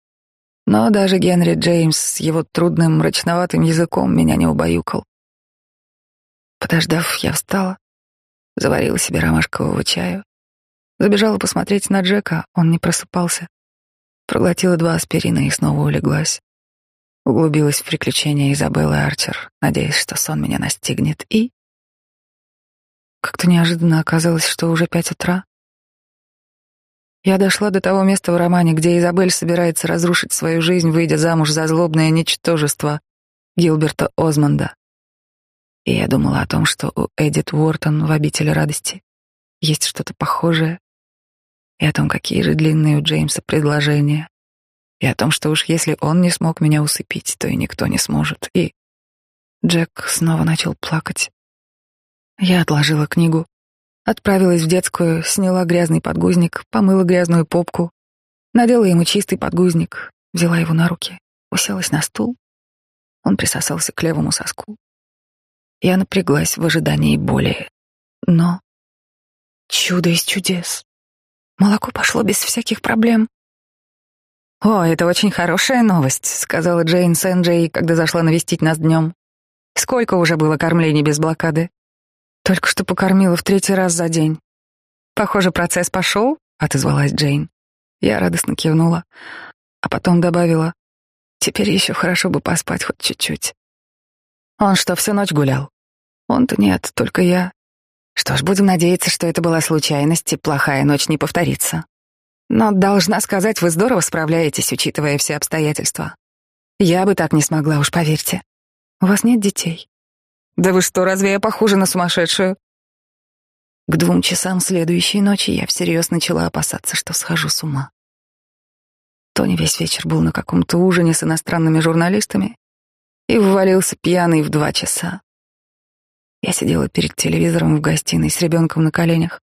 Но даже Генри Джеймс с его трудным, мрачноватым языком меня не убаюкал. Подождав, я встала, заварила себе ромашкового чаю, забежала посмотреть на Джека, он не просыпался, проглотила два аспирина и снова улеглась. Углубилась в приключения Изабеллы Арчер, надеясь, что сон меня настигнет, и... Как-то неожиданно оказалось, что уже пять утра, я дошла до того места в романе, где Изабель собирается разрушить свою жизнь, выйдя замуж за злобное ничтожество Гилберта Озмонда. И я думала о том, что у Эдит Уортон в «Обители радости» есть что-то похожее, и о том, какие же длинные у Джеймса предложения, и о том, что уж если он не смог меня усыпить, то и никто не сможет. И Джек снова начал плакать. Я отложила книгу, Отправилась в детскую, сняла грязный подгузник, помыла грязную попку, надела ему чистый подгузник, взяла его на руки, уселась на стул. Он присосался к левому соску. Я напряглась в ожидании боли. Но чудо из чудес. Молоко пошло без всяких проблем. «О, это очень хорошая новость», — сказала Джейн Сэнджей, когда зашла навестить нас днем. «Сколько уже было кормлений без блокады?» Только что покормила в третий раз за день. Похоже, процесс пошел, отозвалась Джейн. Я радостно кивнула, а потом добавила, теперь еще хорошо бы поспать хоть чуть-чуть. Он что, всю ночь гулял? Он-то нет, только я. Что ж, будем надеяться, что это была случайность, и плохая ночь не повторится. Но должна сказать, вы здорово справляетесь, учитывая все обстоятельства. Я бы так не смогла, уж поверьте. У вас нет детей? Да вы что, разве я похожа на сумасшедшую? К двум часам следующей ночи я всерьез начала опасаться, что схожу с ума. Тони весь вечер был на каком-то ужине с иностранными журналистами и ввалился пьяный в два часа. Я сидела перед телевизором в гостиной с ребенком на коленях.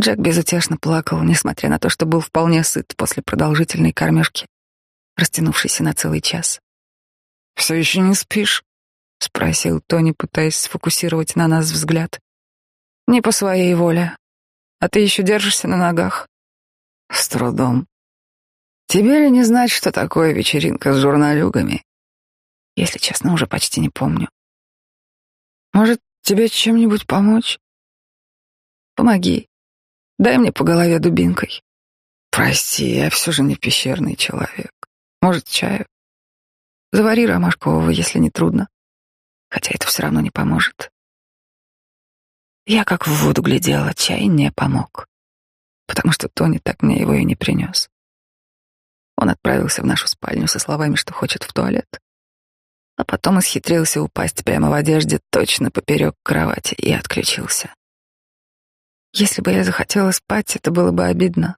Джек безутешно плакал, несмотря на то, что был вполне сыт после продолжительной кормежки, растянувшейся на целый час. «Все еще не спишь?» — спросил Тони, пытаясь сфокусировать на нас взгляд. «Не по своей воле. А ты еще держишься на ногах?» «С трудом. Тебе ли не знать, что такое вечеринка с журналюгами?» «Если честно, уже почти не помню. Может, тебе чем-нибудь помочь?» «Помоги. Дай мне по голове дубинкой». «Прости, я все же не пещерный человек. Может, чаю?» «Завари ромашкового, если не трудно» хотя это все равно не поможет. Я как в воду глядела, чай не помог, потому что Тони так мне его и не принес. Он отправился в нашу спальню со словами, что хочет в туалет, а потом исхитрился упасть прямо в одежде точно поперек кровати и отключился. Если бы я захотела спать, это было бы обидно.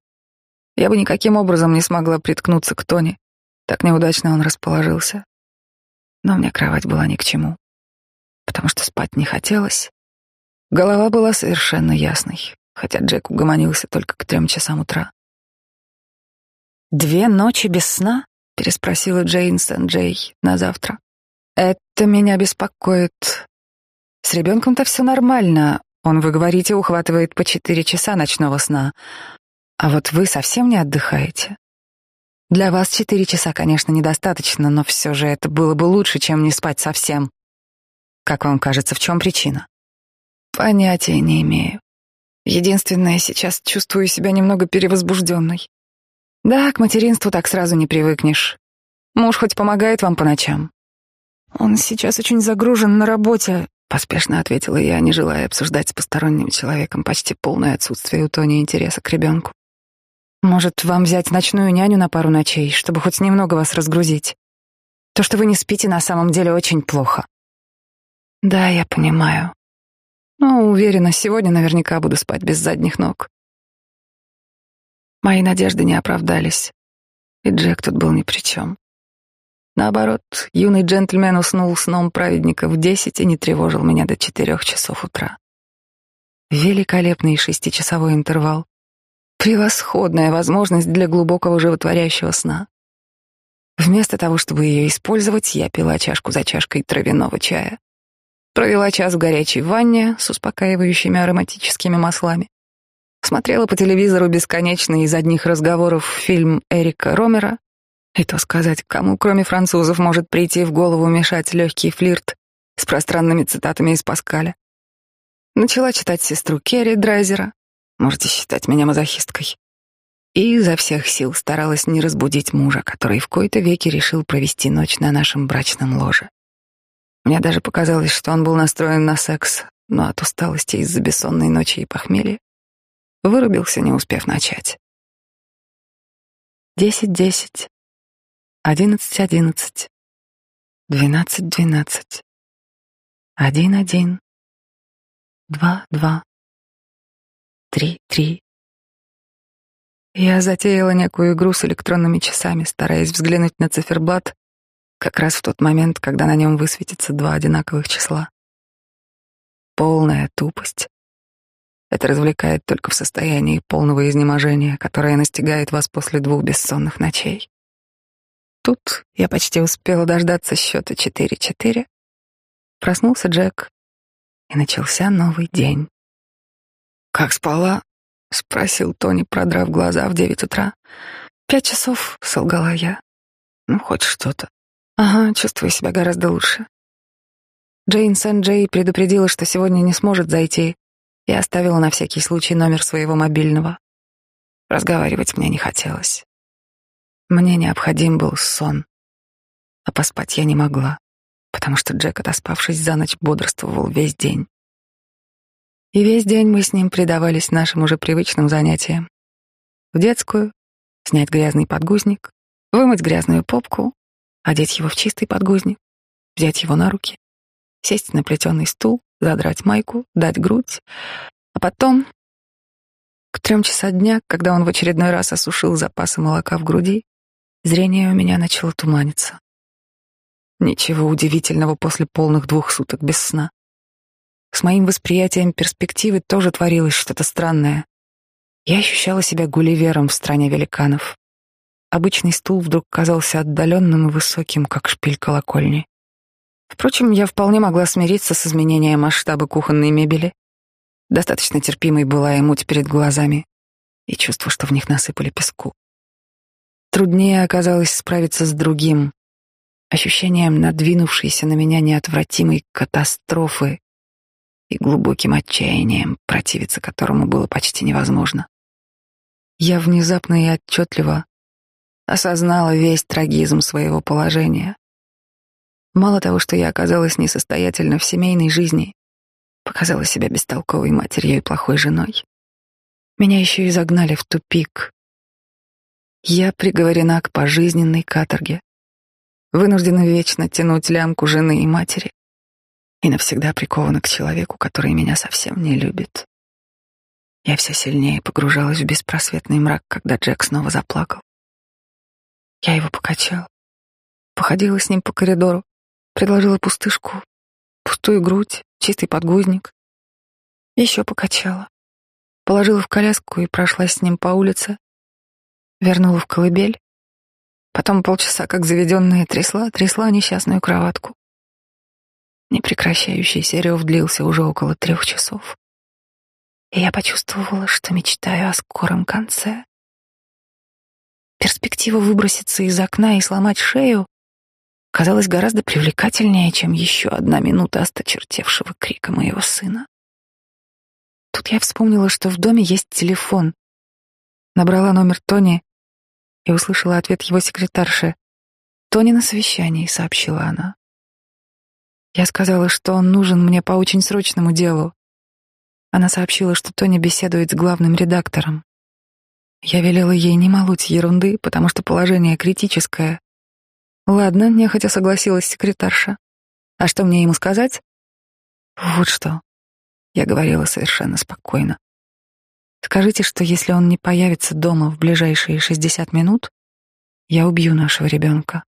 Я бы никаким образом не смогла приткнуться к Тони. Так неудачно он расположился. Но мне кровать была ни к чему потому что спать не хотелось, Голова была совершенно ясной, хотя Джек угомонился только к трем часам утра. «Две ночи без сна?» — переспросила Джейн Сен-Джей на завтра. «Это меня беспокоит. С ребенком-то все нормально. Он, вы говорите, ухватывает по четыре часа ночного сна. А вот вы совсем не отдыхаете. Для вас четыре часа, конечно, недостаточно, но все же это было бы лучше, чем не спать совсем. Как вам кажется, в чем причина? Понятия не имею. Единственное, сейчас чувствую себя немного перевозбужденной. Да, к материнству так сразу не привыкнешь. Муж хоть помогает вам по ночам. Он сейчас очень загружен на работе, поспешно ответила я, не желая обсуждать с посторонним человеком почти полное отсутствие у Тони интереса к ребенку. Может, вам взять ночную няню на пару ночей, чтобы хоть немного вас разгрузить? То, что вы не спите, на самом деле очень плохо. Да, я понимаю. Но уверена, сегодня наверняка буду спать без задних ног. Мои надежды не оправдались, и Джек тут был ни при чем. Наоборот, юный джентльмен уснул сном праведника в десять и не тревожил меня до четырех часов утра. Великолепный шестичасовой интервал. Превосходная возможность для глубокого животворящего сна. Вместо того, чтобы ее использовать, я пила чашку за чашкой травяного чая. Провела час в горячей ванне с успокаивающими ароматическими маслами. Смотрела по телевизору бесконечный из одних разговоров фильм Эрика Ромера. И то сказать, кому, кроме французов, может прийти в голову мешать легкий флирт с пространными цитатами из Паскаля. Начала читать сестру Керри Драйзера. Можете считать меня мазохисткой. И изо всех сил старалась не разбудить мужа, который в кои-то веки решил провести ночь на нашем брачном ложе. Мне даже показалось, что он был настроен на секс, но от усталости из-за бессонной ночи и похмелья вырубился, не успев начать. Десять, десять, одиннадцать, одиннадцать, двенадцать, двенадцать, один, один, два, два, три, три. Я затеяла некую игру с электронными часами, стараясь взглянуть на циферблат как раз в тот момент, когда на нем высветится два одинаковых числа. Полная тупость. Это развлекает только в состоянии полного изнеможения, которое настигает вас после двух бессонных ночей. Тут я почти успела дождаться счета 4-4. Проснулся Джек, и начался новый день. «Как спала?» — спросил Тони, продрав глаза в девять утра. «Пять часов», — солгала я. «Ну, хоть что-то». Ага, чувствую себя гораздо лучше. Джейн Сен-Джей предупредила, что сегодня не сможет зайти, и оставила на всякий случай номер своего мобильного. Разговаривать мне не хотелось. Мне необходим был сон, а поспать я не могла, потому что Джек, отоспавшись за ночь, бодрствовал весь день. И весь день мы с ним предавались нашим уже привычным занятиям. В детскую, снять грязный подгузник, вымыть грязную попку, одеть его в чистый подгузник, взять его на руки, сесть на плетеный стул, задрать майку, дать грудь, а потом к трем часам дня, когда он в очередной раз осушил запасы молока в груди, зрение у меня начало туманиться. Ничего удивительного после полных двух суток без сна. С моим восприятием перспективы тоже творилось что-то странное. Я ощущала себя гулливером в стране великанов. Обычный стул вдруг казался отдаленным и высоким, как шпиль колокольни. Впрочем, я вполне могла смириться с изменением масштаба кухонной мебели. Достаточно терпимой была и муть перед глазами, и чувство, что в них насыпали песку. Труднее оказалось справиться с другим, ощущением надвинувшейся на меня неотвратимой катастрофы и глубоким отчаянием, противиться которому было почти невозможно. Я внезапно и отчетливо осознала весь трагизм своего положения. Мало того, что я оказалась несостоятельна в семейной жизни, показала себя бестолковой матерью и плохой женой, меня еще и загнали в тупик. Я приговорена к пожизненной каторге, вынуждена вечно тянуть лямку жены и матери и навсегда прикована к человеку, который меня совсем не любит. Я все сильнее погружалась в беспросветный мрак, когда Джек снова заплакал. Я его покачала. Походила с ним по коридору, предложила пустышку, пустую грудь, чистый подгузник. Еще покачала. Положила в коляску и прошлась с ним по улице. Вернула в колыбель. Потом полчаса, как заведенная, трясла, трясла несчастную кроватку. Непрекращающийся рев длился уже около трех часов. И я почувствовала, что мечтаю о скором конце. Перспектива выброситься из окна и сломать шею казалась гораздо привлекательнее, чем еще одна минута осточертевшего крика моего сына. Тут я вспомнила, что в доме есть телефон. Набрала номер Тони и услышала ответ его секретарши. «Тони на совещании», — сообщила она. Я сказала, что он нужен мне по очень срочному делу. Она сообщила, что Тони беседует с главным редактором. Я велела ей не молоть ерунды, потому что положение критическое. Ладно, нехотя согласилась секретарша. А что мне ему сказать? Вот что. Я говорила совершенно спокойно. Скажите, что если он не появится дома в ближайшие 60 минут, я убью нашего ребенка.